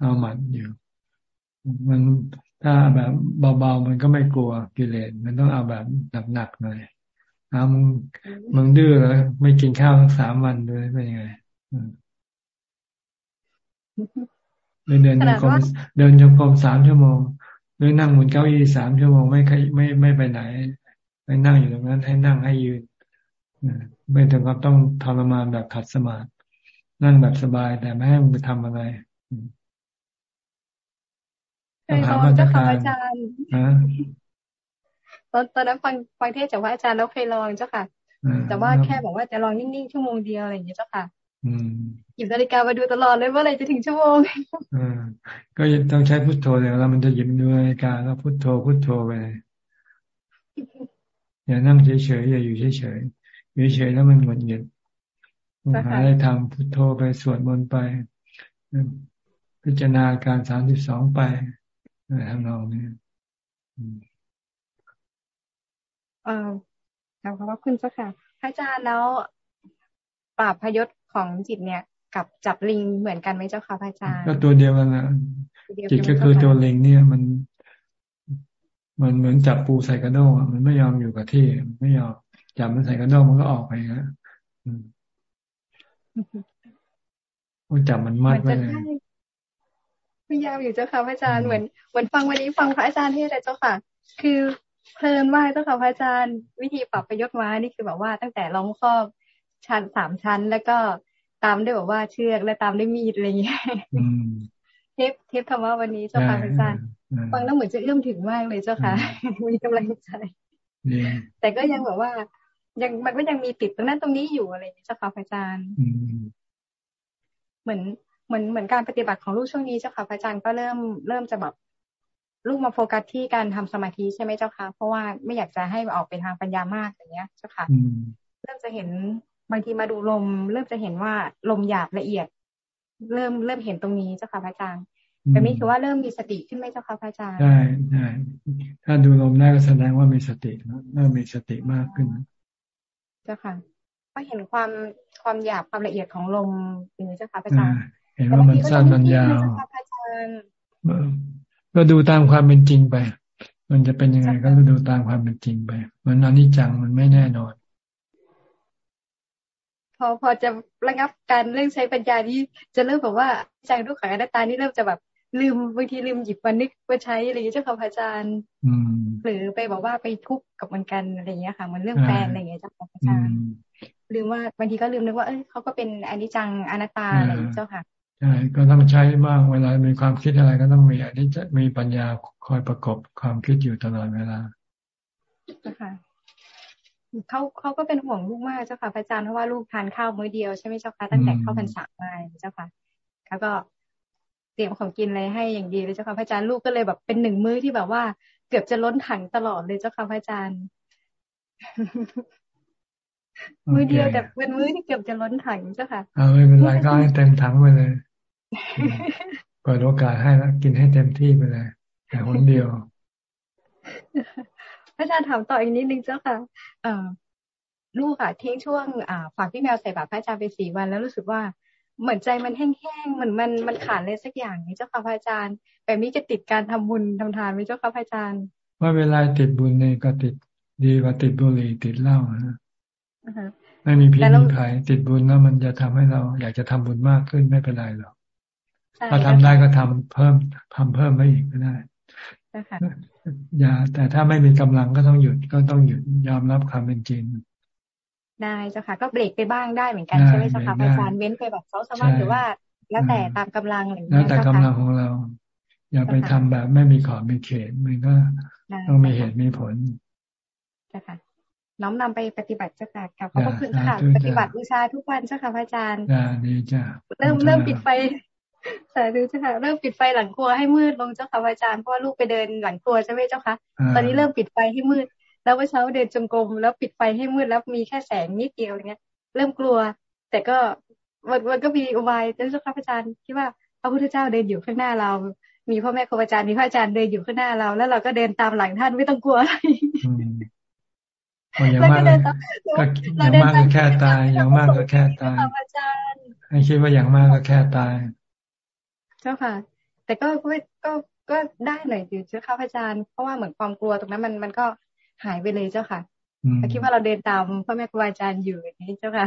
เอาหมัดอยู่มันถ้าแบบเบาๆมันก็ไม่กลัวกิเลสมันต้องเอาแบบหนักๆหน่อย อ้ามึงมึงดื้อแล้วไม่กินข้าวทั้งสามวันด้วยเป็นยังไงเดินเดินจงกรมเดินจงกรมสามชั่วโมง หรือนั่งบนเก้าอี้สามชั่วโมงไม่ไม่ไม่ไปไหนไม่นั่งอยู่ตรงนั้นให้นั่งให้ยืนไม่ถึงกับต้องทรมานแบบขัดสมาธินั่งแบบสบายแต่ไม่ให้มึงไปทำอะไรต้องหามาตรการนะ ตอนตอนนั้นฟังฟังเทศจากว่าอาจารย์แล้วเคยลองเจ้าค่ะ แต่ว่าแค่บอกว่าจะลองนิ่งๆชั่วโมงเดียวอะไรอย่างเงี้ยเจ้าค่ะหยิบนาฬิกามาดูตลอดเลยว่าอะไรจะถึงชั่วโมงอก็ต้องใช้พุทโธเลยแล้วมันจะหยิบดูนาฬิกาแล้วพุทโธพุทโธไปอย่านั่งเฉยๆอย่าอยู่เฉยๆอยู่เฉยๆแล้วมันหงุดหงิดหาอะไรทำพุทโธไปสวดมนต์ไป พิจารณาการสามสิบสองไปทำนองนี้ เออขอบคุณเจ้าค่ะพระอาจารย์แล้วปราบพยศของจิตเนี่ย กับจับลิงเหมือนกันไหมเจ้าค่ะพระอาจารย์ก็ตัวเดียวกันนะจิตก็คือตัวลิงเนี่ยมัน มันเหมือนจับปูใส่กระด้งมันไม่ยอมอยู่กับที่ไม่ยอมจับมันใส่กระด้งมันก็ออกไปนะโอ้จับมันมัดไว้เลยพยายามอยู่เจ้าค่ะพระอาจารย์เหมือนเหมือนฟังวันนี้ฟังพระอาจารย์ที่อะไรเจ้าค่ะ คือ เพลินมากเจ้าค่ะพระอาจารย์ วิธีปรับประยศม้านี่คือแบบว่าตั้งแต่ล้อมครอบชั้นสามชั้น แล้วก็ตามด้วยแบบว่าเชือกและตามด้วยมีดอะไรอย่างเงี้ยเทปเทปธรรมะวันนี้เจ้าค่ะพระอาจารย์ฟังแล้วเหมือนจะเอื้อมถึงมากเลยเจ้าค่ะมีกำลังใจแต่ก็ยังแบบว่า ยังมันก็ยังมีติดตรงนั้นตรงนี้อยู่อะไรอย่างเงี้ยเจ้าค่ะพระอาจารย์เหมือนเหมือนเหมือนการปฏิบัติของลูกช่วงนี้เจ้าค่ะพระอาจารย์ก็เริ่มเริ่มจะแบบ ลูกมาโฟกัสที่การทำสมาธิใช่ไหมเจ้าค่ะเพราะว่าไม่อยากจะให้ออกไปทางปัญญามากอย่างเงี้ยเจ้าค่ะเริ่มจะเห็นบางทีมาดูลม เริ่มจะเห็นว่าลมหยาบละเอียด เริ่มเริ่มเห็นตรงนี้เจ้าค่ะพระอาจารย์แต่นี่คือว่าเริ่มมีสติขึ้นไหมเจ้าค่ะพระอาจารย์ใช่ใช่ถ้าดูลมได้ก็แสดงว่ามีสติเริ่มมีสติมากขึ้นเจ้าค่ะก็เห็นความความหยาบความละเอียดของลมอย่างนี้เจ้าค่ะพระอาจารย์เห็นว่ามันสั้นมันยาว ก็ดูตามความเป็นจริงไป มันจะเป็นยังไงก็ดูตามความเป็นจริงไป มันอนิจจังมันไม่แน่นอน พอพอจะระงับการเรื่องใช้ปัญญานี้จะเริ่มแบบว่าใจทุกขังอนัตตานี่เริ่มจะแบบลืมบางทีลืมหยิบมานึกมาใช้อะไรอย่างเงี้ยเจ้าค่ะพระอาจารย์หรือไปบอกว่าไปทุกข์กับมันกันอะไรอย่างเงี้ยค่ะ มันเรื่องแฟนอะไรอย่างเงี้ยเจ้าค่ะพระอาจารย์ลืมว่าบางทีก็ลืมนึกว่าเอ้ยเขาก็เป็นอนิจจังอนัตตาอะไรเจ้าค่ะ ใช่ก็ต้องใช้บ้างเวลา มีความคิดอะไรก็ต้องมีอันนี้จะมีปัญญาคอยประกบความคิดอยู่ตลอดเวลาค่ะเขาเขาก็เป็นห่วงลูกมากเจ้าค่ะพระอาจารย์เพราะว่าลูกทานข้าวมื้อเดียวใช่ไหมเจ้าค่ะตั้งแต่เข้าพรรษามาเจ้าค่ะแล้วก็เตรียมของกินอะไรให้อย่างดีเลยเจ้าค่ะพระอาจารย์ลูกก็เลยแบบเป็นหนึ่งมื้อที่แบบว่า เกือบจะล้นถังตลอดเลยเจ้าค่ะพระอาจารย์มื้อเดียวแต่เป็นมื้อที่เกือบจะล้นถังเจ้าค่ะเอาไม่เป็นไรก็ให้เต็มถังไปเลย เปิดโอกาสให้แล้วกินให้เต็มที่ไปเลยแต่คนเดียวอาจารย์ถามต่ออีกนิดนึงเจ้าค่ะ เอ่อลูกค่ะทิ้งช่วงอ่าฝากพี่แมวใส่บาตรพระอาจารย์ไปสี่วัน แล้วรู้สึกว่าเหมือนใจมันแห้งๆเหมือนมันมันขาดเลยสักอย่างนี้เจ้าค่ะพระอาจารย์แบบนี้จะติดการทำบุญทำทานไหมเจ้าค่ะพระอาจารย์ว่าเวลาติดบุญเนี่ยก็ติดดีกว่าติดบุหรี่ติดเหล้านะไม่มีพิษมีภัยติดบุญแล้วมันจะทำให้เรา อยากจะทำบุญมากขึ้นไม่เป็นไรหรอก ถ้าทำได้ก็ทำเพิ่มทำเพิ่มไม่อีกก็ได้อย่าแต่ถ้าไม่มีกำลังก็ต้องหยุดก็ต้องหยุดยอมรับความเป็นจริงได้เจ้าค่ะ ก็เบรกไปบ้างได้เหมือนกันใช่ไหมเจ้าค่ะอาจารย์เว้นไปแบบเขาสามารถหรือว่า แล้วแต่ตามกำลังอะไรอย่างเงี้ยแล้วแต่กำลังของเรา อย่าไปทำแบบไม่มีขอบมีเขตมันก็ต้องมีเหตุมีผลเจ้าค่ะน้อมนำไปปฏิบัติเจ้าค่ะขอบพระคุณค่ะ ปฏิบัติบูชาทุกวันเจ้าค่ะพระอาจารย์ดีจ้าเริ่มเริ่มปิดไฟ สาธุเจ้าค่ะเริ่มปิดไฟหลังครัวให้มืดลงเจ้าค่ะอาจารย์เพราะว่าลูกไปเดินหลังครัวใช่ไหมเจ้าคะตอนนี้เริ่มปิดไฟให้มืด แล้วเมื่อเช้าเดินจงกรมแล้วปิดไฟให้มืดแล้วมีแค่แสงนิดเดียวอย่างเงี้ย เริ่มกลัว แต่ก็มันมันก็มีอุบายเจ้าค่ะอาจารย์คิดว่าพระพุทธเจ้าเดินอยู่ข้างหน้าเรา มีพ่อแม่ครูอาจารย์มีพระอาจารย์เดินอยู่ข้างหน้าเรา แล้วเราก็เดินตามหลังท่านไม่ต้องกลัวอะไรอย่างมากก็อย่างมากก็แค่ตายอย่างมากก็แค่ตายให้คิดว่าอย่างมากก็แค่ตายเจ้าค่ะ แต่ก็ก็ก็ก็ได้หน่อยอยู่เจ้าค่ะพระอาจารย์เพราะว่าเหมือนความกลัวตรงนั้นมันมันก็หายไปเลยเจ้าค่ะคิดว่าเราเดินตามพ่อแม่ครูอาจารย์อยู่อย่างนี้เจ้าค่ะ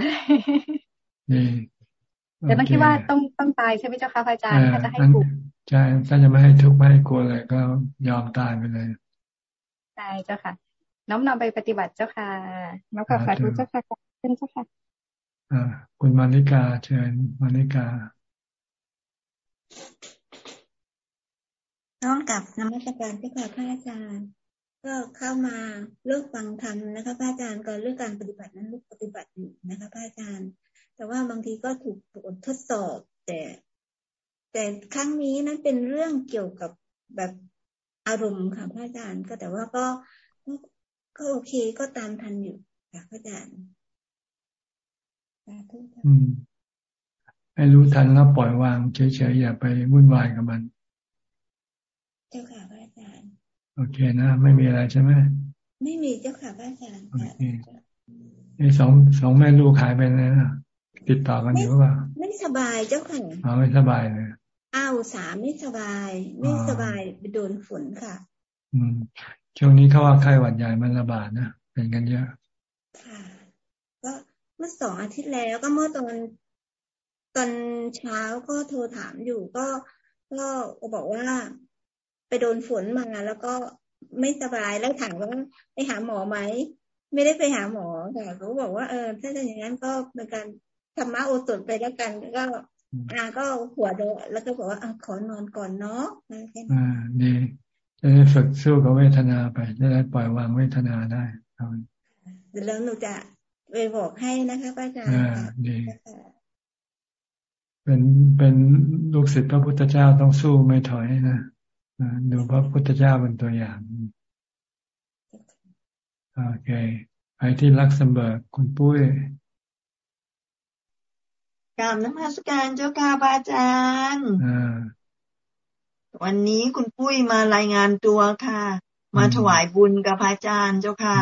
แต่ต้องคิดว่าต้องต้องตายใช่ไหมเจ้าค่ะพระอาจารย์ถ้าจะให้ถูกใช่ถ้าจะไม่ให้ทุกข์ไม่ให้กลัวเลยก็ยอมตายไปเลยใช่เจ้าค่ะ น้อมนำไปปฏิบัติเจ้าค่ะน้อมกับสาธุเจ้าค่ะเป็นเจ้าค่ะอ่าคุณมานิกาเชิญมานิกา น้องกับนมัสการที่ค่ะพระอาจารย์ ก็เข้ามาเลือกฟังธรรมนะคะพระอาจารย์ก็เรื่องการปฏิบัตินั้นลูกปฏิบัติอยู่นะคะพระอาจารย์ แต่ว่าบางทีก็ถูกบททดสอบแต่ แต่ครั้งนี้นั้นเป็นเรื่องเกี่ยวกับแบบอารมณ์ค่ะพระอาจารย์ ก็แต่ว่าก็ก็โอเคก็ตามทันอยู่ค่ะพระอาจารย์สาธุ ให้รู้ทันแล้วปล่อยวางเฉยๆอย่าไปวุ่นวายกับมันเจ้าค่ะพระอาจารย์โอเคนะไม่มีอะไรใช่ไหมไม่มีเจ้าค่ะพระอาจารย์โอเคไอ้สองสองแม่ลูกหายไปเลยนะติดต่อกันอยู่ว่าไม่สบายเจ้าค่ะอ๋อไม่สบายเลยอ้าวสามไม่สบาย ไม่สบายไปโดนฝนค่ะ อืมช่วงนี้เขาว่าไข้หวัดใหญ่มันระบาดนะเป็นกันเยอะค่ะก็เมื่อสองอาทิตย์แล้วก็เมื่อตอน ตอนเช้าก็โทรถามอยู่ก็ก็บอกว่าไปโดนฝนมาแล้วก็ไม่สบายแล้วถามว่าไปหาหมอไหมไม่ได้ไปหาหมอค่ะเขาบอกว่าเออถ้าจะอย่างนั้นก็เป็นการธรรมะโอสถไปแล้วกัน ก็อาก็หัวโดแล้วก็บอกว่าอขอนอนก่อนเนาะอ่าดีจะได้ฝึกสู้กับเวทนาไปจะได้ปล่อยวางเวทนาได้ครับแล้วหนูจะไปบอกให้นะคะป้าจารย์อ่าดี เป็นเป็นลูกศิษย์พระพุทธเจ้าต้องสู้ไม่ถอยนะดูพระพุทธเจ้าเป็นตัวอย่างโอเคไปที่ลักเซมเบิร์กคุณปุ้ยกราบนมัสการเจ้าค่ะพระอาจารย์วันนี้คุณปุ้ยมารายงานตัวค่ะ มาถวายบุญกับพระอาจารย์เจ้าค่ะ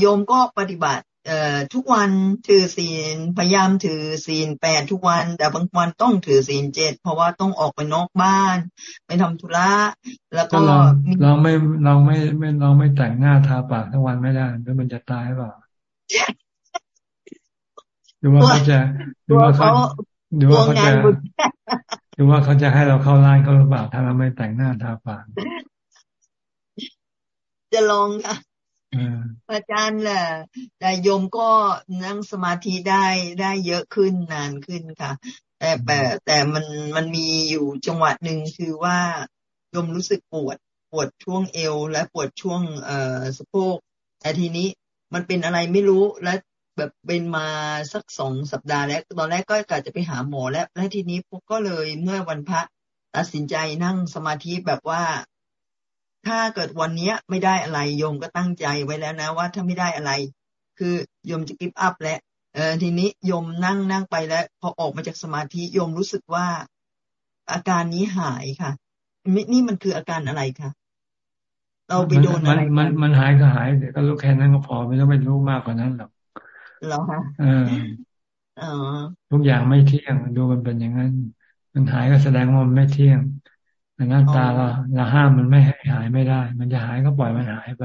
โยมก็ปฏิบัติ เอ่อทุกวันถือศีลพยายามถือศีลแปดทุกวัน แต่บางวันต้องถือศีลเจ็ดเพราะว่าต้องออกไปนอกบ้าน ไปทำธุระแล้วก็เราไม่เราไม่ไม่เราไม่แต่งหน้าทาปากทั้งวันไม่ได้แล้วมันจะตายเปล่าหรือว่าเขาจะหรือว่าเขาหรือว่าเขาจะหรือว่าเขาจะให้เราเข้าร้านเขาหรือเปล่าถ้าเราไม่แต่งหน้าทาปากจะลองค่ะ อาจารย์แหละแต่โยมก็นั่งสมาธิได้ได้เยอะขึ้นนานขึ้นค่ะ แต่แต่แต่มันมันมีอยู่จังหวะหนึ่งคือว่าโยมรู้สึกปวดปวดช่วงเอว และปวดช่วงเอ่อสะโพกแต่ทีนี้มันเป็นอะไรไม่รู้และแบบเป็นมาสักสองสัปดาห์แล้ว ตอนแรกก็กะจะไปหาหมอแล้ว และทีนี้พวกก็เลยเมื่อวันพระตัดสินใจนั่งสมาธิแบบว่า ถ้าเกิดวันนี้ไม่ได้อะไรโยมก็ตั้งใจไว้แล้วนะ ว่าถ้าไม่ได้อะไร คือโยมจะกิฟอัพแล้วเออทีนี้โยมนั่งนั่งไปแล้ว พอออกมาจากสมาธิโยมรู้สึกว่า อาการนี้หายค่ะนี่มันคืออาการอะไรคะเราไปโดนอะไรมันมันหายก็หายแต่ก็รู้แค่นั้นก็พอไม่ต้องไปรู้มากกว่านั้นหรอกเหรอคะเออทุกอย่างไม่เที่ยง ดูมันเป็นอย่างนั้น มันหายก็แสดงว่ามันไม่เที่ยง หน้าตาเราเราห้ามมันไม่ให้หายไม่ได้ มันจะหายก็ปล่อยมันหายไป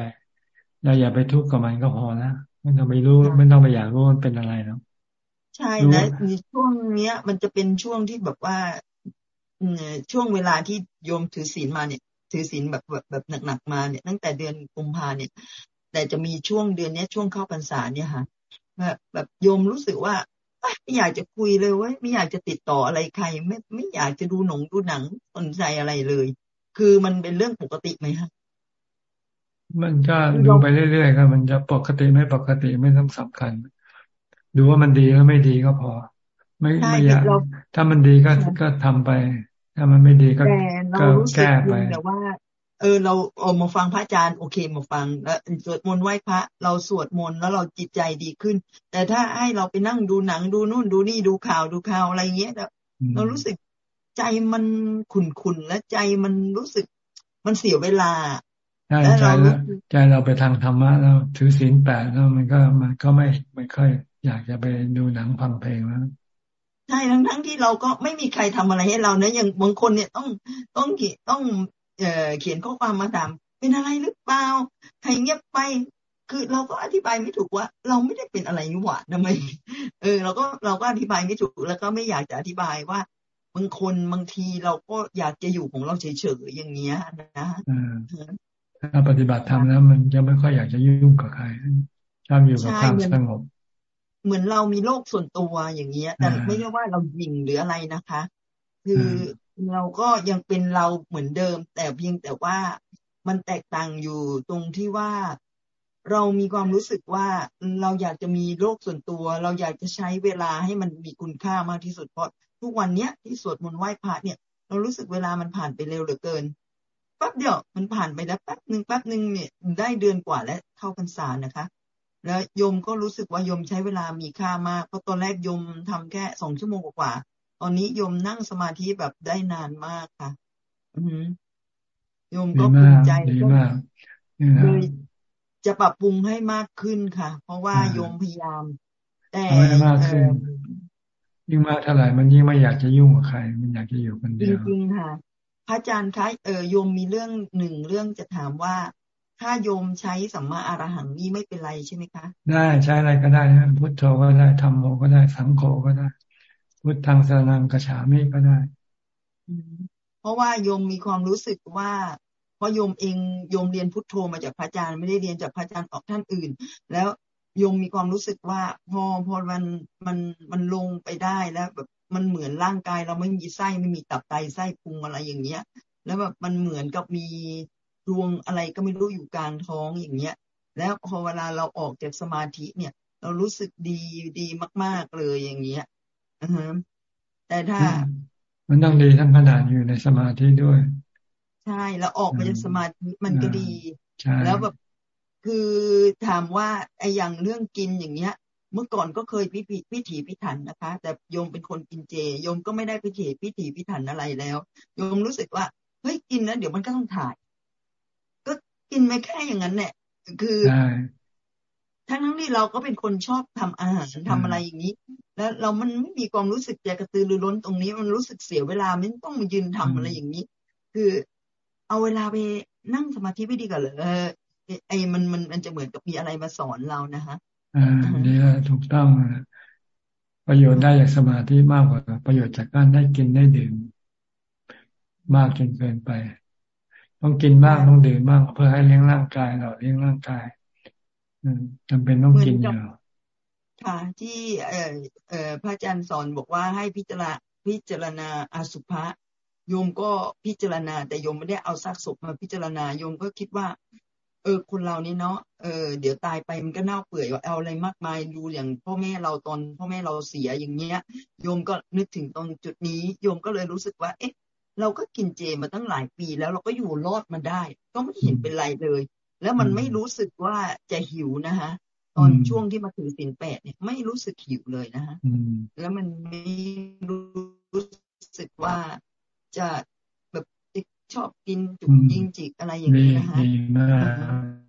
เราอย่าไปทุกข์กับมันก็พอแล้วไม่ต้องไปรู้ไม่ต้องไปอยากรู้มันเป็นอะไรแล้วใช่และในช่วงเนี้ย มันจะเป็นช่วงที่แบบว่าช่วงเวลาที่โยมถือศีลมาเนี่ย ถือศีลแบบแบบแบบหนักๆมาเนี่ย ตั้งแต่เดือนกุมภาเนี่ย แต่จะมีช่วงเดือนนี้ช่วงเข้าพรรษาเนี่ยค่ะแบบแบบโยมรู้สึกว่า ไม่อยากจะคุยเลยเว้ยไม่อยากจะติดต่ออะไรใคร ไม่ไม่อยากจะดูหนงดูหนังสนใจอะไรเลย คือมันเป็นเรื่องปกติไหมคะมันก็ดูไปเรื่อยๆครับมันจะปกติไม่ปกติไม่ต้องสำคัญ ดูว่ามันดีแล้วไม่ดีก็พอ ไม่ไม่อยากถ้ามันดีก็ก็ทำไป ถ้ามันไม่ดีก็ก็แก้ไปแต่ว่า เออเราเอามาฟังพระอาจารย์โอเคมาฟังแล้วสวดมนต์ไหว้พระ เราสวดมนต์แล้วเราจิตใจดีขึ้น แต่ถ้าให้เราไปนั่งดูหนังดูนู่นดูนี่ดูข่าวดูข่าวอะไรเงี้ยเรารู้สึกใจมันขุ่นขุนและใจมันรู้สึกมันเสียเวลาใช่ใจแล้วใจเราไปทางธรรมะแล้วถือศีลแปดแล้วมันก็มันก็ไม่ไม่ค่อย อยากจะไปดูหนังฟังเพลงแล้วใช่ทั้งทั้งที่เราก็ไม่มีใครทำอะไรให้เรานะอย่างบางคนเนี่ยต้องต้องต้อง เเขียนข้อความมาถามเป็นอะไรหรือเปล่าใครเงียบไป คือเราก็อธิบายไม่ถูกว่า เราไม่ได้เป็นอะไรนี่หว่าทำไมเออเราก็เราก็อธิบายไม่ถูกแล้วก็ไม่อยากจะอธิบายว่าบางคนบางทีเราก็อยากจะอยู่ของเราเฉยๆอย่างเงี้ยนะถ้าปฏิบัติธรรมแล้วมันจะไม่ค่อยอยากจะยุ่งกับใครชอบอยู่กับความสงบเหมือนเรามีโลกส่วนตัวอย่างเงี้ย แต่ไม่ใช่ว่าเราหยิ่งหรืออะไรนะคะ คือ เราก็ยังเป็นเราเหมือนเดิม แต่เพียงแต่ว่ามันแตกต่างอยู่ตรงที่ว่าเรามีความรู้สึกว่าเราอยากจะมีโลกส่วนตัว เราอยากจะใช้เวลาให้มันมีคุณค่ามากที่สุดเพราะทุกวันเนี้ยที่สวดมนต์ไหว้พระเนี่ย เรารู้สึกเวลามันผ่านไปเร็วเหลือเกินแป๊บเดียวมันผ่านไปแล้วแป๊บหนึ่งแป๊บหนึ่งเนี่ยได้เดือนกว่าแล้วเข้าพรรษานะคะ แล้วโยมก็รู้สึกว่าโยมใช้เวลามีค่ามากเพราะตอนแรกโยมทำแค่สองชั่วโมงกว่า ตอนนี้โยมนั่งสมาธิแบบได้นานมากค่ะ อืโยมก็ภูมิใจเลยจะปรับปรุงให้มากขึ้นค่ะ เพราะว่าโยมพยายาม แต่มากขึ้นยิ่งมากเท่าไหร่มันยิ่งไม่อยากจะยุ่งกับใคร มันอยากจะอยู่คนเดียวจริงๆค่ะ พระอาจารย์คะเออโยมมีเรื่องหนึ่งเรื่องจะถามว่า ถ้าโยมใช้สัมมาอรหังนี่ไม่เป็นไรใช่ไหมคะ ได้ใช้อะไรก็ได้นะพุทโธก็ได้ธรรมโมก็ได้สังโฆก็ได้ พุทธังสนังกระฉามิก็ได้เพราะว่าโยมมีความรู้สึกว่าเพราะโยมเองโยมเรียนพุทโธมาจากพระอาจารย์ไม่ได้เรียนจากพระอาจารย์ออกท่านอื่น แล้วโยมมีความรู้สึกว่า พอพอมันมันมันลงไปได้แล้วแบบมันเหมือนร่างกายเราไม่มีไส้ไม่มีตับไตไส้พุงอะไรอย่างเงี้ย แล้วแบบมันเหมือนกับมีดวงอะไรก็ไม่รู้อยู่กลางท้องอย่างเงี้ย แล้วพอเวลาเราออกจากสมาธิเนี่ย เรารู้สึกดีดีมาก ๆเลยอย่างเงี้ย แต่ถ้า มันต้องดีทั้งขนาดอยู่ในสมาธิด้วย ใช่แล้วออกมาจากสมาธิมันก็ดี แล้วแบบคือถามว่าไอ้อย่างเรื่องกินอย่างเงี้ย เมื่อก่อนก็เคยพิพิพิถีพิถันนะคะ แต่โยมเป็นคนกินเจโยมก็ไม่ได้พิถีพิถีพิถันอะไรแล้วโยมรู้สึกว่าเฮ้ยกินแล้วเดี๋ยวมันก็ต้องถ่าย ก็กินไม่แค่อย่างนั้นแหละคือ ทั้งทั้งที่เราก็เป็นคนชอบทำอาหารทำอะไรอย่างนี้ แล้วเรามันไม่มีความรู้สึกจะกระตือรือร้นตรงนี้ มันรู้สึกเสียเวลาไม่ต้องมายืนทำอะไรอย่างนี้ คือเอาเวลาไปนั่งสมาธิไม่ดีกว่าเหรอไอ้มันมันมันจะเหมือนกับมีอะไรมาสอนเรานะคะอ่าดีแล้วถูกต้องประโยชน์ได้จากสมาธิมากกว่า ประโยชน์จากการได้กินได้ดื่มมากจนเกินไป ต้องกินมากต้องดื่มมากเพื่อให้เลี้ยงร่างกายเราเลี้ยงร่างกาย จำเป็นต้องกินยู่ค่ะ ที่เอ่อเอ่อพระอาจารย์สอนบอกว่าให้พิจารณาพิจารณาอสุภะโยมก็พิจารณา แต่โยมไม่ได้เอาซากศพมาพิจารณาโยมก็คิดว่า เออคนเรานี่เนาะเออเดี๋ยวตายไปมันก็เน่าเปื่อยเอาอะไรมากมายดูอย่างพ่อแม่เราตอนพ่อแม่เราเสียอย่างเงี้ย โยมก็นึกถึงตรงจุดนี้ โยมก็เลยรู้สึกว่า เอ๊ะ เราก็กินเจมาตั้งหลายปีแล้วเราก็อยู่รอดมาได้ ก็ไม่เห็นเป็นไรเลย แล้วมันไม่รู้สึกว่าจะหิวนะคะตอนช่วงที่มาถือสินแปดเนี่ยไม่รู้สึกหิวเลยนะฮะแล้วมันไม่รู้สึกว่าจะแบบชอบกินจุกยิงจิกอะไรอย่างนี้นะคะดีมาก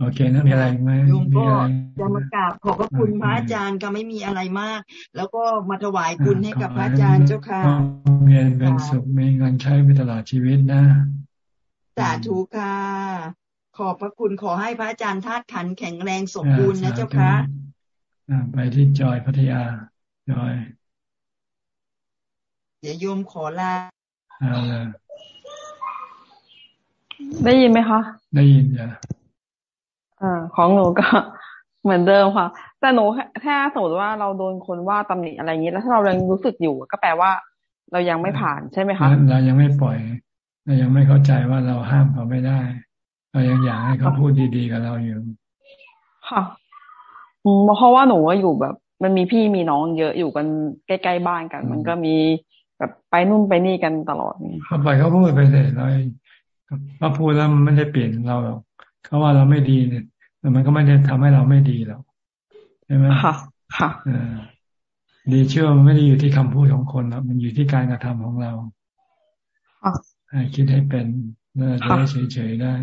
โอเคนะมีอะไรไหมโยมก็จะมากราบขอบพระคุณพระอาจารย์ก็ไม่มีอะไรมาก แล้วก็มาถวายคุณให้กับพระอาจารย์เจ้าค่ะเมียนเป็นสุขมีเงินใช้ไปตลอดชีวิตนะ สาธุค่ะ ขอบพระคุณขอให้พระอาจารย์ธาตุขันแข็งแรงสมบูรณ์นะเจ้าค่ะไปที่จอยพัทยาจอยเดี๋ยวโยมขอลาเอาเลยได้ยินไหมคะ ได้ยินจ้ะอ่าของหนูก็เหมือนเดิมค่ะ แต่หนูแค่สมมติว่าเราโดนคนว่าตำหนิอะไรอย่างนี้ แล้วถ้าเรายังรู้สึกอยู่ก็แปลว่า เรายังไม่ผ่านใช่ไหมคะเรายังไม่ปล่อย เรายังไม่เข้าใจว่าเราห้ามเขาไม่ได้ เรายังอยากให้เขาพูดดีๆกับเราอยู่ ค่ะเพราะว่าหนูว่าอยู่แบบ มันมีพี่มีน้องเยอะอยู่กันใกล้ๆบ้านกัน มันก็มีแบบไปนู่นไปนี่กันตลอดเขาไปเขาพูดไปเลยเราเขาพูดแล้วมันไม่ได้เปลี่ยนเราหรอกเขาว่าเราไม่ดีเนี่ยแต่มันก็ไม่ได้ทำให้เราไม่ดีหรอกใช่ไหมค่ะ ค่ะดีเชื่อมันไม่ได้อยู่ที่คำพูดของคนหรอกมันอยู่ที่การกระทำของเรา ให้คิดให้เป็นเราจะได้เฉยๆได้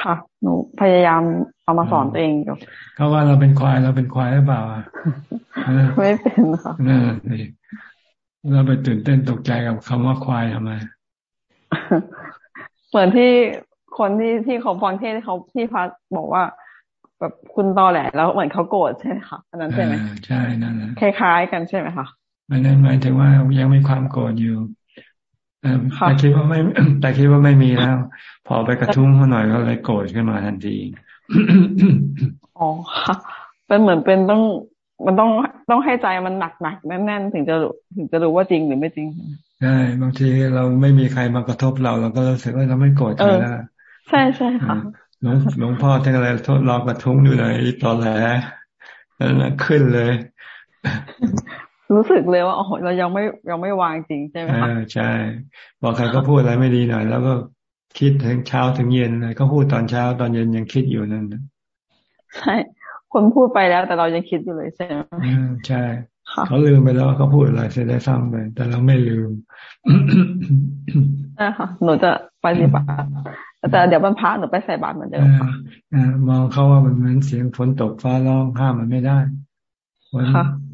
ค่ะ หนูพยายามเอามาสอนตัวเองอยู่เขาว่าเราเป็นควายเราเป็นควายหรือเปล่าไม่เป็นค่ะนั่นเราไปตื่นเต้นตกใจกับคำว่าควายทำไม เหมือนที่คนที่ที่เขาฟังเทศเขาที่พัดบอกว่า แบบคุณตอแหละ แล้วเหมือนเขาโกรธใช่ไหมคะอันนั้นใช่ไหมใช่นั่นแหละคล้ายๆกันใช่ไหมคะมันนั้นหมายถึงว่ายังมีความโกรธอยู่ แต่คิดว่าไม่แต่คิดว่าไม่มีแล้ว พอไปกระทุ้งเขาหน่อยก็เลยโกรธขึ้นมาทันทีอ๋อค่ะเป็นเหมือนเป็นต้องมันต้องต้องให้ใจมันหนักหนักแน่นๆ ถึงจะถึงจะรู้ว่าจริงหรือไม่จริงใช่บางทีเราไม่มีใครมากระทบเราเราก็รู้สึกว่าเราไม่โกรธใครแล้วใช่ใช่ค่ะหลวงหลวงพ่อท่านอะไรทดลองกระทุ้งดูเลยตอนแรกแล้วขึ้นเลย รู้สึกเลยว่าอ๋อเรายังไม่ยังไม่วางจริงใช่ไหมคะใช่บอกใครก็พูดอะไรไม่ดีหน่อย แล้วก็คิดถึงเช้าถึงเย็นเลยก็พูดตอนเช้าตอนเย็นยังคิดอยู่นั่นใช่คนพูดไปแล้ว แต่เรายังคิดอยู่เลยใช่ไหมใช่เขาลืมไปแล้วเขาพูดอะไรเสียได้ซ้ำไปแต่เราไม่ลืมใช่ค่ะหนูจะปฏิบัติแต่เดี๋ยวบรรพะหนูไปใส่บาตรเหมือนเดิมมองเขาว่ามันเหมือนเสียงฝนตกฟ้าร้องห้ามมันไม่ได้ฝน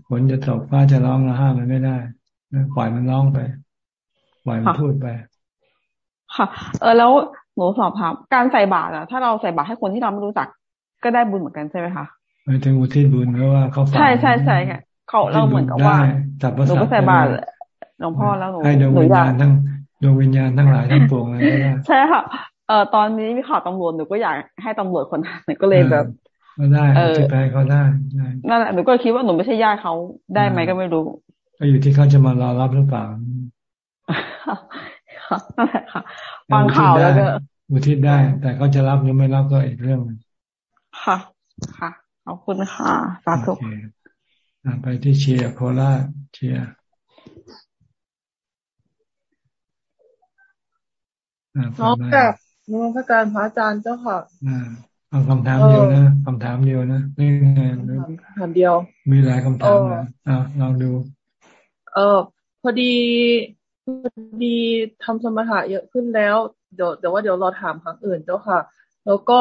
ฝนจะตกฟ้าจะร้องเราห้ามมันไม่ได้ปล่อยมันร้องไปปล่อยมันพูดไป ค่ะ เออแล้วหนูสอบถามการใส่บาตรอะถ้าเราใส่บาตรให้คนที่เราไม่รู้จัก ก็ได้บุญเหมือนกันใช่ไหมคะหมายถึงอุทิศบุญเพราะว่าเขาใช่ใช่ใช่ค่ะเขาเราเหมือนกับว่าหนูก็ใส่บาตรหลวงพ่อแล้วหนูให้ดวงวิญญาณทั้งดวงวิญญาณทั้งหลายทั้งปวงเลยใช่ค่ะเอ่อตอนนี้มีข่าวตำรวจหนูก็อยากให้ตำรวจคนนั้นก็เลยแบบ ก็ได้จะไปเขาได้นั่นแหละหนูก็คิดว่าหนูไม่ใช่ญาติเขาได้ไหมก็ไม่รู้ก็อยู่ที่เขาจะมารอรับหรือเปล่าค่ะนั่นแหละค่ะฟังข่าวแล้วก็อุทิศได้ แต่เขาจะรับหรือไม่รับก็อีกเรื่องนึงค่ะ ค่ะขอบคุณค่ะสาธุไปที่เชียร์โคราชเชียร์พร้อมกับนมัสการพระอาจารย์เจ้าค่ะ เอาคำถามเดียวนะคำถามเดียวนะนี่ไงคำถามเดียว มีหลายคำถามนะอ่าลองดู เออพอดีพอดีทำสมถะเยอะขึ้นแล้วเดี๋ยวเดี๋ยวว่าเดี๋ยวรอถามครั้งอื่นเจ้าค่ะ แล้วก็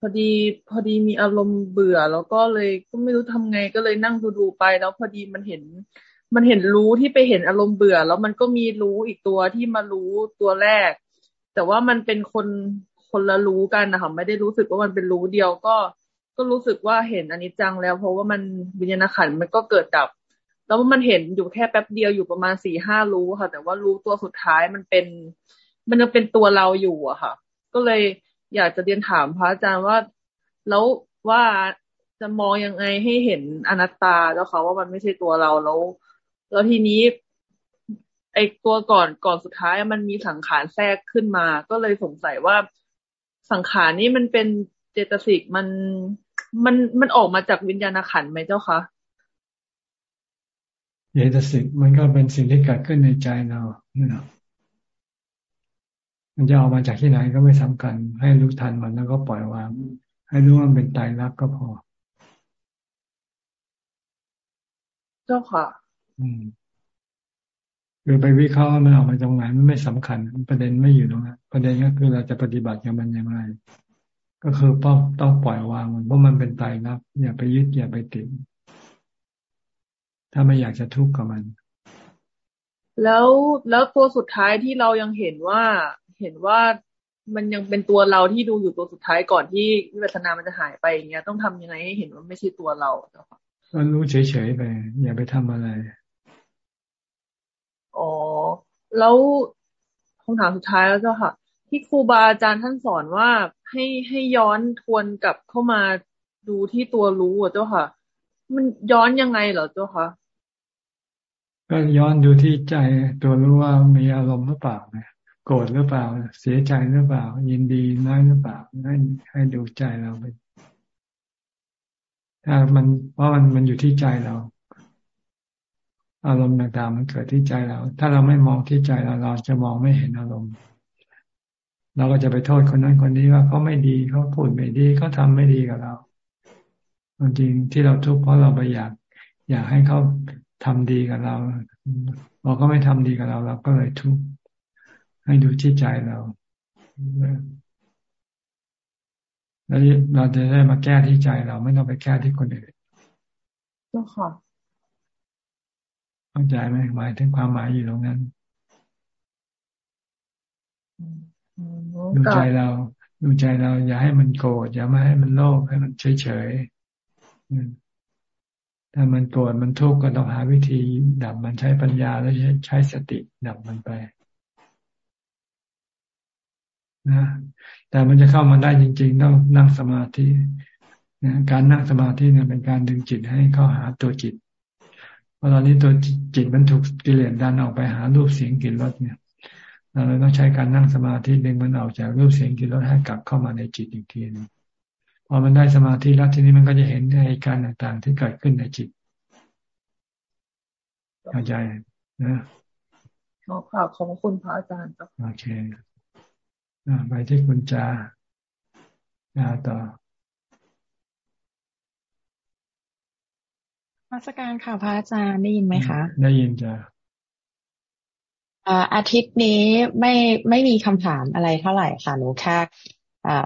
พอดีพอดีมีอารมณ์เบื่อ แล้วก็เลยก็ไม่รู้ทำไงก็เลยนั่งดูดูไป แล้วพอดีมันเห็น มันเห็นรู้ที่ไปเห็นอารมณ์เบื่อ แล้วมันก็มีรู้อีกตัวที่มารู้ตัวแรก แต่ว่ามันเป็นคน คนละรู้กันนะคะไม่ได้รู้สึกว่ามันเป็นรู้เดียวก็ ก็รู้สึกว่าเห็นอันนี้จังแล้ว เพราะว่ามันวิญญาณขันมันก็เกิดดับ แล้วมันเห็นอยู่แค่แป๊บเดียวอยู่ประมาณสี่ห้ารู้ค่ะ แต่ว่ารู้ตัวสุดท้ายมันเป็น มันยังเป็นตัวเราอยู่อะค่ะ ก็เลยอยากจะเรียนถามพระอาจารย์ว่าแล้วว่าจะมองยังไงให้เห็นอนัตตาเจ้าค่ะว่ามันไม่ใช่ตัวเราแล้ว แล้วทีนี้ไอตัวก่อนก่อนสุดท้ายมันมีสังขารแทรกขึ้นมา ก็เลยสงสัยว่า สังขารนี้มันเป็นเจตสิกมันมันมันออกมาจากวิญญาณขันไหมเจ้าคะเจตสิกมันก็เป็นสิ่งที่เกิดขึ้นในใจเราเนาะมันจะออกมาจากที่ไหนก็ไม่สำคัญ ให้รู้ทันมันแล้วก็ปล่อยวาง ให้รู้ว่าเป็นตายรักก็พอ เจ้าค่ะ อืม คือไปวิเคราะห์มันออกมาตรงไหนมันไม่สำคัญ ประเด็นไม่อยู่ตรงนั้นประเด็นก็คือเราจะปฏิบัติกับมันอย่างไร ก็คือต้องต้องปล่อยวางมันเพราะมันเป็นตายรักอย่าไปยึดอย่าไปติดถ้าไม่อยากจะทุกข์กับมัน แล้วแล้วตัวสุดท้ายที่เรายังเห็นว่าเห็นว่ามันยังเป็นตัวเราที่ดูอยู่ตัวสุดท้ายก่อนที่วิปัสสนามันจะหายไปอย่างเงี้ยต้องทำยังไงให้เห็นว่าไม่ใช่ตัวเราเจ้าค่ะก็รู้เฉยๆไปอย่าไปทำอะไร อ๋อ แล้วคำถามสุดท้ายแล้วเจ้าค่ะ ที่ครูบาอาจารย์ท่านสอนว่าให้ให้ย้อนทวนกลับเข้ามาดูที่ตัวรู้อะเจ้าค่ะ มันย้อนยังไงเหรอเจ้าค่ะก็ย้อนดูที่ใจตัวรู้ว่ามีอารมณ์หรือเปล่าไงโกรธหรือเปล่า เสียใจหรือเปล่า ยินดีน้อยหรือเปล่าให้ให้ดูใจเราไปถ้ามันเพราะมันมันอยู่ที่ใจเรา อารมณ์ต่างๆมันเกิดที่ใจเรา ถ้าเราไม่มองที่ใจเราเราจะมองไม่เห็นอารมณ์ เราก็จะไปโทษคนนั้นคนนี้ว่าเขาไม่ดีเขาพูดไม่ดีเขาทาไม่ดีกับเราจริงที่เราทุกข์เพราะเราไปอยาก อยากให้เขาทำดีกับเราพอเขาไม่ทำดีกับเราเราก็เลยทุกข์ให้ดูที่ใจเราแล้วเราจะได้มาแก้ที่ใจเราไม่ต้องไปแก้ที่คนอื่นเจ้าค่ะ เข้าใจไหมหมายถึงความหมายอยู่ตรงนั้นดูใจเรา ดูใจเรา อย่าให้มันโกรธอย่าไม่ให้มันโลภให้มันเฉยเฉยถ้ามันโกรธมันทุกข์ก็ต้องหาวิธีดับมันใช้ปัญญาแล้วใช้สติดับมันไปนะแต่มันจะเข้ามาได้จริง ๆ ต้องนั่งสมาธินะการนั่งสมาธิเนี่ยเป็นการดึงจิตให้เข้าหาตัวจิตเพ ราะตอนนี้ตัวจิตมันถูกกิเลสดันออกไปหารูปเสียงกลิ่นรสเนี่ย เราเลยต้องใช้การนั่งสมาธิดึงมันออกจากรูปเสียงกลิ่นรสให้กลับเข้ามาในจิตอีกทีนึงพอมันได้สมาธิแล้วทีนี้มันก็จะเห็นเหตุการณ์ต่างๆ ที่เกิดขึ้นในจิตเข้าใจนะขอขอบคุณพระอาจารย์โอเคไปที่คุณจาจาต่อ มาสการค่ะพระอาจารย์ได้ยินไหมคะ ได้ยินจ้ะอาทิตย์นี้ไม่ไม่มีคำถามอะไรเท่าไหร่ค่ะหนูแค่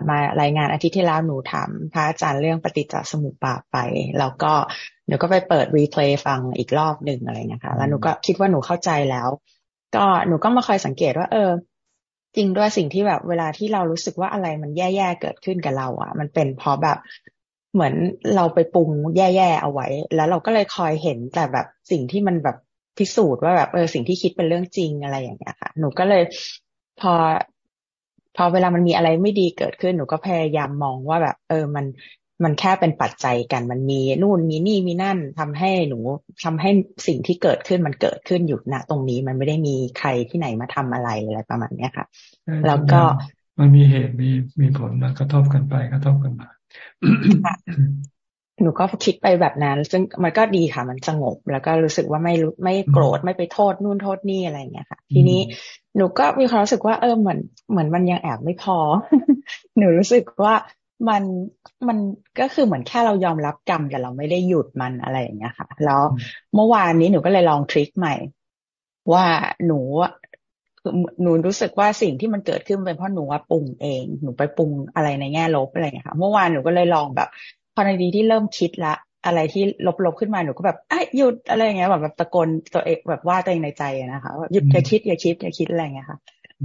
มารายงานอาทิตย์ที่แล้วหนูถามพระอาจารย์เรื่องปฏิจจสมุปบาทไป แล้วก็หนูก็ไปเปิดรีเพลย์ฟังอีกรอบหนึ่งอะไรเงี้ยค่ะแล้วหนูก็คิดว่าหนูเข้าใจแล้ว ก็หนูก็มาคอยสังเกตว่า เออ จริงด้วยสิ่งที่แบบเวลาที่เรารู้สึกว่าอะไรมันแย่ๆเกิดขึ้นกับเรา อะ มันเป็นเพราะแบบ เหมือนเราไปปรุงแย่ๆเอาไว้ แล้วเราก็เลยคอยเห็นแต่แบบสิ่งที่มันแบบพิสูจน์ว่าแบบเออสิ่งที่คิดเป็นเรื่องจริงอะไรอย่างเงี้ยค่ะ หนูก็เลยพอ พอเวลามันมีอะไรไม่ดีเกิดขึ้นหนูก็พยายามมองว่าแบบ เออมันมันแค่เป็นปัจจัยกัน มันมีนู่นมีนี่มีนั่นทำให้หนูทำให้สิ่งที่เกิดขึ้นมันเกิดขึ้นอยู่ณตรงนี้มันไม่ได้มีใครที่ไหนมาทำอะไรอะไรประมาณเนี้ยค่ะ แล้วก็มันมีเหตุมีมีผลมากระทบกันไปกระทบกันมา หนูก็คิดไปแบบนั้น ซึ่งมันก็ดีค่ะ มันสงบ แล้วก็รู้สึกว่าไม่ไม่โกรธไม่ไปโทษนู่นโทษนี่อะไรอย่างเงี้ยค่ะ ทีนี้หนูก็มีความรู้สึกว่าเออเหมือนเหมือนมันยังแอบไม่พอ หนูรู้สึกว่ามันมันก็คือเหมือนแค่เรายอมรับกรรมแต่เราไม่ได้หยุดมันอะไรอย่างเงี้ยค่ะ แล้วเมื่อวานนี้หนูก็เลยลองทริคใหม่ ว่าหนู หนูรู้สึกว่าสิ่งที่มันเกิดขึ้นเป็นเพราะหนูว่าปรุงเอง หนูไปปรุงอะไรในแง่ลบอะไรอย่างเงี้ยค่ะเมื่อวานหนูก็เลยลองแบบพอในดีที่เริ่มคิดละอะไรที่ลบๆขึ้นมาหนูก็แบบอ้หยุดอะไรอย่างเงี้ยแบบแบบตะโกนตัวเองแบบว่าตัวเองในใจนะคะหยุดอย่าคิดอย่าคิดอย่าคิดอะไรอย่างเงี้ยค่ะ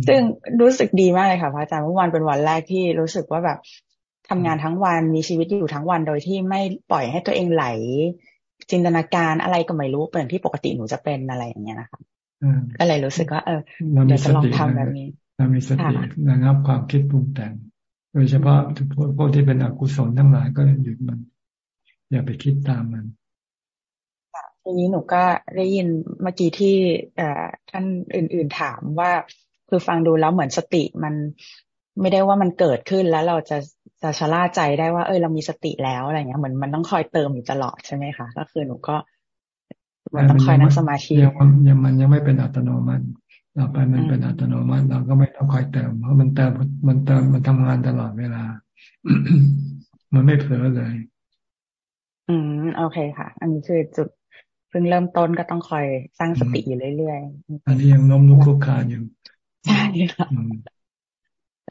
ซึ่งรู้สึกดีมากเลยค่ะพระอาจารย์เมื่อวานเป็นวันแรกที่รู้สึกว่าแบบทำงานทั้งวันมีชีวิตอยู่ทั้งวันโดยที่ไม่ปล่อยให้ตัวเองไหล จินตนาการอะไรก็ไม่รู้เป็นที่ปกติหนูจะเป็นอะไรอย่างเงี้ยนะคะ ก็เลยรู้สึกว่า เออเดี๋ยวจะลองทำแบบนี้เรามีสติระงับความคิดปรุงแต่ง โดยเฉพาะพวกที่เป็นอกุศลทั้งหลายก็หยุดมัน อย่าไปคิดตามมันทีนี้หนูก็ได้ยินเมื่อกี้ที่ท่านอื่น ๆถามว่าคือฟังดูแล้วเหมือนสติมันไม่ได้ว่ามันเกิดขึ้นแล้วเราจะจะชะล่าใจได้ว่า เออเรามีสติแล้วอะไรเงี้ยเหมือนมันต้องคอยเติมอยู่ตลอดใช่ไหมคะก็คือหนูก็ มันต้องคอยนั่งสมาธิยังยังมันยังไม่เป็นอัตโนมัติต่อไปมันเป็นอัตโนมัติเราก็ไม่ต้องคอยเติม เพราะมันเติมมันเติมมันทำงานตลอดเวลา มันไม่เผลอเลย อืมโอเคค่ะ อันนี้คือจุดเพิ่งเริ่มต้นก็ต้องคอยสร้างสติอยู่เรื่อยๆ อันนี้ยังล้มลุกคลุกคานอยู่ ใช่ค่ะ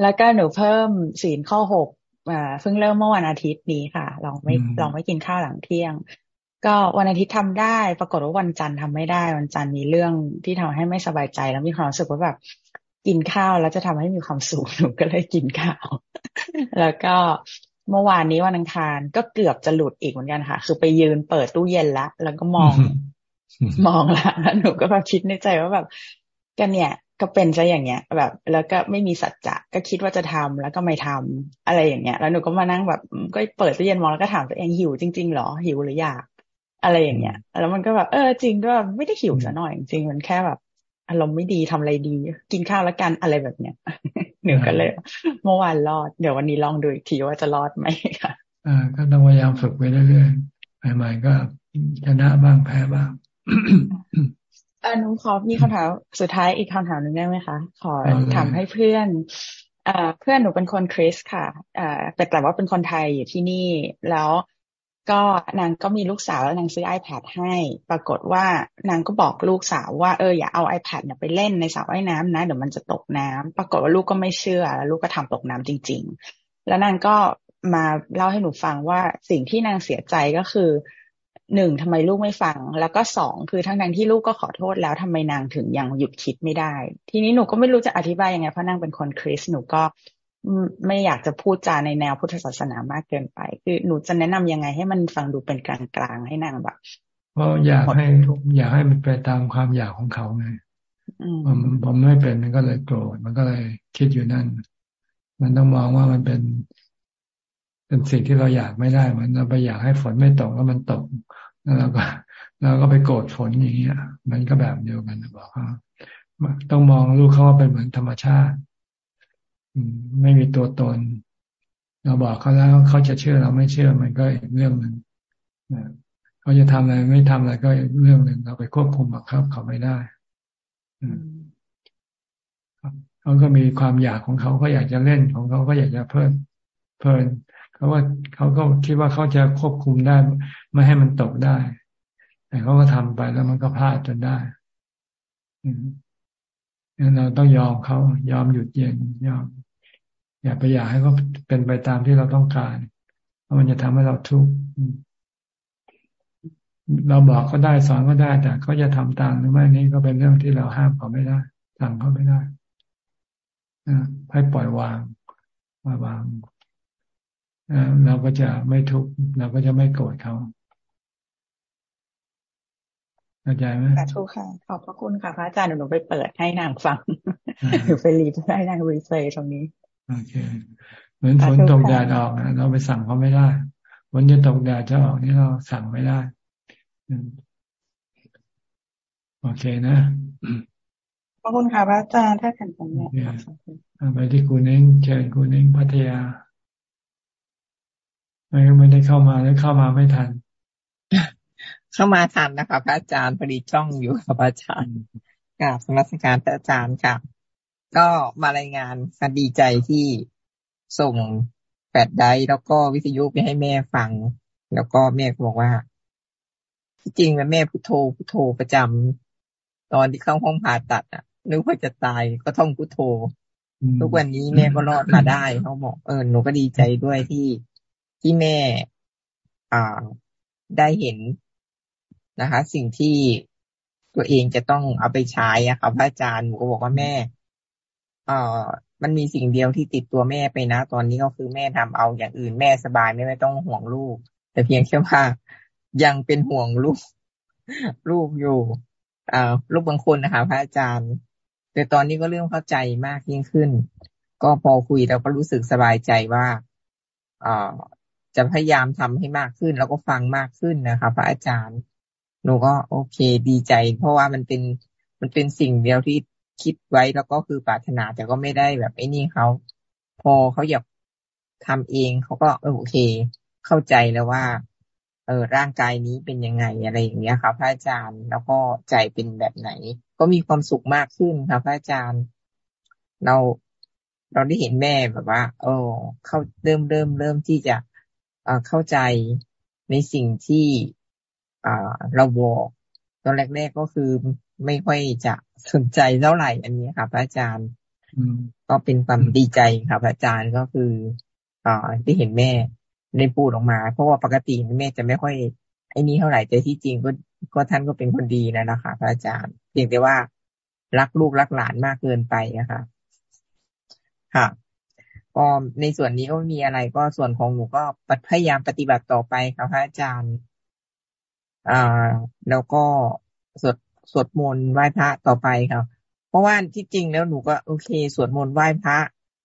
แล้วก็หนูเพิ่มศีลข้อหกอ่าเพิ่งเริ่มเมื่อวันอาทิตย์นี้ค่ะ ลองไม่ลองไม่กินข้าวหลังเที่ยง ก็วันอาทิตย์ทำได้ ปรากฏว่าวันจันทร์ทำไม่ได้ วันจันทร์มีเรื่องที่ทำให้ไม่สบายใจ แล้วมีความรู้สึกว่าแบบกินข้าวแล้วจะทำให้มีความสุขหนูก็เลยกินข้าว แล้วก็เมื่อวานนี้วันอังคารก็เกือบจะหลุดอีกเหมือนกันค่ะ คือไปยืนเปิดตู้เย็นละ แล้วก็มอง มองละแล้วหนูก็แบบคิดในใจว่าแบบกันเนี่ยก็เป็นซะอย่างเงี้ย แบบ แล้วก็ไม่มีสัจจะก็คิดว่าจะทำแล้วก็ไม่ทำอะไรอย่างเงี้ย แล้วหนูก็มานั่งแบบก็เปิดตู้เย็นมองแล้วก็ถามตัวเองหิวจริงๆหรอหิวหรืออยาก อะไรอย่างเงี้ย แล้วมันก็แบบ เออ จริงก็ไม่ได้หิวซะหน่อยจริงมันแค่แบบอารมณ์ไม่ดีทำอะไรดี กินข้าวแล้วกันอะไรแบบเนี้ยหนูก็เลย เมื่อวานรอด เดี๋ยววันนี้ลองดูอีกทีว่าจะรอดไหมค่ะอ่าก็ต้องพยายามฝึกไปเรื่อยๆใหม่ๆก็ชนะบ้างแพ้บ้างอนุขอมีคำถามสุดท้ายอีกคำถามหนึ่งได้ไหมคะขอถามให้เพื่อนอเพื่อนหนูเป็นคนคริสค่ะแต่แต่ว่าเป็นคนไทยอยู่ที่นี่ แล้ว ก็นางก็มีลูกสาวแล้วนางซื้อ iPad ให้ ปรากฏว่านางก็บอกลูกสาวว่าเอออย่าเอา iPad เนี่ยไปเล่นในสระว่ายน้ำนะเดี๋ยวมันจะตกน้ำปรากฏว่าลูกก็ไม่เชื่อแล้วลูกก็ทำตกน้ำจริง ๆ แล้วนางก็มาเล่าให้หนูฟังว่าสิ่งที่นางเสียใจก็คือหนึ่งทำไมลูกไม่ฟัง แล้วก็สองคือทั้งนั้นที่ลูกก็ขอโทษแล้วทำไมนางถึงยังหยุดคิดไม่ได้ ทีนี้หนูก็ไม่รู้จะอธิบายยังไงเพราะนางเป็นคนคริสหนูก็ ไม่อยากจะพูดจาในแนวพุทธศาสนามากเกินไป คือหนูจะแนะนำยังไงให้มันฟังดูเป็นกลางกลางให้นางแบบเพราะอยากให้อยากให้มันไปตามความอยากของเขาไงผมผมไม่เป็นมันก็เลยโกรธมันก็เลยคิดอยู่นั่น มันต้องมองว่ามันเป็นเป็นสิ่งที่เราอยากไม่ได้เหมือนเราไปอยากให้ฝนไม่ตกแล้วมันตกแล้วเราก็เราก็ไปโกรธฝนอย่างเงี้ยมันก็แบบเดียวกันบอกว่าต้องมองลูกเขาว่าเป็นเหมือนธรรมชาติ ไม่มีตัวตน เราบอกเขาแล้วเขาจะเชื่อเราไม่เชื่อมันก็อีกเรื่องหนึ่งเขาจะทำอะไรไม่ทำอะไรก็อีกเรื่องหนึ่งเราไปควบคุมบังคับเขาไม่ได้เขาก็มีความอยากของเขาเขาอยากจะเล่นของเขาก็อยากจะเพิ่มเพลินเขาว่าเขาก็คิดว่าเขาจะควบคุมได้ ไม่ให้มันตกได้ แต่เขาก็ทำไปแล้วมันก็พลาดจนได้เราต้องยอมเขายอมหยุดเย็นยอม อย่าไปอยากให้เขาเป็นไปตามที่เราต้องการ เพราะมันจะทำให้เราทุกข์เราบอกก็ได้สอนก็ได้ แต่เขาจะทำตามหรือไม่นี่ก็เป็นเรื่องที่เราห้ามเขาไม่ได้สั่งเขาไม่ได้ให้ปล่อยวางวางเราก็จะไม่ทุกข์เราก็จะไม่โกรธเขาเข้าใจไหมสาธุค่ะ ขอบพระคุณค่ะพระอาจารย์หนูไปเปิดให้นางฟังหนูไปรีบให้นางรีเฟรย์ตรงนี้ โอเค เหมือนฝนตกแดดออกนะเราไปสั่งเขาไม่ได้ฝนจะตกแดดจะออกนี่เราสั่งไม่ได้โอเคนะขอบคุณค่ะพระอาจารย์ถ้าแข็งแรงไปที่คุณเองเชิญคุณเองพัทยาไม่ไม่ได้เข้ามาแล้วเข้ามาไม่ทัน เข้ามาทันนะคะพระอาจารย์พอดีจ้องอยู่กับพระอาจารย์กับสมัสการพระอาจารย์ค่ะ ก็มารายงานคดีใจที่ส่งแปดไดแล้วก็วิทยุไปให้แม่ฟัง แล้วก็แม่ก็บอกว่าจริงแม่พุโทโธพุโทโธประจำตอนที่เข้าห้องผ่าตัดอะนึกว่าจะตายก็ท่องพุโทโธทุกวันนี้แม่ก็รอดมาได้เขาบอกเออหนูก็ดีใจด้วยที่ที่แม่ อ่าได้เห็นนะคะ สิ่งที่ตัวเองจะต้องเอาไปใช้อะค่ะพระอาจารย์หนูก็บอกว่าแม่ เอ่อมันมีสิ่งเดียวที่ติดตัวแม่ไปนะ ตอนนี้ก็คือแม่ทำเอาอย่างอื่นแม่สบายไม่ไม่ต้องห่วงลูก แต่เพียงแค่ว่ายังเป็นห่วงลูก ลูกอยู่อ่าลูกบางคนนะคะพระอาจารย์ แต่ตอนนี้ก็เริ่มเข้าใจมากยิ่งขึ้น ก็พอคุยแล้วก็รู้สึกสบายใจว่าเอ่อจะพยายามทำให้มากขึ้น แล้วก็ฟังมากขึ้นนะคะพระอาจารย์หนูก็โอเคดีใจ เพราะว่ามันเป็นมันเป็นสิ่งเดียวที่ คิดไว้แล้วก็คือปรารถนาแต่ก็ไม่ได้แบบไอ้นี่เขาพอเขาอยากทำเองเขาก็โอเค เข้าใจแล้วว่า เออร่างกายนี้เป็นยังไงอะไรอย่างเงี้ยครับพระอาจารย์แล้วก็ใจเป็นแบบไหน ก็มีความสุขมากขึ้นครับพระอาจารย์ เราเราได้เห็นแม่แบบว่าโอ้เข้าเริ่มเริ่มเริ่มที่จะเข้าใจในสิ่งที่เราบอกตอนแรกๆก็คือ ไม่ค่อยจะสนใจเท่าไหร่อันนี้ค่ะพระอาจารย์ก็เป็นความดีใจค่ะพระอาจารย์ก็คืออ่าที่เห็นแม่ในพูดออกมา เพราะว่าปกติแม่จะไม่ค่อยไอ้นี้เท่าไหร่แต่ที่จริงก็ก็ท่านก็เป็นคนดีนะนะคะพระอาจารย์เพียงแต่ว่ารักลูกรักหลานมากเกินไปนะคะค่ะก็ในส่วนนี้ก็มีอะไรก็ส่วนของหนูก็พยายามปฏิบัติต่อไปค่ะพระอาจารย์อ่าแล้วก็สวด สวดมนต์ไหว้พระต่อไปครับ เพราะว่าที่จริงแล้วหนูก็โอเค สวดมนต์ไหว้พระ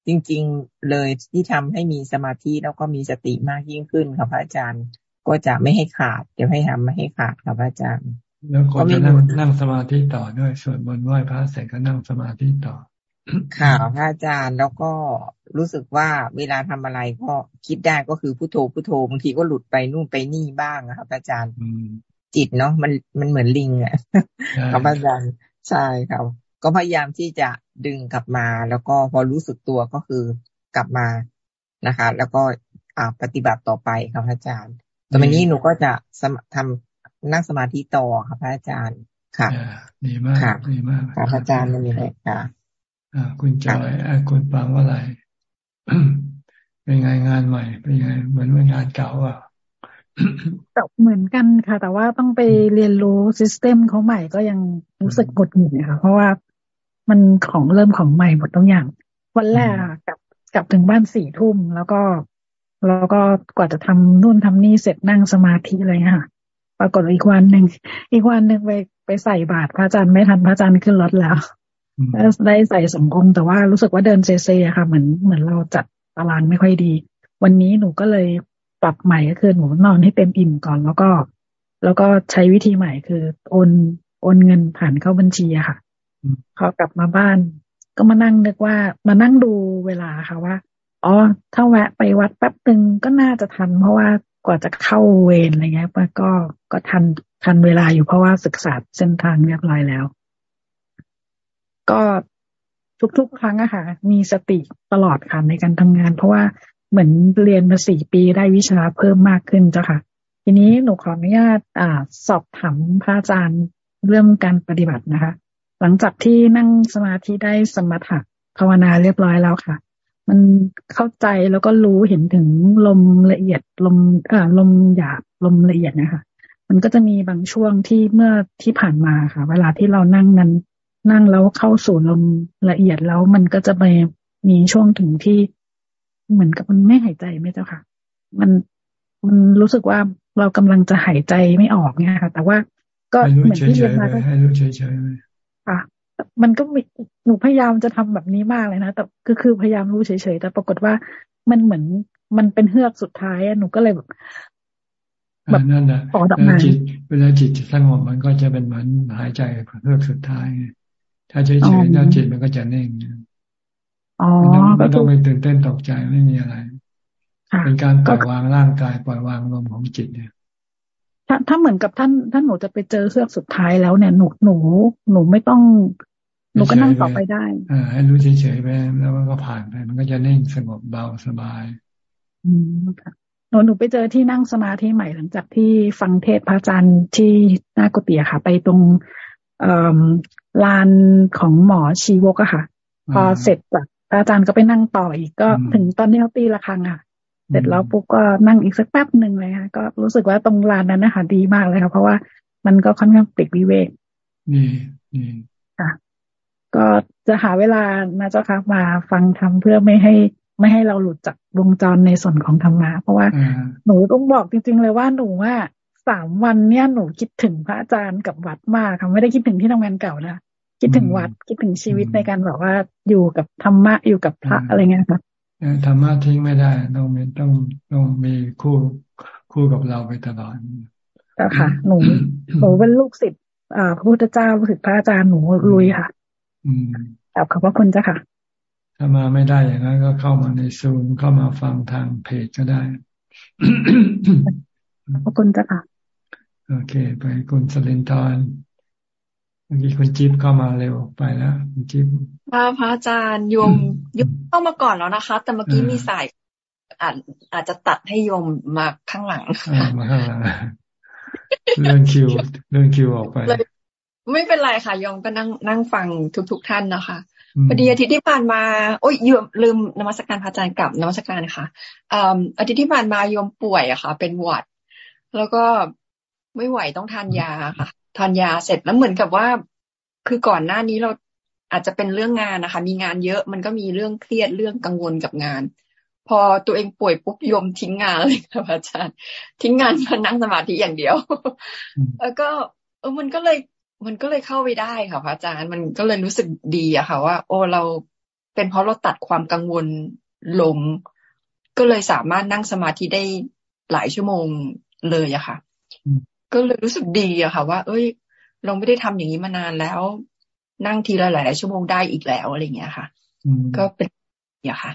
จริง ๆ เลยที่ทำให้มีสมาธิแล้วก็มีสติมากยิ่งขึ้นครับพระอาจารย์ ก็จะไม่ให้ขาดจะให้ทำไม่ให้ขาดครับพระอาจารย์ แล้วก็จะนั่งนั่งสมาธิต่อด้วยสวดมนต์ไหว้พระเสร็จก็นั่งสมาธิต่อค่ะพระอาจารย์แล้วก็รู้สึกว่าเวลาทำอะไรก็คิดได้ก็คือพุโทโธพุโทโธบางทีก็หลุดไปนู่นไปนี่บ้างนะครับอาจารย์ จิตเนาะมันมันเหมือนลิงอะครับอาจารย์ใช่ครับ ก็พยายามที่จะดึงกลับมา แล้วก็พอรู้สึกตัวก็คือกลับมานะคะ แล้วก็อ่าปฏิบัติต่อไปครับอาจารย์ต่วันนี้หนูก็จะทำนั่งสมาธิต่อครับอาจารย์ค่ะดีมากดีมากครับอาจารย์ไม่มีอะไรค่ะอ่าคุณจอยอ่าคุณฟังว่าอะไรเป็นไงงานใหม่ เป็นไงเหมือนว่างานเก่าอะ แต่เหมือนกันค่ะ แต่ว่าต้องไปเรียนรู้ซิสเต็มเขาใหม่ก็ยังรู้สึกหดหงิดค่ะเพราะว่ามันของเริ่มของใหม่หมดทุกอย่าง วันแรกกลับกลับถึงบ้านสี่ทุ่มแล้วก็แล้วก็กว่าจะทำนู่นทำนี่เสร็จนั่งสมาธิอะไรค่ะ ปรากฏอีกวันหนึ่งอีกวันหนึ่งไปไปใส่บาตรพระอาจารย์ไม่ทันพระอาจารย์ขึ้นรถแล้วได้ใส่สององค์แต่ว่ารู้สึกว่าเดินเซเซค่ะ เหมือนเหมือนเราจัดตารางไม่ค่อยดี วันนี้หนูก็เลย ปรับใหม่ก็คือหนูนอนให้เต็มอิ่มก่อน แล้วก็ แล้วก็ใช้วิธีใหม่คือโอนโอนเงินผ่านเข้าบัญชีอะค่ะพอกลับมาบ้าน ก็มานั่งนึกว่ามานั่งดูเวลาค่ะว่าอ๋อถ้าแวะไปวัดแป๊บหนึ่งก็น่าจะทัน เพราะว่ากว่าจะเข้าเวรอะไรเงี้ยมันก็ก็ทันทันเวลาอยู่เพราะว่าศึกษาเส้นทางเรียบร้อยแล้ว ก็ทุกๆ ครั้งอะค่ะ มีสติตลอดค่ะในการทำงาน เพราะว่า เหมือนเรียนมาสี่ปีได้วิชาเพิ่มมากขึ้นเจ้ะค่ะ ทีนี้หนูขออนุญาตอ่าสอบถามพระอาจารย์เรื่องการปฏิบัตินะคะ หลังจากที่นั่งสมาธิได้สมถะภาวนาเรียบร้อยแล้วค่ะ มันเข้าใจแล้วก็รู้เห็นถึงลมละเอียดลมอ่อลมหยาบลมละเอียดนะคะมันก็จะมีบางช่วงที่เมื่อที่ผ่านมาค่ะ เวลาที่เรานั่งนั้น นั่งแล้วเข้าสู่ลมละเอียดแล้วมันก็จะไปมีช่วงถึงที่ เหมือนกับมันไม่หายใจไม่เจ้าค่ะ มันมันรู้สึกว่าเรากำลังจะหายใจไม่ออกเนี่ยค่ะ แต่ว่าก็เหมือนที่เรียนมาก็ให้รู้เฉยๆค่ะมันก็มีหนูพยายามจะทำแบบนี้มากเลยนะแต่ก็คือพยายามรู้เฉยๆแต่ปรากฏว่ามันเหมือนมันเป็นเฮือกสุดท้ายหนูก็เลยแบบแบบนั่นแหละเวลาจิตเวลาจิตสงบมันก็จะเป็นเหมือนหายใจเฮือกสุดท้าย ถ้าเฉยๆแล้วจิตมันก็จะนิ่งไม่ต้อ งไม่ต้องไปตื่นเต้นตกใจไม่มีอะไร เป็นการปล่อยวางร่างกายปล่อยวางลมของจิตเนี่ย ถ้าถ้าเหมือนกับท่านท่านหนูจะไปเจอเสื้อสุดท้ายแล้วเนี่ยหนูหนูหนูไม่ต้อง หนูก็นั่งต่อไปได้อ่าให้รู้เฉยๆไปแล้วมันก็ผ่านไป มันก็จะนิ่งสงบเบาสบาย อืมค่ะหนูหนูไปเจอที่นั่งสมาธิใหม่หลังจากที่ฟังเทศพระอาจารย์ที่หน้ากุฏิค่ะ ไปตรงลานของหมอชีวกอะค่ะ พอเสร็จจาก อาจารย์ก็ไปนั่งต่ออีกก็ถึงตอนที่เขาตีละครังอะเสร็จแล้วปุ๊บก็นั่งอีกสักแป๊บหนึ่งเลยค่ะก็รู้สึกว่าตรงลานนั้นนะคะดีมากเลยค่ะเพราะว่ามันก็ค่อนข้างปิดวิเวกนี่นี่ค่ะ ก็จะหาเวลานะเจ้าค่ะมาฟังทำเพื่อไม่ให้ไม่ให้เราหลุดจากวงจรในส่วนของธรรมะเพราะว่าหนูต้องบอกจริง ๆ เลยว่าหนูว่าสามวันเนี่ยหนูคิดถึงพระอาจารย์กับวัดมากค่ะไม่ได้คิดถึงที่ทำงานเก่านะ คิดถึงวัดคิดถึงชีวิตในการแบบว่าอยู่กับธรรมะอยู่กับพระอะไรเงี้ยค่ะธรรมะทิ้งไม่ได้ต้องมีต้องต้องมีคู่คู่กับเราไปตลอดแล้วค่ะหนูหนูเป็นลูกศิษย์อ่าพระพุทธเจ้าลูกศิษย์พระอาจารย์หนูลุยค่ะ อืมขอบพระคุณเจ้าค่ะ ถ้ามาไม่ได้อย่างนั้นก็เข้ามาในซูมเข้ามาฟังทางเพจก็ได้ขอบคุณเจ้าค่ะ โอเค ไปคุณสลินทอน เมื่อกี้คุณจิ๊บเข้ามาเร็วไปแล้วคุณจิ๊บพระพระอาจารย์โยมโยมเข้ามาก่อนแล้วนะคะ แต่เมื่อกี้มีสายอาจอาจจะตัดให้โยมมาข้างหลังมาข้างหลังเรื่องคิวเรื่องคิวออกไป ไม่เป็นไรค่ะยมก็นั่งนั่งฟังทุกๆทท่านนะคะพอดีอาทิตย์ที่ผ่านมาโอ้ยยมลืมนมัสการพระอาจารย์กับนมัสการค่ะอาทิตย์ที่ผ่านมายมป่วยอะค่ะ เป็นหวัด แล้วก็ไม่ไหวต้องทานยาค่ะ ทานยาเสร็จแล้วเหมือนกับว่า คือก่อนหน้านี้เราอาจจะเป็นเรื่องงานนะคะ มีงานเยอะมันก็มีเรื่องเครียดเรื่องกังวลกับงาน พอตัวเองป่วยปุ๊บยมทิ้งงานเลยค่ะอาจารย์ ทิ้งงานมานั่งสมาธิอย่างเดียว แล้วก็เออมันก็เลยมันก็เลยเข้าไปได้ค่ะพระอาจารย์มันก็เลยรู้สึกดีอะค่ะ ว่า โอ้เราเป็นเพราะเราตัดความกังวลลง ก็เลยสามารถนั่งสมาธิได้หลายชั่วโมงเลยอะค่ะ ก็เลยรู้สึกดีอะค่ะ ว่า เอ้ย เราไม่ได้ทำอย่างนี้มานานแล้ว นั่งทีละหลายชั่วโมงได้อีกแล้วอะไรเงี้ยค่ะก็เป็นอย่างค่ะ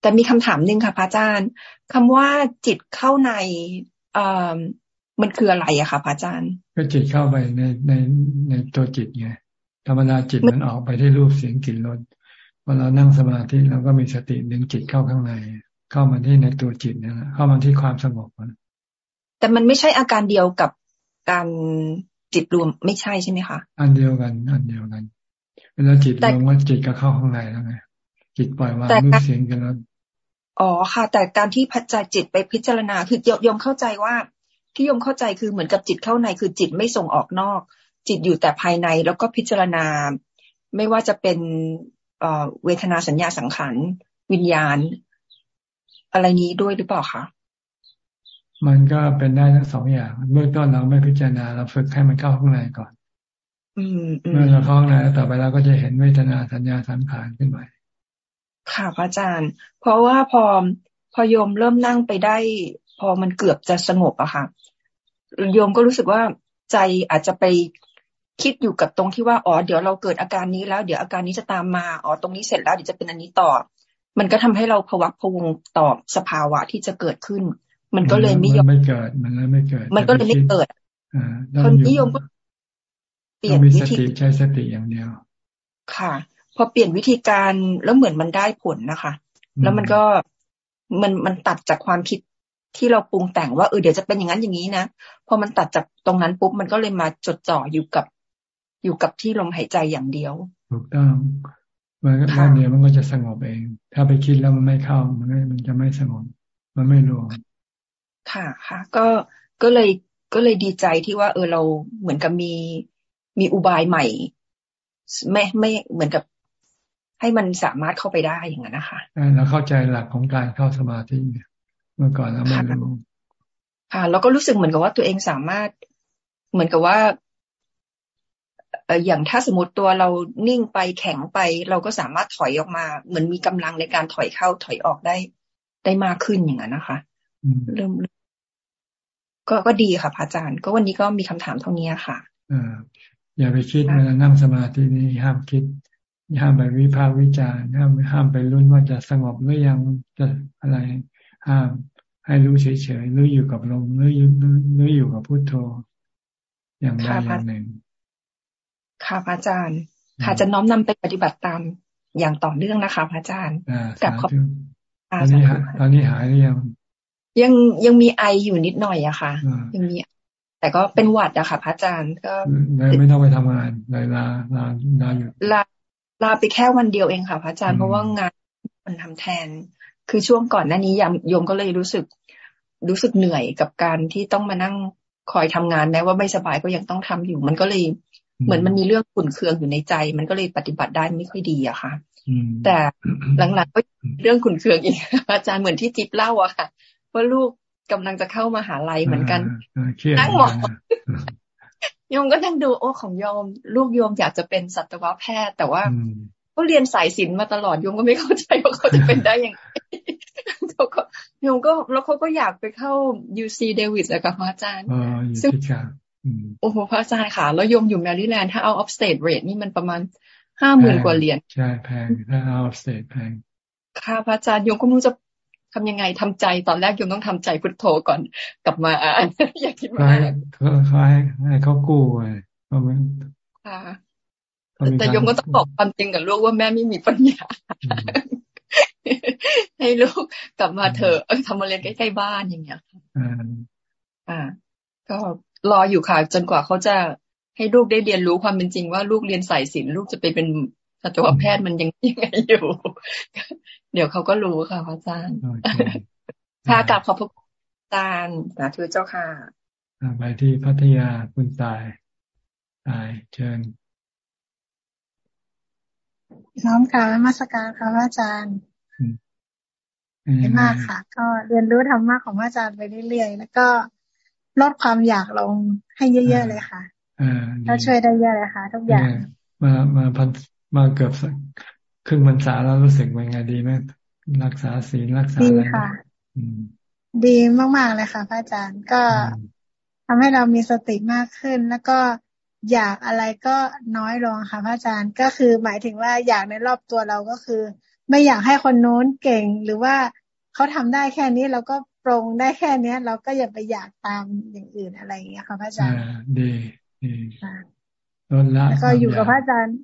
แต่มีคำถามหนึ่งค่ะพระอาจารย์คำว่าจิตเข้าในมันคืออะไรอะคะพระอาจารย์ ก็จิตเข้าไปในในในตัวจิตไงธรรมดาจิตมันออกไปที่รูปเสียงกลิ่นรสพอเรานั่งสมาธิเราก็มีสติดึงจิตเข้าข้างใน เข้ามาที่ในตัวจิตนะเข้ามาที่ความสงบมัน แต่มันไม่ใช่อาการเดียวกับการจิตรวมไม่ใช่ใช่ไหมคะ อันเดียวกัน อันเดียวกัน เวลาจิตรวมว่าจิตก็เข้าข้างในแล้วไงจิตปล่อยวางรูปเสียงกันแล้วอ๋อค่ะ แต่การที่พัฒนาจิตไปพิจารณาคือยอมเข้าใจว่า ที่ยมเข้าใจคือเหมือนกับจิตเข้าในคือจิตไม่ส่งออกนอก จิตอยู่แต่ภายในแล้วก็พิจารณา ไม่ว่าจะเป็นเวทนาสัญญาสังขารวิญญาณ อะไรนี้ด้วยหรือเปล่าคะ มันก็เป็นได้ทั้งสองอย่างเบื้องต้นเราไม่พิจารณาเราฝึกให้มันเข้าข้างในก่อนเมื่อเราเข้าข้างในแล้วต่อไปเราก็จะเห็นเวทนาสัญญาสังขารขึ้นมาค่ะพระอาจารย์ เพราะว่าพอพอโยมเริ่มนั่งไปได้ พอมันเกือบจะสงบอะค่ะโยมก็รู้สึกว่าใจอาจจะไปคิดอยู่กับตรงที่ว่าอ๋อเดี๋ยวเราเกิดอาการนี้แล้วเดี๋ยวอาการนี้จะตามมาอ๋อตรงนี้เสร็จแล้วเดี๋ยวจะเป็นอันนี้ต่อ มันก็ทำให้เราพวักพวงต่อสภาวะที่จะเกิดขึ้น มันก็เลยไม่ยอมไม่เกิด มันเลยไม่เกิด มันก็เลยไม่เกิดคนนิยมก็เปลี่ยนวิธีใช้สติอย่างเดียว ค่ะ พอเปลี่ยนวิธีการแล้วเหมือนมันได้ผลนะคะ แล้วมันก็มันมันตัดจากความคิดที่เราปรุงแต่งว่าเออเดี๋ยวจะเป็นอย่างนั้นอย่างนี้นะพอมันตัดจากตรงนั้นปุ๊บมันก็เลยมาจดจ่ออยู่กับ อยู่กับที่ลมหายใจอย่างเดียว ถูกต้องมันก็แค่เดียวมันก็จะสงบเอง ถ้าไปคิดแล้วมันไม่เข้ามันไม่มันจะไม่สงบมันไม่รวม ค่ะค่ะก็ก็เลยก็เลยดีใจที่ว่า เออเราเหมือนกับมีมีอุบายใหม่ ไม่ไม่เหมือนกับให้มันสามารถเข้าไปได้อย่างนั้นนะคะเราเข้าใจหลักของการเข้าสมาธิเนี่ยเมื่อก่อนเราไม่รู้ค่ะแล้วก็รู้สึกเหมือนกับว่าตัวเองสามารถเหมือนกับว่าเอออย่างถ้าสมมติตัวเรานิ่งไปแข็งไป เราก็สามารถถอยออกมา เหมือนมีกำลังในการถอยเข้าถอยออกได้ได้มากขึ้นอย่างนั้นนะคะ เริ่ม ก็ก็ดีค่ะพระอาจารย์ ก็วันนี้ก็มีคำถามเท่านี้ค่ะอ่าอย่าไปคิดเวลานั่งสมาธินี้ห้ามคิดห้ามไปวิพากษ์วิจารณ์ห้ามห้ามไปรุ่นว่าจะสงบหรือยังจะอะไร ห้ามให้รู้เฉยๆรู้อยู่กับลมรู้อยู่รู้อยู่กับพุทโธอย่างใดอย่างหนึ่งค่ะพระอาจารย์ ค่ะจะน้อมนำไปปฏิบัติตามอย่างต่อเนื่องนะคะพระอาจารย์กับขอบตอนนี้ตอนนี้หายหรือยัง ยังยังมีไออยู่นิดหน่อยอะค่ะ ยังมี แต่ก็เป็นหวัดอะค่ะพระอาจารย์ก็ไม่ต้องไปทำงานเลยลาลาลาอยู่ลาลาไปแค่วันเดียวเองค่ะพระอาจารย์เพราะว่างานมันทำแทน คือช่วงก่อนหน้านี้ยมโยมก็เลยรู้สึกรู้สึกเหนื่อยกับการที่ต้องมานั่งคอยทำงานแม้ว่าไม่สบายก็ยังต้องทำอยู่ มันก็เลยเหมือนมันมีเรื่องขุ่นเคืองอยู่ในใจ มันก็เลยปฏิบัติได้ไม่ค่อยดีอะค่ะแต่หลังๆก็เรื่องขุ่นเคืองอีกอาจารย์เหมือนที่จิ๊บเล่าอะค่ะ ว่าลูกกำลังจะเข้ามาหาลัยเหมือนกันนั่งหมอโยมก็นั่งดูโอ้ของโยม ลูกโยมอยากจะเป็นสัตวแพทย์ แต่ว่าก็เรียนสายศิลป์มาตลอดโยมก็ไม่เข้าใจว่าเขาจะเป็นได้ยังไงโยมก็แล้วเขาก็อยากไปเข้า UC Davis อะค่ะอาจารย์ซึ่งโอ้โหพระอาจารย์ค่ะ แล้วโยมอยู่แมริแลนด์ถ้า out of state rate นี่มันประมาณห้าหมื่นกว่าเหรียญใช่แพงถ้าเอาออฟสเตทแพงค่ะพระอาจารย์โยมก็ไม่รู้จะ ทำยังไงทำใจตอนแรกโยมต้องทำใจพุทโธก่อนกลับมาอ่านอย่าคิดมากเขาเขาให้ให้เขากู้ไงเขาไม่ค่ะแต่โยมก็ต้องบอกความจริงกับลูกว่าแม่ไม่มีปัญญาให้ลูกกลับมาเถอะเออทำมาเรียนใกล้ๆบ้านอย่างเงี้ยค่ะอ่า ก็รออยู่ค่ะจนกว่าเขาจะให้ลูกได้เรียนรู้ความเป็นจริงว่าลูกเรียนสายศิลป์ลูกจะไปเป็นสัตวแพทย์มันยังยังไงอยู่ เดี๋ยวเขาก็รู้ค่ะพระอาจารย์ค่ะกลับขอบพระอาจารย์สาธุเจ้าค่ะไปที่พัทยาคุณตาย ตายเชิญน้อมกล่าวมาสการค่ะพระอาจารย์ดีมากค่ะ ก็เรียนรู้ธรรมะของพระอาจารย์ไปเรื่อยๆ แล้วก็ลดความอยากลงให้เยอะๆเลยค่ะก็ช่วยได้เยอะเลยค่ะ ทุกอย่าง มามาพันมาเกือบ ครึ่งพรรษาแล้วรู้สึกเป็นไงดีไหมรักษาศีลรักษาอะไรดีค่ะดีมากๆเลยค่ะพระอาจารย์ก็ทำให้เรามีสติมากขึ้น แล้วก็อยากอะไรก็น้อยลงค่ะพระอาจารย์ก็คือหมายถึงว่าอยากในรอบตัวเราก็คือ ไม่อยากให้คนโน้นเก่งหรือว่าเขาทำได้แค่นี้เราก็ปรงได้แค่เนี้ย เราก็อย่าไปอยากตามอย่างอื่นอะไรอย่างเงี้ยค่ะพระอาจารย์ดีดีลดละแล้วก็อยู่กับพระอาจารย์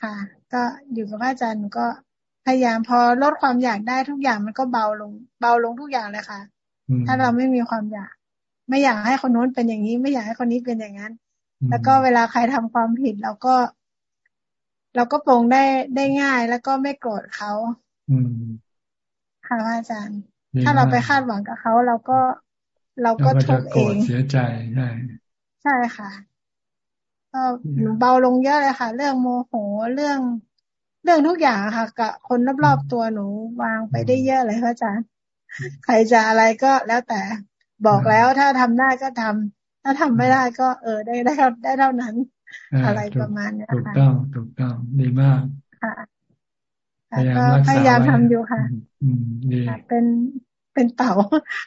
ค่ะ ก็อยู่กับพระอาจารย์หนูก็พยายามพอลดความอยากได้ทุกอย่างมันก็เบาลง เบาลงทุกอย่างเลยค่ะ ถ้าเราไม่มีความอยาก ไม่อยากให้คนโน้นเป็นอย่างนี้ ไม่อยากให้คนนี้เป็นอย่างนั้น แล้วก็เวลาใครทำความผิดเราก็ เราก็ปรงได้ได้ง่าย แล้วก็ไม่โกรธเขาค่ะอาจารย์ ถ้าเราไปคาดหวังกับเขาเราก็เราก็ทุกเองเสียใจใช่ใช่ค่ะ ก็หนูเบาลงเยอะเลยค่ะ เรื่องโมโหเรื่องเรื่องทุกอย่างค่ะกับคนรอบๆตัวหนูวางไปได้เยอะเลยพระอาจารย์ใครจะอะไรก็แล้วแต่บอกแล้วถ้าทำได้ก็ทำถ้าทำไม่ได้ก็เออได้ได้ได้เท่านั้น อะไรประมาณนี้ค่ะถูกต้องถูกต้องดีมากค่ะพยายามพยายามทำอยู่ค่ะเป็นเป็นเต่า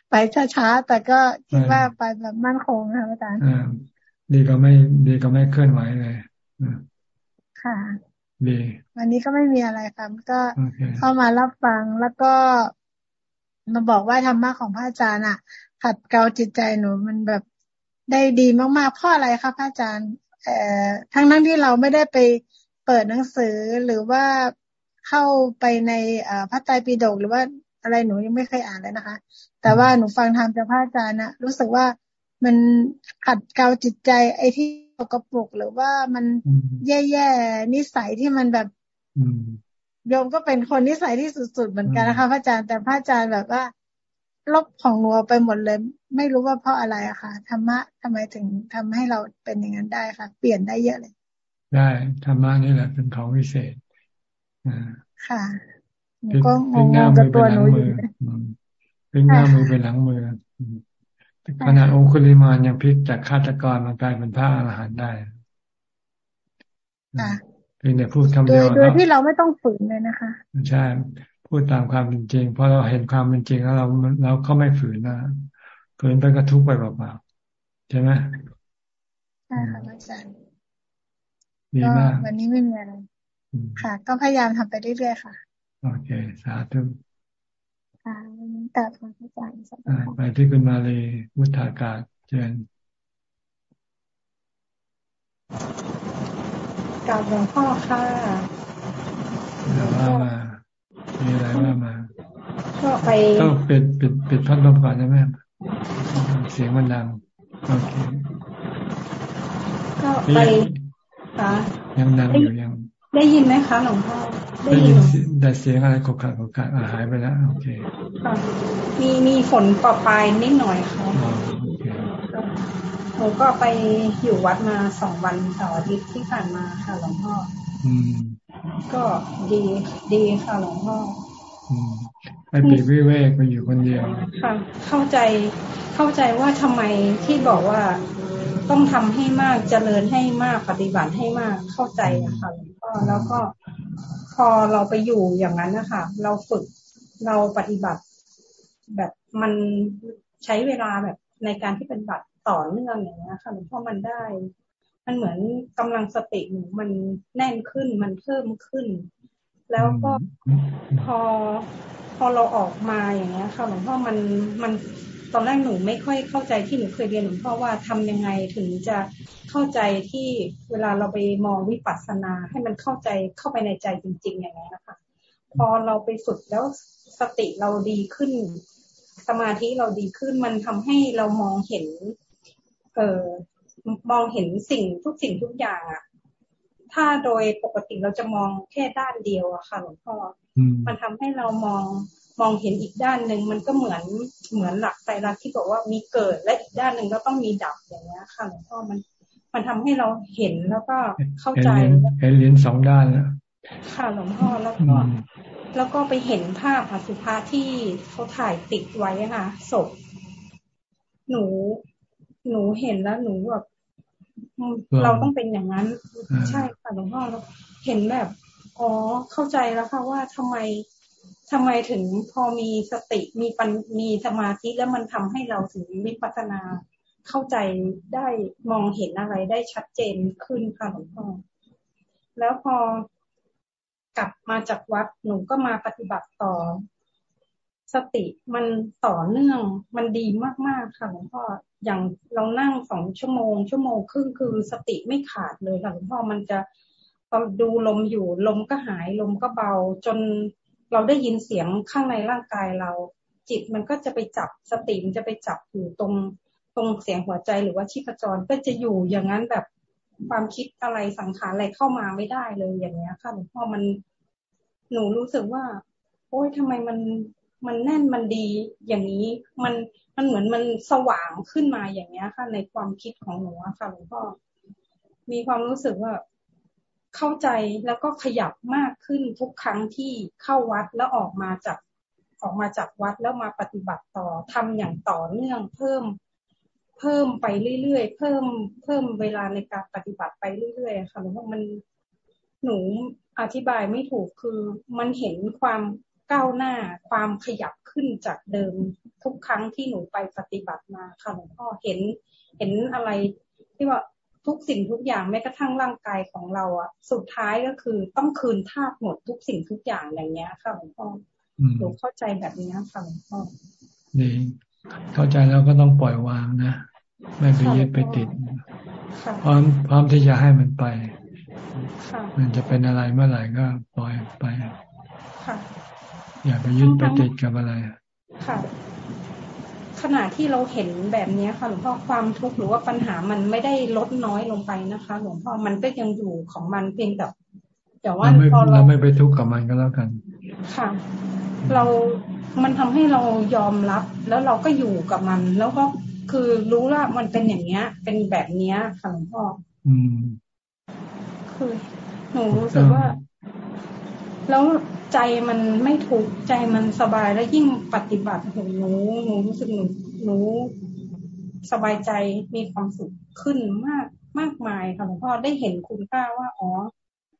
ไปช้าๆแต่ก็คิดว่าไปแบบมั่นคงค่ะอาจารย์ ดีก็ไม่ดีก็ไม่เคลื่อนไหวเลยค่ะดีวันนี้ก็ไม่มีอะไรค่ะก็เข้ามารับฟังแล้วก็มาบอกว่าธรรมะของพระอาจารย์อะ ขัดเกลาจิตใจหนูมันแบบได้ดีมากๆเพราะอะไรคะพระอาจารย์ เอ่อทั้งนั้นที่เราไม่ได้ไปเปิดหนังสือหรือว่าเข้าไปในพระไตรปิฎกหรือว่าอะไรหนูยังไม่เคยอ่านเลยนะคะ แต่ว่าหนูฟังธรรมจากพระอาจารย์นะรู้สึกว่า มันขัดเกลาจิตใจ ไอ้ที่กระปุกหรือว่ามันแย่ๆนิสัยที่มันแบบโยมก็เป็นคนนิสัยที่สุดๆเหมือนกันนะคะพระอาจารย์แต่พระอาจารย์แบบว่า ลบของนัวไปหมดเลย ไม่รู้ว่าเพราะอะไรอะค่ะธรรมะทำไมถึงทำให้เราเป็นอย่างนั้นได้ค่ะ เปลี่ยนได้เยอะเลย ได้ธรรมะนี่แหละเป็นของวิเศษค่ะหนูก็งงกับตัวหนูอยู่เป็นหน้ามือเป็นหลังมือ ขนาดองคุลิมานยังพลิกจากฆาตกรมากลายเป็นพระอรหันต์ได้เพียงแต่พูดคำเดียวโดยที่เราไม่ต้องฝืนเลยนะคะใช่พูดตามความเป็นจริงเพราะเราเห็นความเป็นจริงแล้วเราเราก็ไม่ฝืนนะฝืนไปก็ทุกข์ไปเปล่าๆใช่ไหมใช่ค่ะอาจารย์ดีมากวันนี้ไม่มีอะไรค่ะ ก็พยายามทำไปเรื่อยๆค่ะ โอเค สาธุค่ะ กราบขอบพระอาจารย์ไปที่คุณมาเลยวุฒากาศเชิญกราบหลวงพ่อค่ะว่ามามีอะไรว่ามาก็ไปต้องปิดปิดปิดพัดลมก่อนนะแม่เสียงมันดังโอเคก็ไปค่ะยังดังอยู่ยัง ได้ยินไหมคะหลวงพ่อได้ยินแต่เสียงอะไรกขาดกขาดหายไปแล้วโอเคมีมีฝนปรปลายนิดหน่อยค่ะหนูก็ไปอยู่วัดมาสองวันเสาร์อาทิตย์ที่ผ่านมาค่ะหลวงพ่อก็ดีดีค่ะหลวงพ่อไปปีวิเวกไปอยู่คนเดียวค่ะ เข้าใจเข้าใจว่าทำไมที่บอกว่า ต้องทำให้มากเจริญให้มากปฏิบัติให้มากเข้าใจอะค่ะหลวงพ่อแล้วก็พอเราไปอยู่อย่างนั้นนะคะเราฝึกเราปฏิบัติ แบบมันใช้เวลาแบบในการที่เป็นบัตรต่อเนื่องอย่างนี้ค่ะหลวงพ่อมันได้ มันเหมือนกำลังสติหนูมันแน่นขึ้นมันเพิ่มขึ้น แล้วก็พอพอเราออกมาอย่างเงี้ยค่ะหลวงพ่อมันมัน ตอนแรกหนูไม่ค่อยเข้าใจที่หนูเคยเรียนหลวงพ่อว่าทำยังไงถึงจะเข้าใจที่เวลาเราไปมองวิปัสสนาให้มันเข้าใจเข้าไปในใจจริง ๆ อย่างนี้นะคะ พอเราไปฝึกแล้วสติเราดีขึ้น สมาธิเราดีขึ้นมันทำให้เรามองเห็น เออมองเห็นสิ่งทุกสิ่งทุกอย่างอะถ้าโดยปกติเราจะมองแค่ด้านเดียวอะค่ะหลวงพ่อ มันทำให้เรามอง มองเห็นอีกด้านหนึ่งมันก็เหมือนเหมือนหลักไตรลักษณ์ที่บอกว่ามีเกิดและอีกด้านหนึ่งก็ต้องมีดับอย่างเงี้ยค่ะหลวงพ่อมัน มันทำให้เราเห็นแล้วก็เข้าใจเห็นเหรียญสองด้านแล้วค่ะหลวงพ่อแล้วก็แล้วก็ไปเห็นภาพอสุภาที่เขาถ่ายติดไว้ค่ะศพหนู หนูเห็นแล้วหนูแบบเราต้องเป็นอย่างนั้น ใช่ค่ะหลวงพ่อแล้วเห็นแบบอ๋อเข้าใจแล้วค่ะว่าทำไม ทำไมถึงพอมีสติมีปัญมีสมาธิแล้วมันทำให้เราถึงวิปัสนาเข้าใจได้มองเห็นอะไรได้ชัดเจนขึ้นค่ะหลวงพ่อแล้วพอกลับมาจากวัดหนูก็มาปฏิบัติต่อ สติมันต่อเนื่องมันดีมากๆค่ะหลวงพ่ออย่างเรานั่งสองชั่วโมง ชั่วโมงครึ่งคือสติไม่ขาดเลยค่ะหลวงพ่อมันจะตอนดูลมอยู่ลมก็หายลมก็เบาจน เราได้ยินเสียงข้างในร่างกายเรา จิตมันก็จะไปจับสติมันจะไปจับอยู่ตรงตรงเสียงหัวใจหรือว่าชีพจรก็จะอยู่อย่างนั้นแบบความคิดอะไรสังขารอะไรเข้ามาไม่ได้เลยอย่างเงี้ยค่ะหลวงพ่อมันหนูรู้สึกว่า โอ้ยทำไมมันมันแน่นมันดีอย่างนี้ มันมันเหมือนมันสว่างขึ้นมาอย่างเงี้ยค่ะ ในความคิดของหนูค่ะหลวงพ่อมีความรู้สึกว่า เข้าใจแล้วก็ขยับมากขึ้นทุกครั้งที่เข้าวัดแล้วออกมาจากออกมาจากวัดแล้วมาปฏิบัติต่อทำอย่างต่อเนื่อง เพิ่มเพิ่มไปเรื่อยๆเพิ่มเพิ่มเวลาในการปฏิบัติไปเรื่อยๆค่ะหลวงพ่อมันหนูอธิบายไม่ถูกคือมันเห็นความก้าวหน้าความขยับขึ้นจากเดิมทุกครั้งที่หนูไปปฏิบัติมาค่ะหลวงพ่อเห็นเห็นอะไรที่ว่า ทุกสิ่งทุกอย่างแม้กระทั่งร่างกายของเราอะ สุดท้ายก็คือต้องคืนธาตุหมดทุกสิ่งทุกอย่างอย่างเงี้ยค่ะหลวงพ่อหนูเข้าใจแบบนี้ค่ะหลวงพ่อดีเข้าใจแล้วก็ต้องปล่อยวางนะไม่ไปยึดไปติด พร้อมพร้อมที่จะให้มันไป มันจะเป็นอะไรเมื่อไหร่ก็ปล่อยไปอย่าไปยึดไปติดกับอะไรค่ะ ขณะที่เราเห็นแบบนี้ค่ะหลวงพ่อความทุกข์หรือว่าปัญหามันไม่ได้ลดน้อยลงไปนะคะ หลวงพ่อมันก็ยังอยู่ของมันเพียงแต่แต่ว่าพอเราไม่ไปทุกข์กับมันก็แล้วกัน ค่ะ เรามันทำให้เรายอมรับ แล้วเราก็อยู่กับมัน แล้วก็คือรู้ว่ามันเป็นอย่างเนี้ย เป็นแบบเนี้ยค่ะหลวงพ่ออืม คือหนูรู้สึกว่า แล้วใจมันไม่ถูกใจมันสบายแล้วยิ่งปฏิบัติหนูหนูรู้สึกหนูหนูสบายใจมีความสุขขึ้นมากมากมายค่ะหลวงพ่อได้เห็นคุณค่าว่าอ๋อ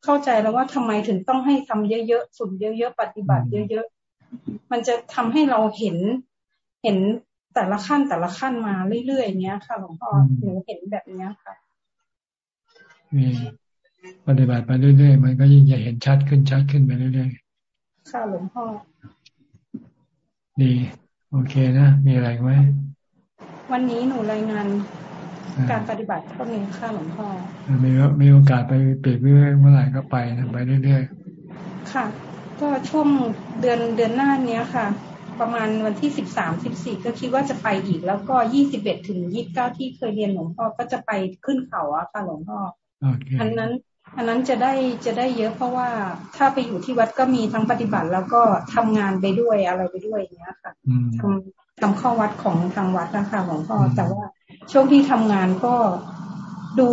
เข้าใจแล้วว่าทำไมถึงต้องให้ทำเยอะๆสุดเยอะๆปฏิบัติเยอะๆมันจะทำให้เราเห็นเห็นแต่ละขั้นแต่ละขั้นมาเรื่อยๆเนี้ยค่ะหลวงพ่อหนูเห็นแบบเนี้ยค่ะมี ปฏิบัติไปเรื่อยๆ มันก็ยิ่งจะเห็นชัดขึ้นชัดขึ้นไปเรื่อยๆ ค่ะหลวงพ่อ ดี โอเคนะ มีอะไรไหม วันนี้หนูรายงานการปฏิบัติเท่านี้ค่ะหลวงพ่อ มีมีโอกาสไปเปลี่ยนเรื่อยเมื่อไหร่ก็ไปไปเรื่อยๆ ค่ะ ก็ช่วงเดือนเดือนหน้านี้ค่ะ ประมาณวันที่สิบสามสิบสี่ก็คิดว่าจะไปอีก แล้วก็ยี่สิบเอ็ดถึงยี่สิบเก้าที่เคยเรียนหลวงพ่อก็จะไปขึ้นเขาอะค่ะหลวงพ่ออันนั้น อันนั้นจะได้จะได้เยอะเพราะว่าถ้าไปอยู่ที่วัดก็มีทั้งปฏิบัติ แล้วก็ทำงานไปด้วยอะไรไปด้วยอย่างเงี้ยค่ะทำทำข้อวัดของทางวัดนะคะหลวงพ่อแต่ว่าช่วงที่ทำงานก็ดู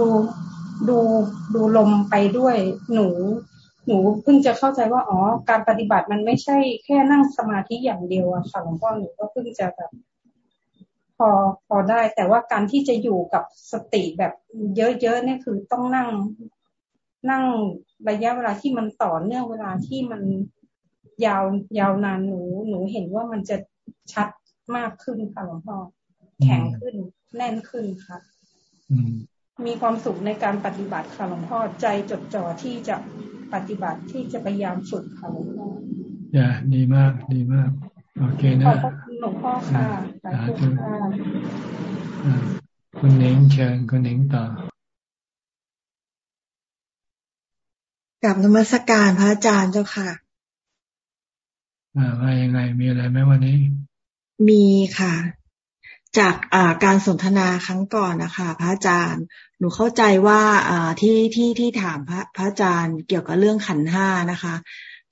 ดูดูลมไปด้วยหนู หนูเพิ่งจะเข้าใจว่าอ๋อการปฏิบัติมันไม่ใช่แค่นั่งสมาธิอย่างเดียวอะค่ะหลวงพ่อหนูก็เพิ่งจะแบบพอพอได้ แต่ว่าการที่จะอยู่กับสติแบบเยอะๆเนี่ยคือต้องนั่ง นั่งระยะเวลาที่มันต่อเนื่องเวลาที่มันยาวยาวนานหนูหนูเห็นว่ามันจะชัดมากขึ้นค่ะหลวงพ่อแข็งขึ้นแน่นขึ้นค่ะมีความสุขในการปฏิบัติค่ะหลวงพ่อใจจดจ่อที่จะปฏิบัติที่จะพยายามฝึกค่ะหลวงพ่ออย่าดีมากดีมากโอเคนะขอบคุณหลวงพ่อค่ะสาธุค่ะคุณเน่งเชิญคุณเน่งต่อ กับนมัสการพระอาจารย์เจ้าค่ะ อ่าว่ายังไงมีอะไรไหมวันนี้ มีค่ะ จากอ่าการสนทนาครั้งก่อนนะคะพระอาจารย์ หนูเข้าใจว่าอ่าที่ที่ที่ถามพระพระอาจารย์เกี่ยวกับเรื่องขันห้านะคะ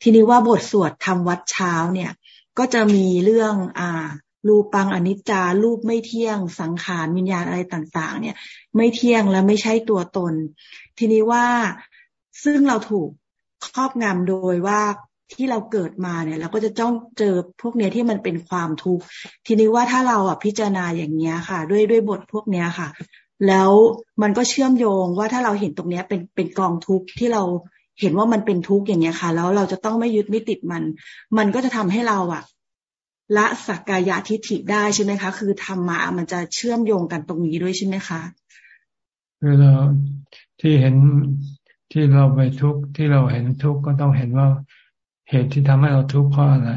ทีนี้ว่าบทสวดทำวัดเช้าเนี่ย ก็จะมีเรื่องอ่ารูปังอนิจจารูปไม่เที่ยงสังขารวิญญาณอะไรต่าง ๆ เนี่ย ไม่เที่ยงและไม่ใช่ตัวตน ทีนี้ว่า ซึ่งเราถูกครอบงำโดยว่าที่เราเกิดมาเนี่ยเราก็จะต้องเจอพวกเนี้ยที่มันเป็นความทุกข์ทีนี้ว่าถ้าเราอะพิจารณาอย่างเนี้ยค่ะ ด้วยด้วยบทพวกเนี้ยค่ะ แล้วมันก็เชื่อมโยงว่าถ้าเราเห็นตรงเนี้ยเป็นเป็นกองทุกข์ที่เราเห็นว่ามันเป็นทุกข์อย่างเงี้ยค่ะ แล้วเราจะต้องไม่ยึดไม่ติดมัน มันก็จะทำให้เราอะละสักกายทิฏฐิได้ใช่ไหมคะ คือธรรมะมันจะเชื่อมโยงกันตรงนี้ด้วยใช่ไหมคะคือเราที่เห็น ที่เราไปทุกข์ที่เราเห็นทุกข์ก็ต้องเห็นว่าเหตุที่ทำให้เราทุกข์เพราะอะไร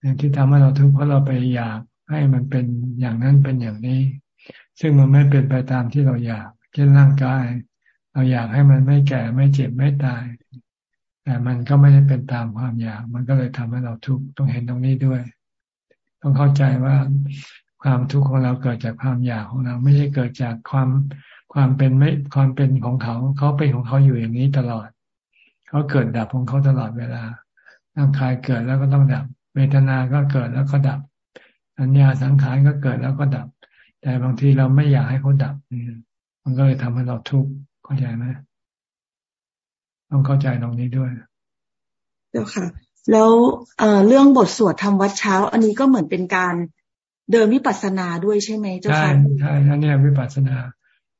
เหตุที่ทำให้เราทุกข์เพราะเราไปอยากให้มันเป็นอย่างนั้นเป็นอย่างนี้ ซึ่งมันไม่เป็นไปตามที่เราอยาก เช่นร่างกาย เราอยากให้มันไม่แก่ไม่เจ็บไม่ตาย แต่มันก็ไม่ได้เป็นตามความอยาก มันก็เลยทำให้เราทุกข์ต้องเห็นตรงนี้ด้วย ต้องเข้าใจว่าความทุกข์ของเราเกิดจากความอยากของเรา ไม่ใช่เกิดจากความ ความเป็นไม่ความเป็นของเขา เขาเป็นของเขาอยู่อย่างนี้ตลอด เขาเกิดดับของเขาตลอดเวลาร่างกายเกิดแล้วก็ต้องดับ เวทนาก็เกิดแล้วก็ดับสัญญาสังขารก็เกิดแล้วก็ดับ แต่บางทีเราไม่อยากให้เขาดับมันก็เลยทำให้เราทุกข์เข้าใจไหมต้องเข้าใจตรงนี้ด้วยเดี๋ยวค่ะ แล้วเอ่อเรื่องบทสวดทำวัดเช้า อันนี้ก็เหมือนเป็นการเดินวิปัสสนาด้วยใช่ไหมเจ้าค่ะใช่ใช่อันนี้วิปัสสนา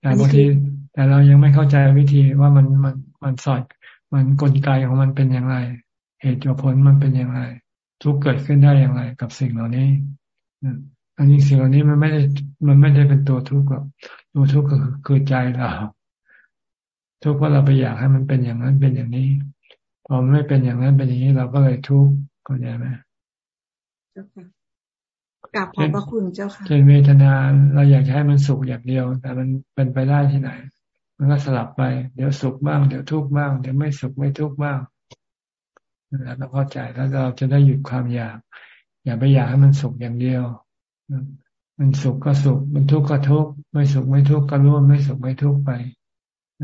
แต่บางทีแต่เรายังไม่เข้าใจวิธีว่ามันมันมันสอดมันกลไกของมันเป็นอย่างไร เหตุผลมันเป็นอย่างไร ทุกเกิดขึ้นได้อย่างไร กับสิ่งเหล่านี้อันนี้สิ่งเหล่านี้มันไม่ได้มันไม่ได้เป็นตัวทุกข์หรอกตัวทุกข์ก็คือใจเราทุกข์เพราะเราไปอยากให้มันเป็นอย่างนั้นเป็นอย่างนี้พอมันไม่เป็นอย่างนั้นเป็นอย่างนี้เราก็เลยทุกข์เข้าใจไหม เจ้าค่ะกลับขอบพระคุณเจ้าค่ะเช่นเวทนาเราอยากให้มันสุขอย่างเดียว แต่มันเป็นไปได้ที่ไหน มันก็สลับไป เดี๋ยวสุขบ้าง เดี๋ยวทุกข์บ้าง เดี๋ยวไม่สุขไม่ทุกข์บ้างแล้วเราเข้าใจแล้วเราจะได้หยุดความอยาก อย่าไปอยากให้มันสุขอย่างเดียว มันสุขก็สุข มันทุกข์ก็ทุกข์ ไม่สุขไม่ทุกข์ก็รู้ว่าไม่สุขไม่ทุกข์ไป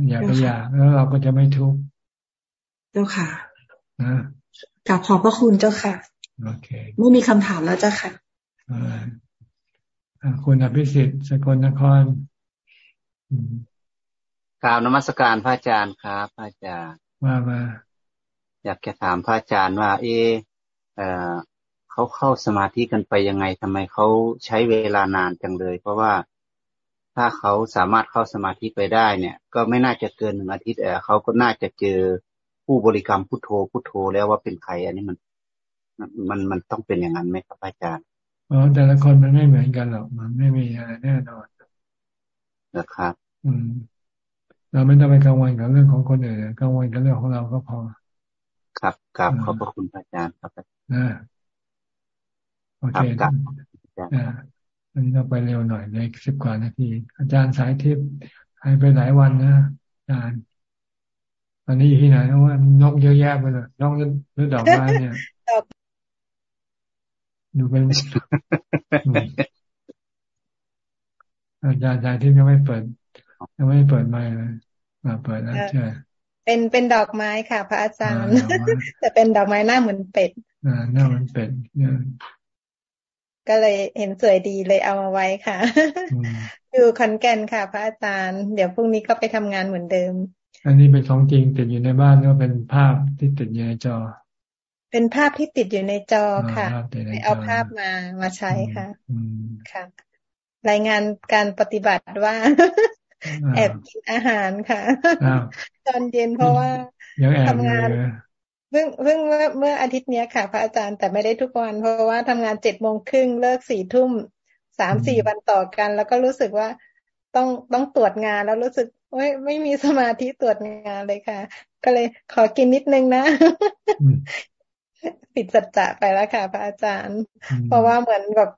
อย่าไปอยากแล้วเราก็จะไม่ทุกข์ เจ้าค่ะนะกลับขอบพระคุณเจ้าค่ะ โอเค ไม่มีคำถามแล้วเจ้าค่ะ คุณอภิสิทธิ์สกลนครกล่าวนมัสการพระอาจารย์ครับพระอาจารย์ว่ามาอยากจะถามพระอาจารย์ว่า เออเขาเข้าสมาธิกันไปยังไงทำไมเขาใช้เวลานานจังเลย เพราะว่าถ้าเขาสามารถเข้าสมาธิไปได้เนี่ย ก็ไม่น่าจะเกินหนึ่งอาทิตย์เออเขาก็น่าจะเจอผู้บริกรรมพุทโธพุทโธแล้วว่าเป็นใคร อันนี้มัน มันมันต้องเป็นอย่างนั้นไหมครับอาจารย์ อ๋อแต่ละคนมันไม่เหมือนกันหรอกมันไม่มีอะไรแน่นอนนะครับ อืม เราไม่ต้องไปกังวลกับเรื่องของคนอื่นกังวลกับเรื่องของเราก็พอ ครับครับขอบพระคุณอาจารย์ครับอ่าโอเคครับอ่าอันนี้เราไปเร็วหน่อยเลยสิบกว่านาที อาจารย์สายทิพย์หายไปหลายวันนะอาจารย์ตอนนี้อยู่ที่ไหนนะว่านกเยอะแยะไปเลยนกหรือดอกไม้เนี่ยดู เป็นอาจารย์สายทิพย์ยังไม่เปิด ยังไม่เปิดไมค์เลยมาเปิดแล้วใช่เป็นเป็นดอกไม้ค่ะ พระอาจารย์แต่เป็นดอกไม้หน้าเหมือนเป็ดอ่าหน้าเหมือนเป็ดก็เลยเห็นสวยดีเลยเอามาไว้ค่ะ อยู่ขอนแก่นค่ะ พระอาจารย์ เดี๋ยวพรุ่งนี้ก็ไปทำงานเหมือนเดิม อันนี้เป็นของจริงติดอยู่ในบ้านก็เป็นภาพที่ติดอยู่ในจอ เป็นภาพที่ติดอยู่ในจอค่ะไปเอาภาพมามาใช้ค่ะค่ะ รายงานการปฏิบัติว่า แอบกินอาหารค่ะตอนเย็นเพราะว่าทำงานเพิ่งเพิ่งเมื่อเมื่ออาทิตย์นี้ค่ะ พระอาจารย์แต่ไม่ได้ทุกวัน เพราะว่าทำงานเจ็ดโมงครึ่งเลิกสี่ทุ่มสามสี่วันต่อกัน แล้วก็รู้สึกว่าต้องต้องตรวจงานแล้วรู้สึกไม่ไม่มีสมาธิตรวจงานเลยค่ะ ก็เลยขอกินนิดนึงนะ ปิดสัจจะไปแล้วค่ะ พระอาจารย์ เพราะว่าเหมือนแบบ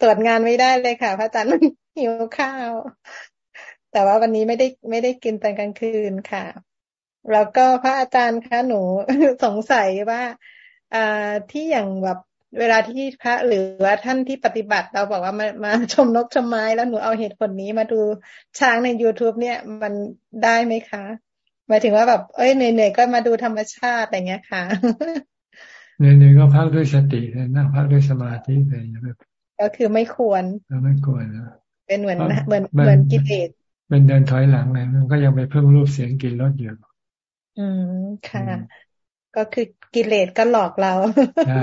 ตรวจงานไม่ได้เลยค่ะ พระอาจารย์มันหิวข้าว แต่ว่าวันนี้ไม่ได้ไม่ได้กินตอนกลางคืนค่ะ แล้วก็พระอาจารย์คะหนูสงสัยว่าอ่าที่อย่างแบบเวลาที่พระหรือว่าท่านที่ปฏิบัติเราบอกว่ามามาชมนกชมไม้แล้วหนูเอาเหตุผลนี้มาดูช้างใน youtube เนี่ยมันได้ไหมคะหมายถึงว่าแบบเอ้ยเหนื่อยๆก็มาดูธรรมชาติอะไรเงี้ยค่ะ เหนื่อยๆก็พักด้วยสตินั่งพักด้วยสมาธิไปก็คือไม่ควรไม่ควรนะเป็นเหมือนเหมือนเหมือนกิเลสเป็นเดินถอยหลังไงมันก็ยังไปเพิ่งรูปเสียงกินรสอยู่อืมค่ะ ก็คือกิเลสก็หลอกเราใช่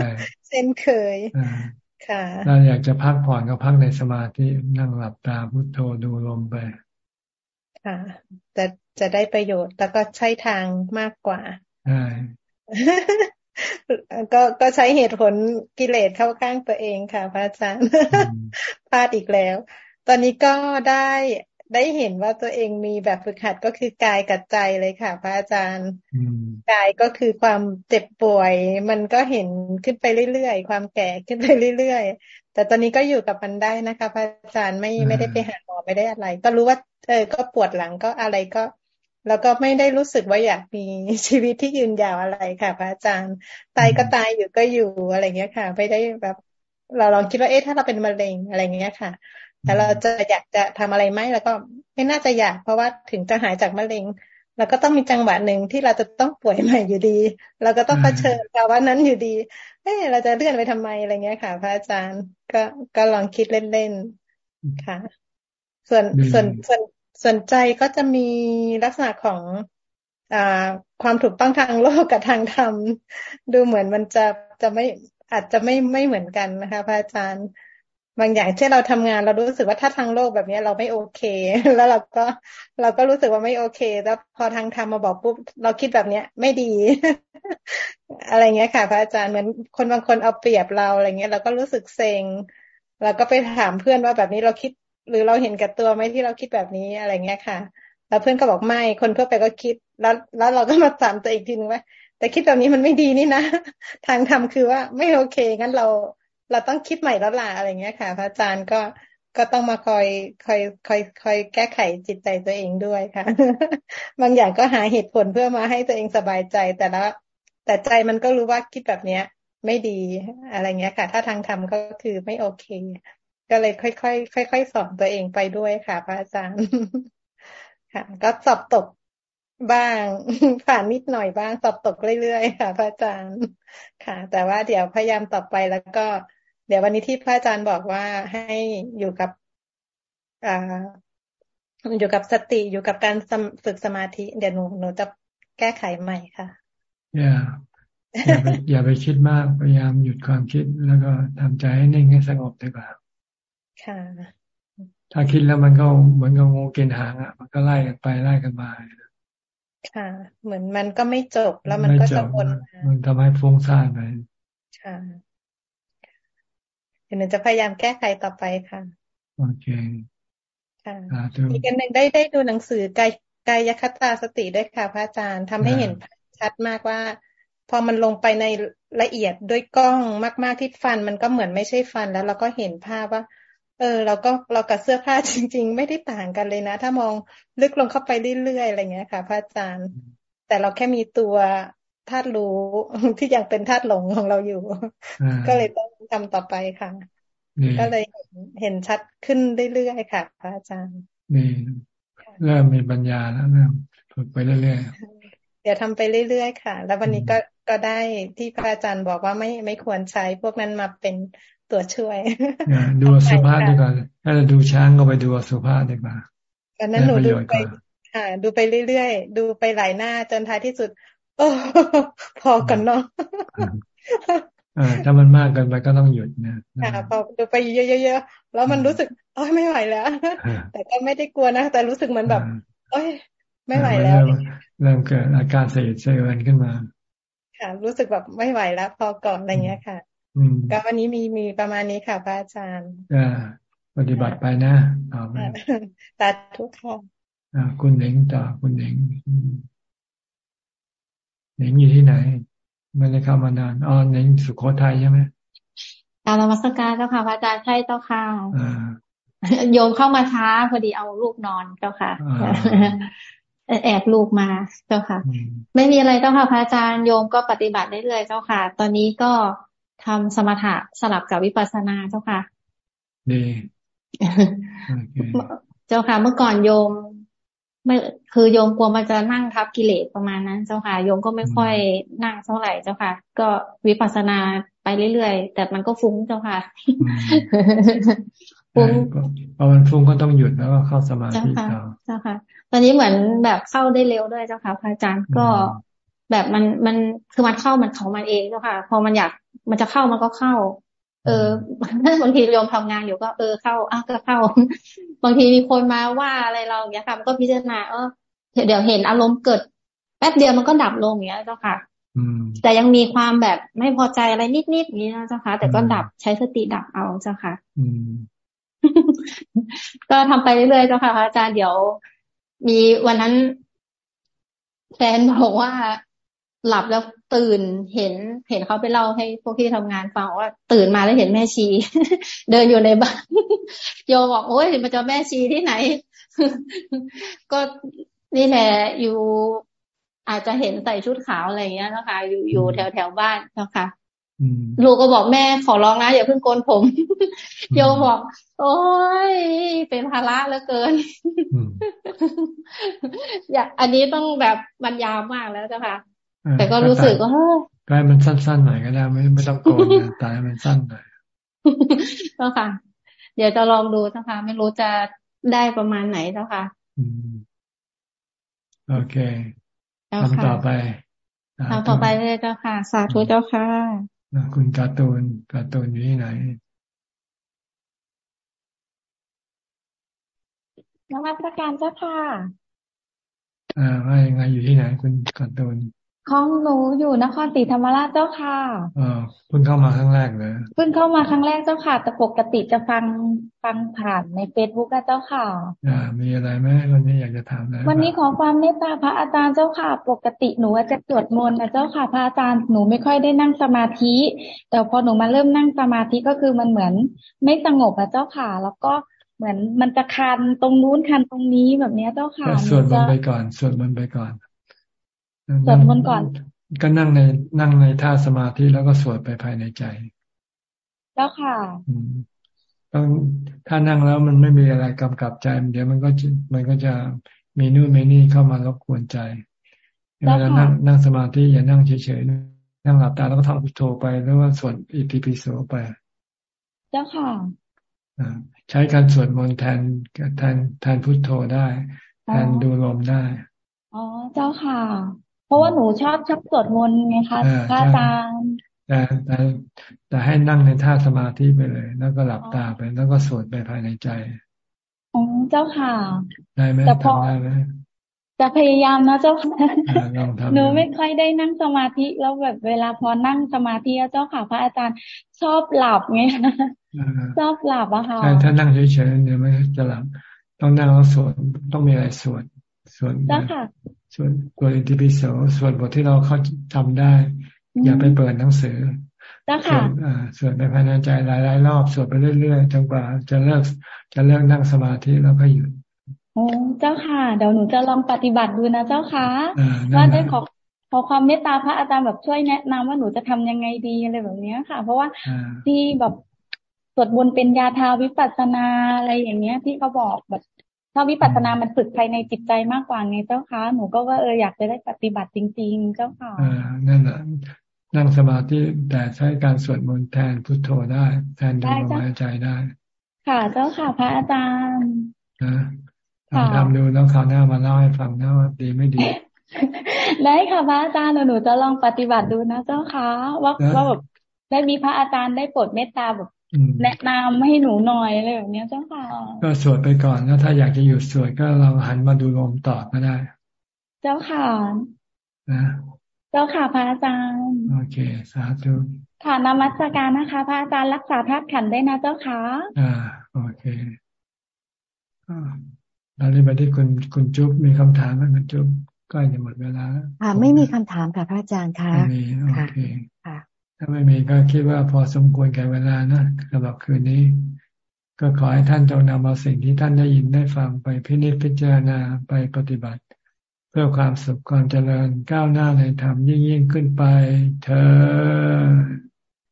เส้นเคยค่ะเราอยากจะพักผ่อนก็พักในสมาธินั่งหลับตาพุโทโธดูลมไป ค่ะ จะจะได้ประโยชน์ แล้วก็ใช้ทางมากกว่าใช่ ก็ก็ใช้เหตุผลกิเลสเข้าข้างตัวเองค่ะ พระอาจารย์พลาดอีกแล้ว ตอนนี้ก็ได้ได้เห็นว่าตัวเองมีแบบฝึกหัดก็คือกายกับใจเลยค่ะ พระอาจารย์กายก็คือความเจ็บป่วย มันก็เห็นขึ้นไปเรื่อยๆ ความแก่ขึ้นไปเรื่อยๆ แต่ตอนนี้ก็อยู่กับมันได้นะคะ พระอาจารย์ไม่ไม่ได้ไปหาหมอไม่ได้อะไร ก็รู้ว่าเออก็ปวดหลังก็อะไรก็ แล้วก็ไม่ได้รู้สึกว่าอยากมีชีวิตที่ยืนยาวอะไรค่ะ พระอาจารย์ตายก็ตายอยู่ก็อยู่อะไรเงี้ยค่ะ ไม่ได้แบบ เราลองคิดว่าเอ๊ะถ้าเราเป็นมะเร็งอะไรเงี้ยค่ะ แต่เราจะอยากจะทำอะไรไหมแล้วก็ไม่น่าจะอยาก เพราะว่าถึงจะหายจากมะเร็งเราก็ต้องมีจังหวะหนึ่งที่เราจะต้องป่วยใหม่อยู่ดี เราก็ต้องเผชิญภาวะนั้นอยู่ดีเฮ้เราจะเลื่อนไปทำไมอะไรเงี้ยค่ะ พระอาจารย์ก็ก็ลองคิดเล่นๆค่ะ ส่วนส่วนส่วน สนใจก็จะมีลักษณะของอความถูกต้องทางโลกกับทางธรรม ดูเหมือนมันจะจะไม่อาจจะไม่ไม่เหมือนกันนะคะพระอาจารย์ บางอย่างเช่นเราทำงาน เรารู้สึกว่าถ้าทางโลกแบบนี้เราไม่โอเค แล้วเราก็เราก็รู้สึกว่าไม่โอเค แล้วพอทางธรรมมาบอกปุ๊บเราคิดแบบเนี้ย ไม่ดี อะไรเงี้ยค่ะ พระอาจารย์เหมือนคนบางคนเอาเปรียบเราอะไรเงี้ยเราก็รู้สึกเซ็งเราก็ไปถามเพื่อนว่าแบบนี้เราคิด หรือเราเห็นกับตัวไหมที่เราคิดแบบนี้อะไรเงี้ยค่ะแล้วเพื่อนก็บอกไม่ คนทั่วไปก็คิด แล้วแล้วเราก็มาถามตัวอีกทีนึงว่า แต่คิดแบบนี้มันไม่ดีนี่นะ ทางธรรมคือว่าไม่โอเคงั้นเราเราต้องคิดใหม่แล้วล่ะอะไรเงี้ยค่ะ พระอาจารย์ก็ก็ต้องมาคอยคอยคอยคอยแก้ไขจิตใจตัวเองด้วยค่ะ บางอย่างก็หาเหตุผลเพื่อมาให้ตัวเองสบายใจแต่ละ แต่ใจมันก็รู้ว่าคิดแบบเนี้ย ไม่ดีอะไรเงี้ยค่ะ ถ้าทางธรรมก็คือไม่โอเค ก็เลยค่อยๆค่อยๆสอนตัวเองไปด้วยค่ะ พระอาจารย์ค่ะ ก็สอบตกบ้าง ผ่านนิดหน่อยบ้าง สอบตกเรื่อยๆค่ะ พระอาจารย์ค่ะ แต่ว่าเดี๋ยวพยายามต่อไปแล้วก็ เดี๋ยววันนี้ที่พระอาจารย์บอกว่าให้อยู่กับอ่าอยู่กับสติอยู่กับการฝึกสมาธิ เดี๋ยวหนูหนูจะแก้ไขใหม่ค่ะ อย่าอย่าไปอย่าไปคิดมากพยายามหยุดความคิดแล้วก็ทำใจให้นิ่งให้สงบดีกว่า ค่ะถ้าคิดแล้วมันก็เหมือนกับงูกินหางอะ มันก็ไล่กันไปไล่กันมาค่ะ เหมือนมันก็ไม่จบแล้วมันก็จะวนมันทำให้ฟุ้งซ่านไปค่ะเดี๋ยวหนูจะพยายามแก้ไขต่อไปค่ะโอเคค่ะอีกอันหนึ่งได้ได้ดูหนังสือกายกายคตาสติด้วยค่ะ พระอาจารย์ทำให้เห็นชัดมากว่า พอมันลงไปในละเอียดด้วยกล้องมาก ๆที่ฟัน มันก็เหมือนไม่ใช่ฟันแล้วเราก็เห็นภาพว่า เออเราก็เรากับเสื้อผ้าจริง ๆ ไม่ได้ต่างกันเลยนะ ถ้ามองลึกลงเข้าไปเรื่อยๆอะไรเงี้ยค่ะ พระอาจารย์ แต่เราแค่มีตัวธาตุรู้ที่ยังเป็นธาตุหลงของเราอยู่ ก็เลยต้องทำต่อไปค่ะ ก็เลยเห็นชัดขึ้นเรื่อยๆค่ะ พระอาจารย์นี่เริ่มมีปัญญาแล้วเริ่มฝึกไปเรื่อยๆเดี๋ยวทำไปเรื่อยๆค่ะ แล้ววันนี้ก็ก็ได้ที่พระอาจารย์บอกว่าไม่ไม่ควรใช้พวกนั้นมาเป็น ตัวช่วยดูสุภาพดีกว่าถ้าจะดูช้างก็ไปดูสุภาพดีกว่าตอนนั้นหนูดูไปค่ะดูไปเรื่อยๆ ดูไปหลายหน้าจนท้ายที่สุด โอ้พอกันเนาะถ้ามันมากเกินไปก็ต้องหยุดนะค่ะพอดูไปเยอะๆแล้วมันรู้สึกโอ้ยไม่ไหวแล้ว แต่ก็ไม่ได้กลัวนะ แต่รู้สึกเหมือนแบบ โอ้ยไม่ไหวแล้ว เริ่มเกิดอาการเสียดเสียนขึ้นมา ค่ะ รู้สึกแบบไม่ไหวแล้ว พอก่อนอะไรเงี้ยค่ะ ก็วันนี้มีมีประมาณนี้ค่ะพระอาจารย์ปฏิบัติไปนะต่อไปสาธุค่ะคุณเหน่งต่อคุณเหน่งเหน่งอยู่ที่ไหนไม่ได้เข้ามานานอ๋อเหน่งสุโขทัยใช่ไหมการรมัสการเจ้าค่ะพระอาจารย์ใช่เจ้าค่ะโยมเข้ามาช้าพอดีเอาลูกนอนเจ้าค่ะแอบลูกมาเจ้าค่ะ ไม่มีอะไรเจ้าค่ะพระอาจารย์โยมก็ปฏิบัติได้เรื่อยเจ้าค่ะ ตอนนี้ก็ ทำสมถะสลับกับวิปัสสนาเจ้าค่ะดีเจ้าค่ะ เมื่อก่อนโยม ไม่คือโยมกลัวมันจะนั่งทับกิเลสประมาณนั้น เจ้าค่ะ โยมก็ไม่ค่อยนั่งเท่าไหร่เจ้าค่ะ ก็วิปัสสนาไปเรื่อยๆ แต่มันก็ฟุ้งเจ้าค่ะฟุ้งพอมันฟุ้งก็ต้องหยุดแล้วก็เข้าสมาธิต่อเจ้าค่ะ ตอนนี้เหมือนแบบเข้าได้เร็วด้วยเจ้าค่ะพระอาจารย์ก็แบบมันมันคือมันเข้ามันของมันเองเจ้าค่ะ พอมันอยาก มันจะเข้ามันก็เข้า เออบางทีโยมทำงานอยู่ก็เออเข้าอะก็เข้า บางทีมีคนมาว่าอะไรเราอย่างเงี้ยค่ะมันก็พิจารณาเออเดี๋ยวเห็นอารมณ์เกิด แป๊บเดียวมันก็ดับลงอย่างเงี้ยเจ้าค่ะแต่ยังมีความแบบไม่พอใจอะไรนิดๆนี้นะเจ้าค่ะ แต่ก็ดับใช้สติดับเอาเจ้าค่ะก็ทำไปเรื่อยๆเจ้าค่ะอาจารย์เดี๋ยว มีวันนั้นแฟนบอกว่าหลับแล้ว ตื่นเห็นเห็นเขาไปเล่าให้พวกที่ทำงานฟังว่า ตื่นมาแล้วเห็นแม่ชี เดินอยู่ในบ้านโยบอกโอ้ยมันจะแม่ชีที่ไหน ก็นี่แหละอยู่อาจจะเห็นใส่ชุดขาวอะไรเงี้ยนะคะอยู่อยู่แถวแถวบ้านนะคะลูกก็บอกแม่ขอร้องนะอย่าเพิ่งโกนผม โยบอก โอ้ยเป็นภาระเหลือเกินอยากอันนี้ต้องแบบบรรยาวมากแล้วจ้ะค่ะ แต่ก็รู้สึกว่าก็ให้มันสั้นๆหน่อยก็ได้ไม่ไม่ต้องโกนตายมันสั้นหน่อยเจ้าค่ะ เดี๋ยวจะลองดูเจ้าค่ะ ไม่รู้จะได้ประมาณไหนเจ้าค่ะโอเคทำต่อไปทำต่อไปเลยเจ้าค่ะ สาธุเจ้าค่ะคุณการ์ตูนการ์ตูนอยู่ที่ไหนนมัสการเจ้าค่ะ อ่าว่ายังไงอยู่ที่ไหนคุณการ์ตูน ของหนูอยู่นครศรีธรรมราชเจ้าค่ะเออเพิ่งเข้ามาครั้งแรกเลยเพิ่งเข้ามาครั้งแรกเจ้าค่ะ แต่ปกติจะฟังฟังผ่านในเฟซบุ๊กเจ้าค่ะอ่ามีอะไรไหมวันนี้อยากจะถามอะไรวันนี้ขอความเมตตาพระอาจารย์เจ้าค่ะ ปกติหนูจะสวดมนต์นะเจ้าค่ะพระอาจารย์หนูไม่ค่อยได้นั่งสมาธิ แต่พอหนูมาเริ่มนั่งสมาธิก็คือมันเหมือน ไม่สงบอะเจ้าค่ะ แล้วก็เหมือนมันจะคันตรงนู้นคันตรงนี้แบบนี้เจ้าค่ะสวดมนต์ไปก่อนสวดมนต์ไปก่อน สวดมนต์ก่อน ก็นั่งในนั่งในท่าสมาธิแล้วก็สวดไปภายในใจเจ้าค่ะต้องถ้านั่งแล้วมันไม่มีอะไรกำกับใจเดี๋ยวมันก็มันก็จะมีนู่นมีนี่เข้ามารบกวนใจเวลานั่งนั่งสมาธิอย่านั่งเฉยๆนั่งหลับตาแล้วก็ท่องพุทโธไปหรือว่าสวดอิติปิโสไป เจ้าค่ะใช้การสวดมนต์แทนแทนแทนพุทโธได้ แทนดูลมได้ อ๋อเจ้าค่ะ เพราะว่าหนูชอบชอบสวดมนต์ไงคะพระอาจารย์แต่แต่แต่ให้นั่งในท่าสมาธิไปเลย แล้วก็หลับตาไป แล้วก็สวดไปภายในใจอ๋อเจ้าค่ะ ได้ไหมทำได้ไหมจะพยายามนะเจ้าค่ะหนูไม่ค่อยได้นั่งสมาธิแล้วแบบเวลาพอนั่งสมาธิเจ้าค่ะ พระอาจารย์ชอบหลับไงชอบหลับอะค่ะใช่ถ้านั่งเฉยๆเดี๋ยวไม่จะหลับต้องนั่งแล้วสวดต้องมีอะไรสวดสวดเจ้าค่ะ ส่วนบทอิติปิโสส่วนบทที่เราเข้าทำได้ อย่าไปเปิดหนังสือจ้าค่ะสวดไปภายในใจหลายๆรอบสวดไปเรื่อยๆจนกว่าจะเลิกจะเลิกนั่งสมาธิแล้วก็หยุดโอ้เจ้าค่ะ เดี๋ยวหนูจะลองปฏิบัติดูนะเจ้าค่ะว่าได้ขอขอความเมตตาพระอาจารย์แบบช่วยแนะนำว่าหนูจะทำยังไงดีอะไรแบบนี้ค่ะ เพราะว่าที่แบบสวดบนเป็นยาทาวิปัสสนาอะไรอย่างเงี้ย ที่เขาบอกแบบ ถ้าวิปัสสนามันฝึกภายในจิตใจมากกว่าไงเจ้าคะหนูก็ว่าเอออยากจะได้ปฏิบัติจริง ๆ เจ้าค่ะอ่านั่นแหละนั่งสมาธิแต่ใช้การสวดมนต์แทนพุทโธได้ แทนดูลมหายใจได้ ค่ะ เจ้าค่ะพระอาจารย์นะทำทำดูแล้วคราวหน้ามาเล่าให้ฟังนะว่าดีไม่ดี ได้ค่ะพระอาจารย์หนูจะลองปฏิบัติดูนะเจ้าค่ะว่าว่าแบบได้มีพระอาจารย์ได้โปรดเมตตาแบบ แนะนำให้หนูหน่อยอะไรแบบนี้เจ้าค่ะ ก็สวดไปก่อนแล้วถ้าอยากจะหยุดสวดก็เราหันมาดูลมต่อก็ได้ เจ้าค่ะนะเจ้าค่ะพระอาจารย์ โอเค สาธุค่ะนมัสการนะคะ พระอาจารย์รักษาธาตุขันธ์ได้นะเจ้าค่ะอ่าโอเคเราเลยไปที่คุณคุณจุ๊บมีคำถามไหมคุณจุ๊บใกล้จะหมดเวลาค่ะไม่มีคำถามค่ะพระอาจารย์ค่ะไม่มีโอเค ถ้าไม่มีก็คิดว่าพอสมควรแก่เวลานะสำหรับคืนนี้ ก็ขอให้ท่านจงนำเอาสิ่งที่ท่านได้ยินได้ฟังไปพินิจพิจารณาไปปฏิบัติ เพื่อความสุขความเจริญก้าวหน้าในธรรมยิ่งยิ่งขึ้นไปเธอ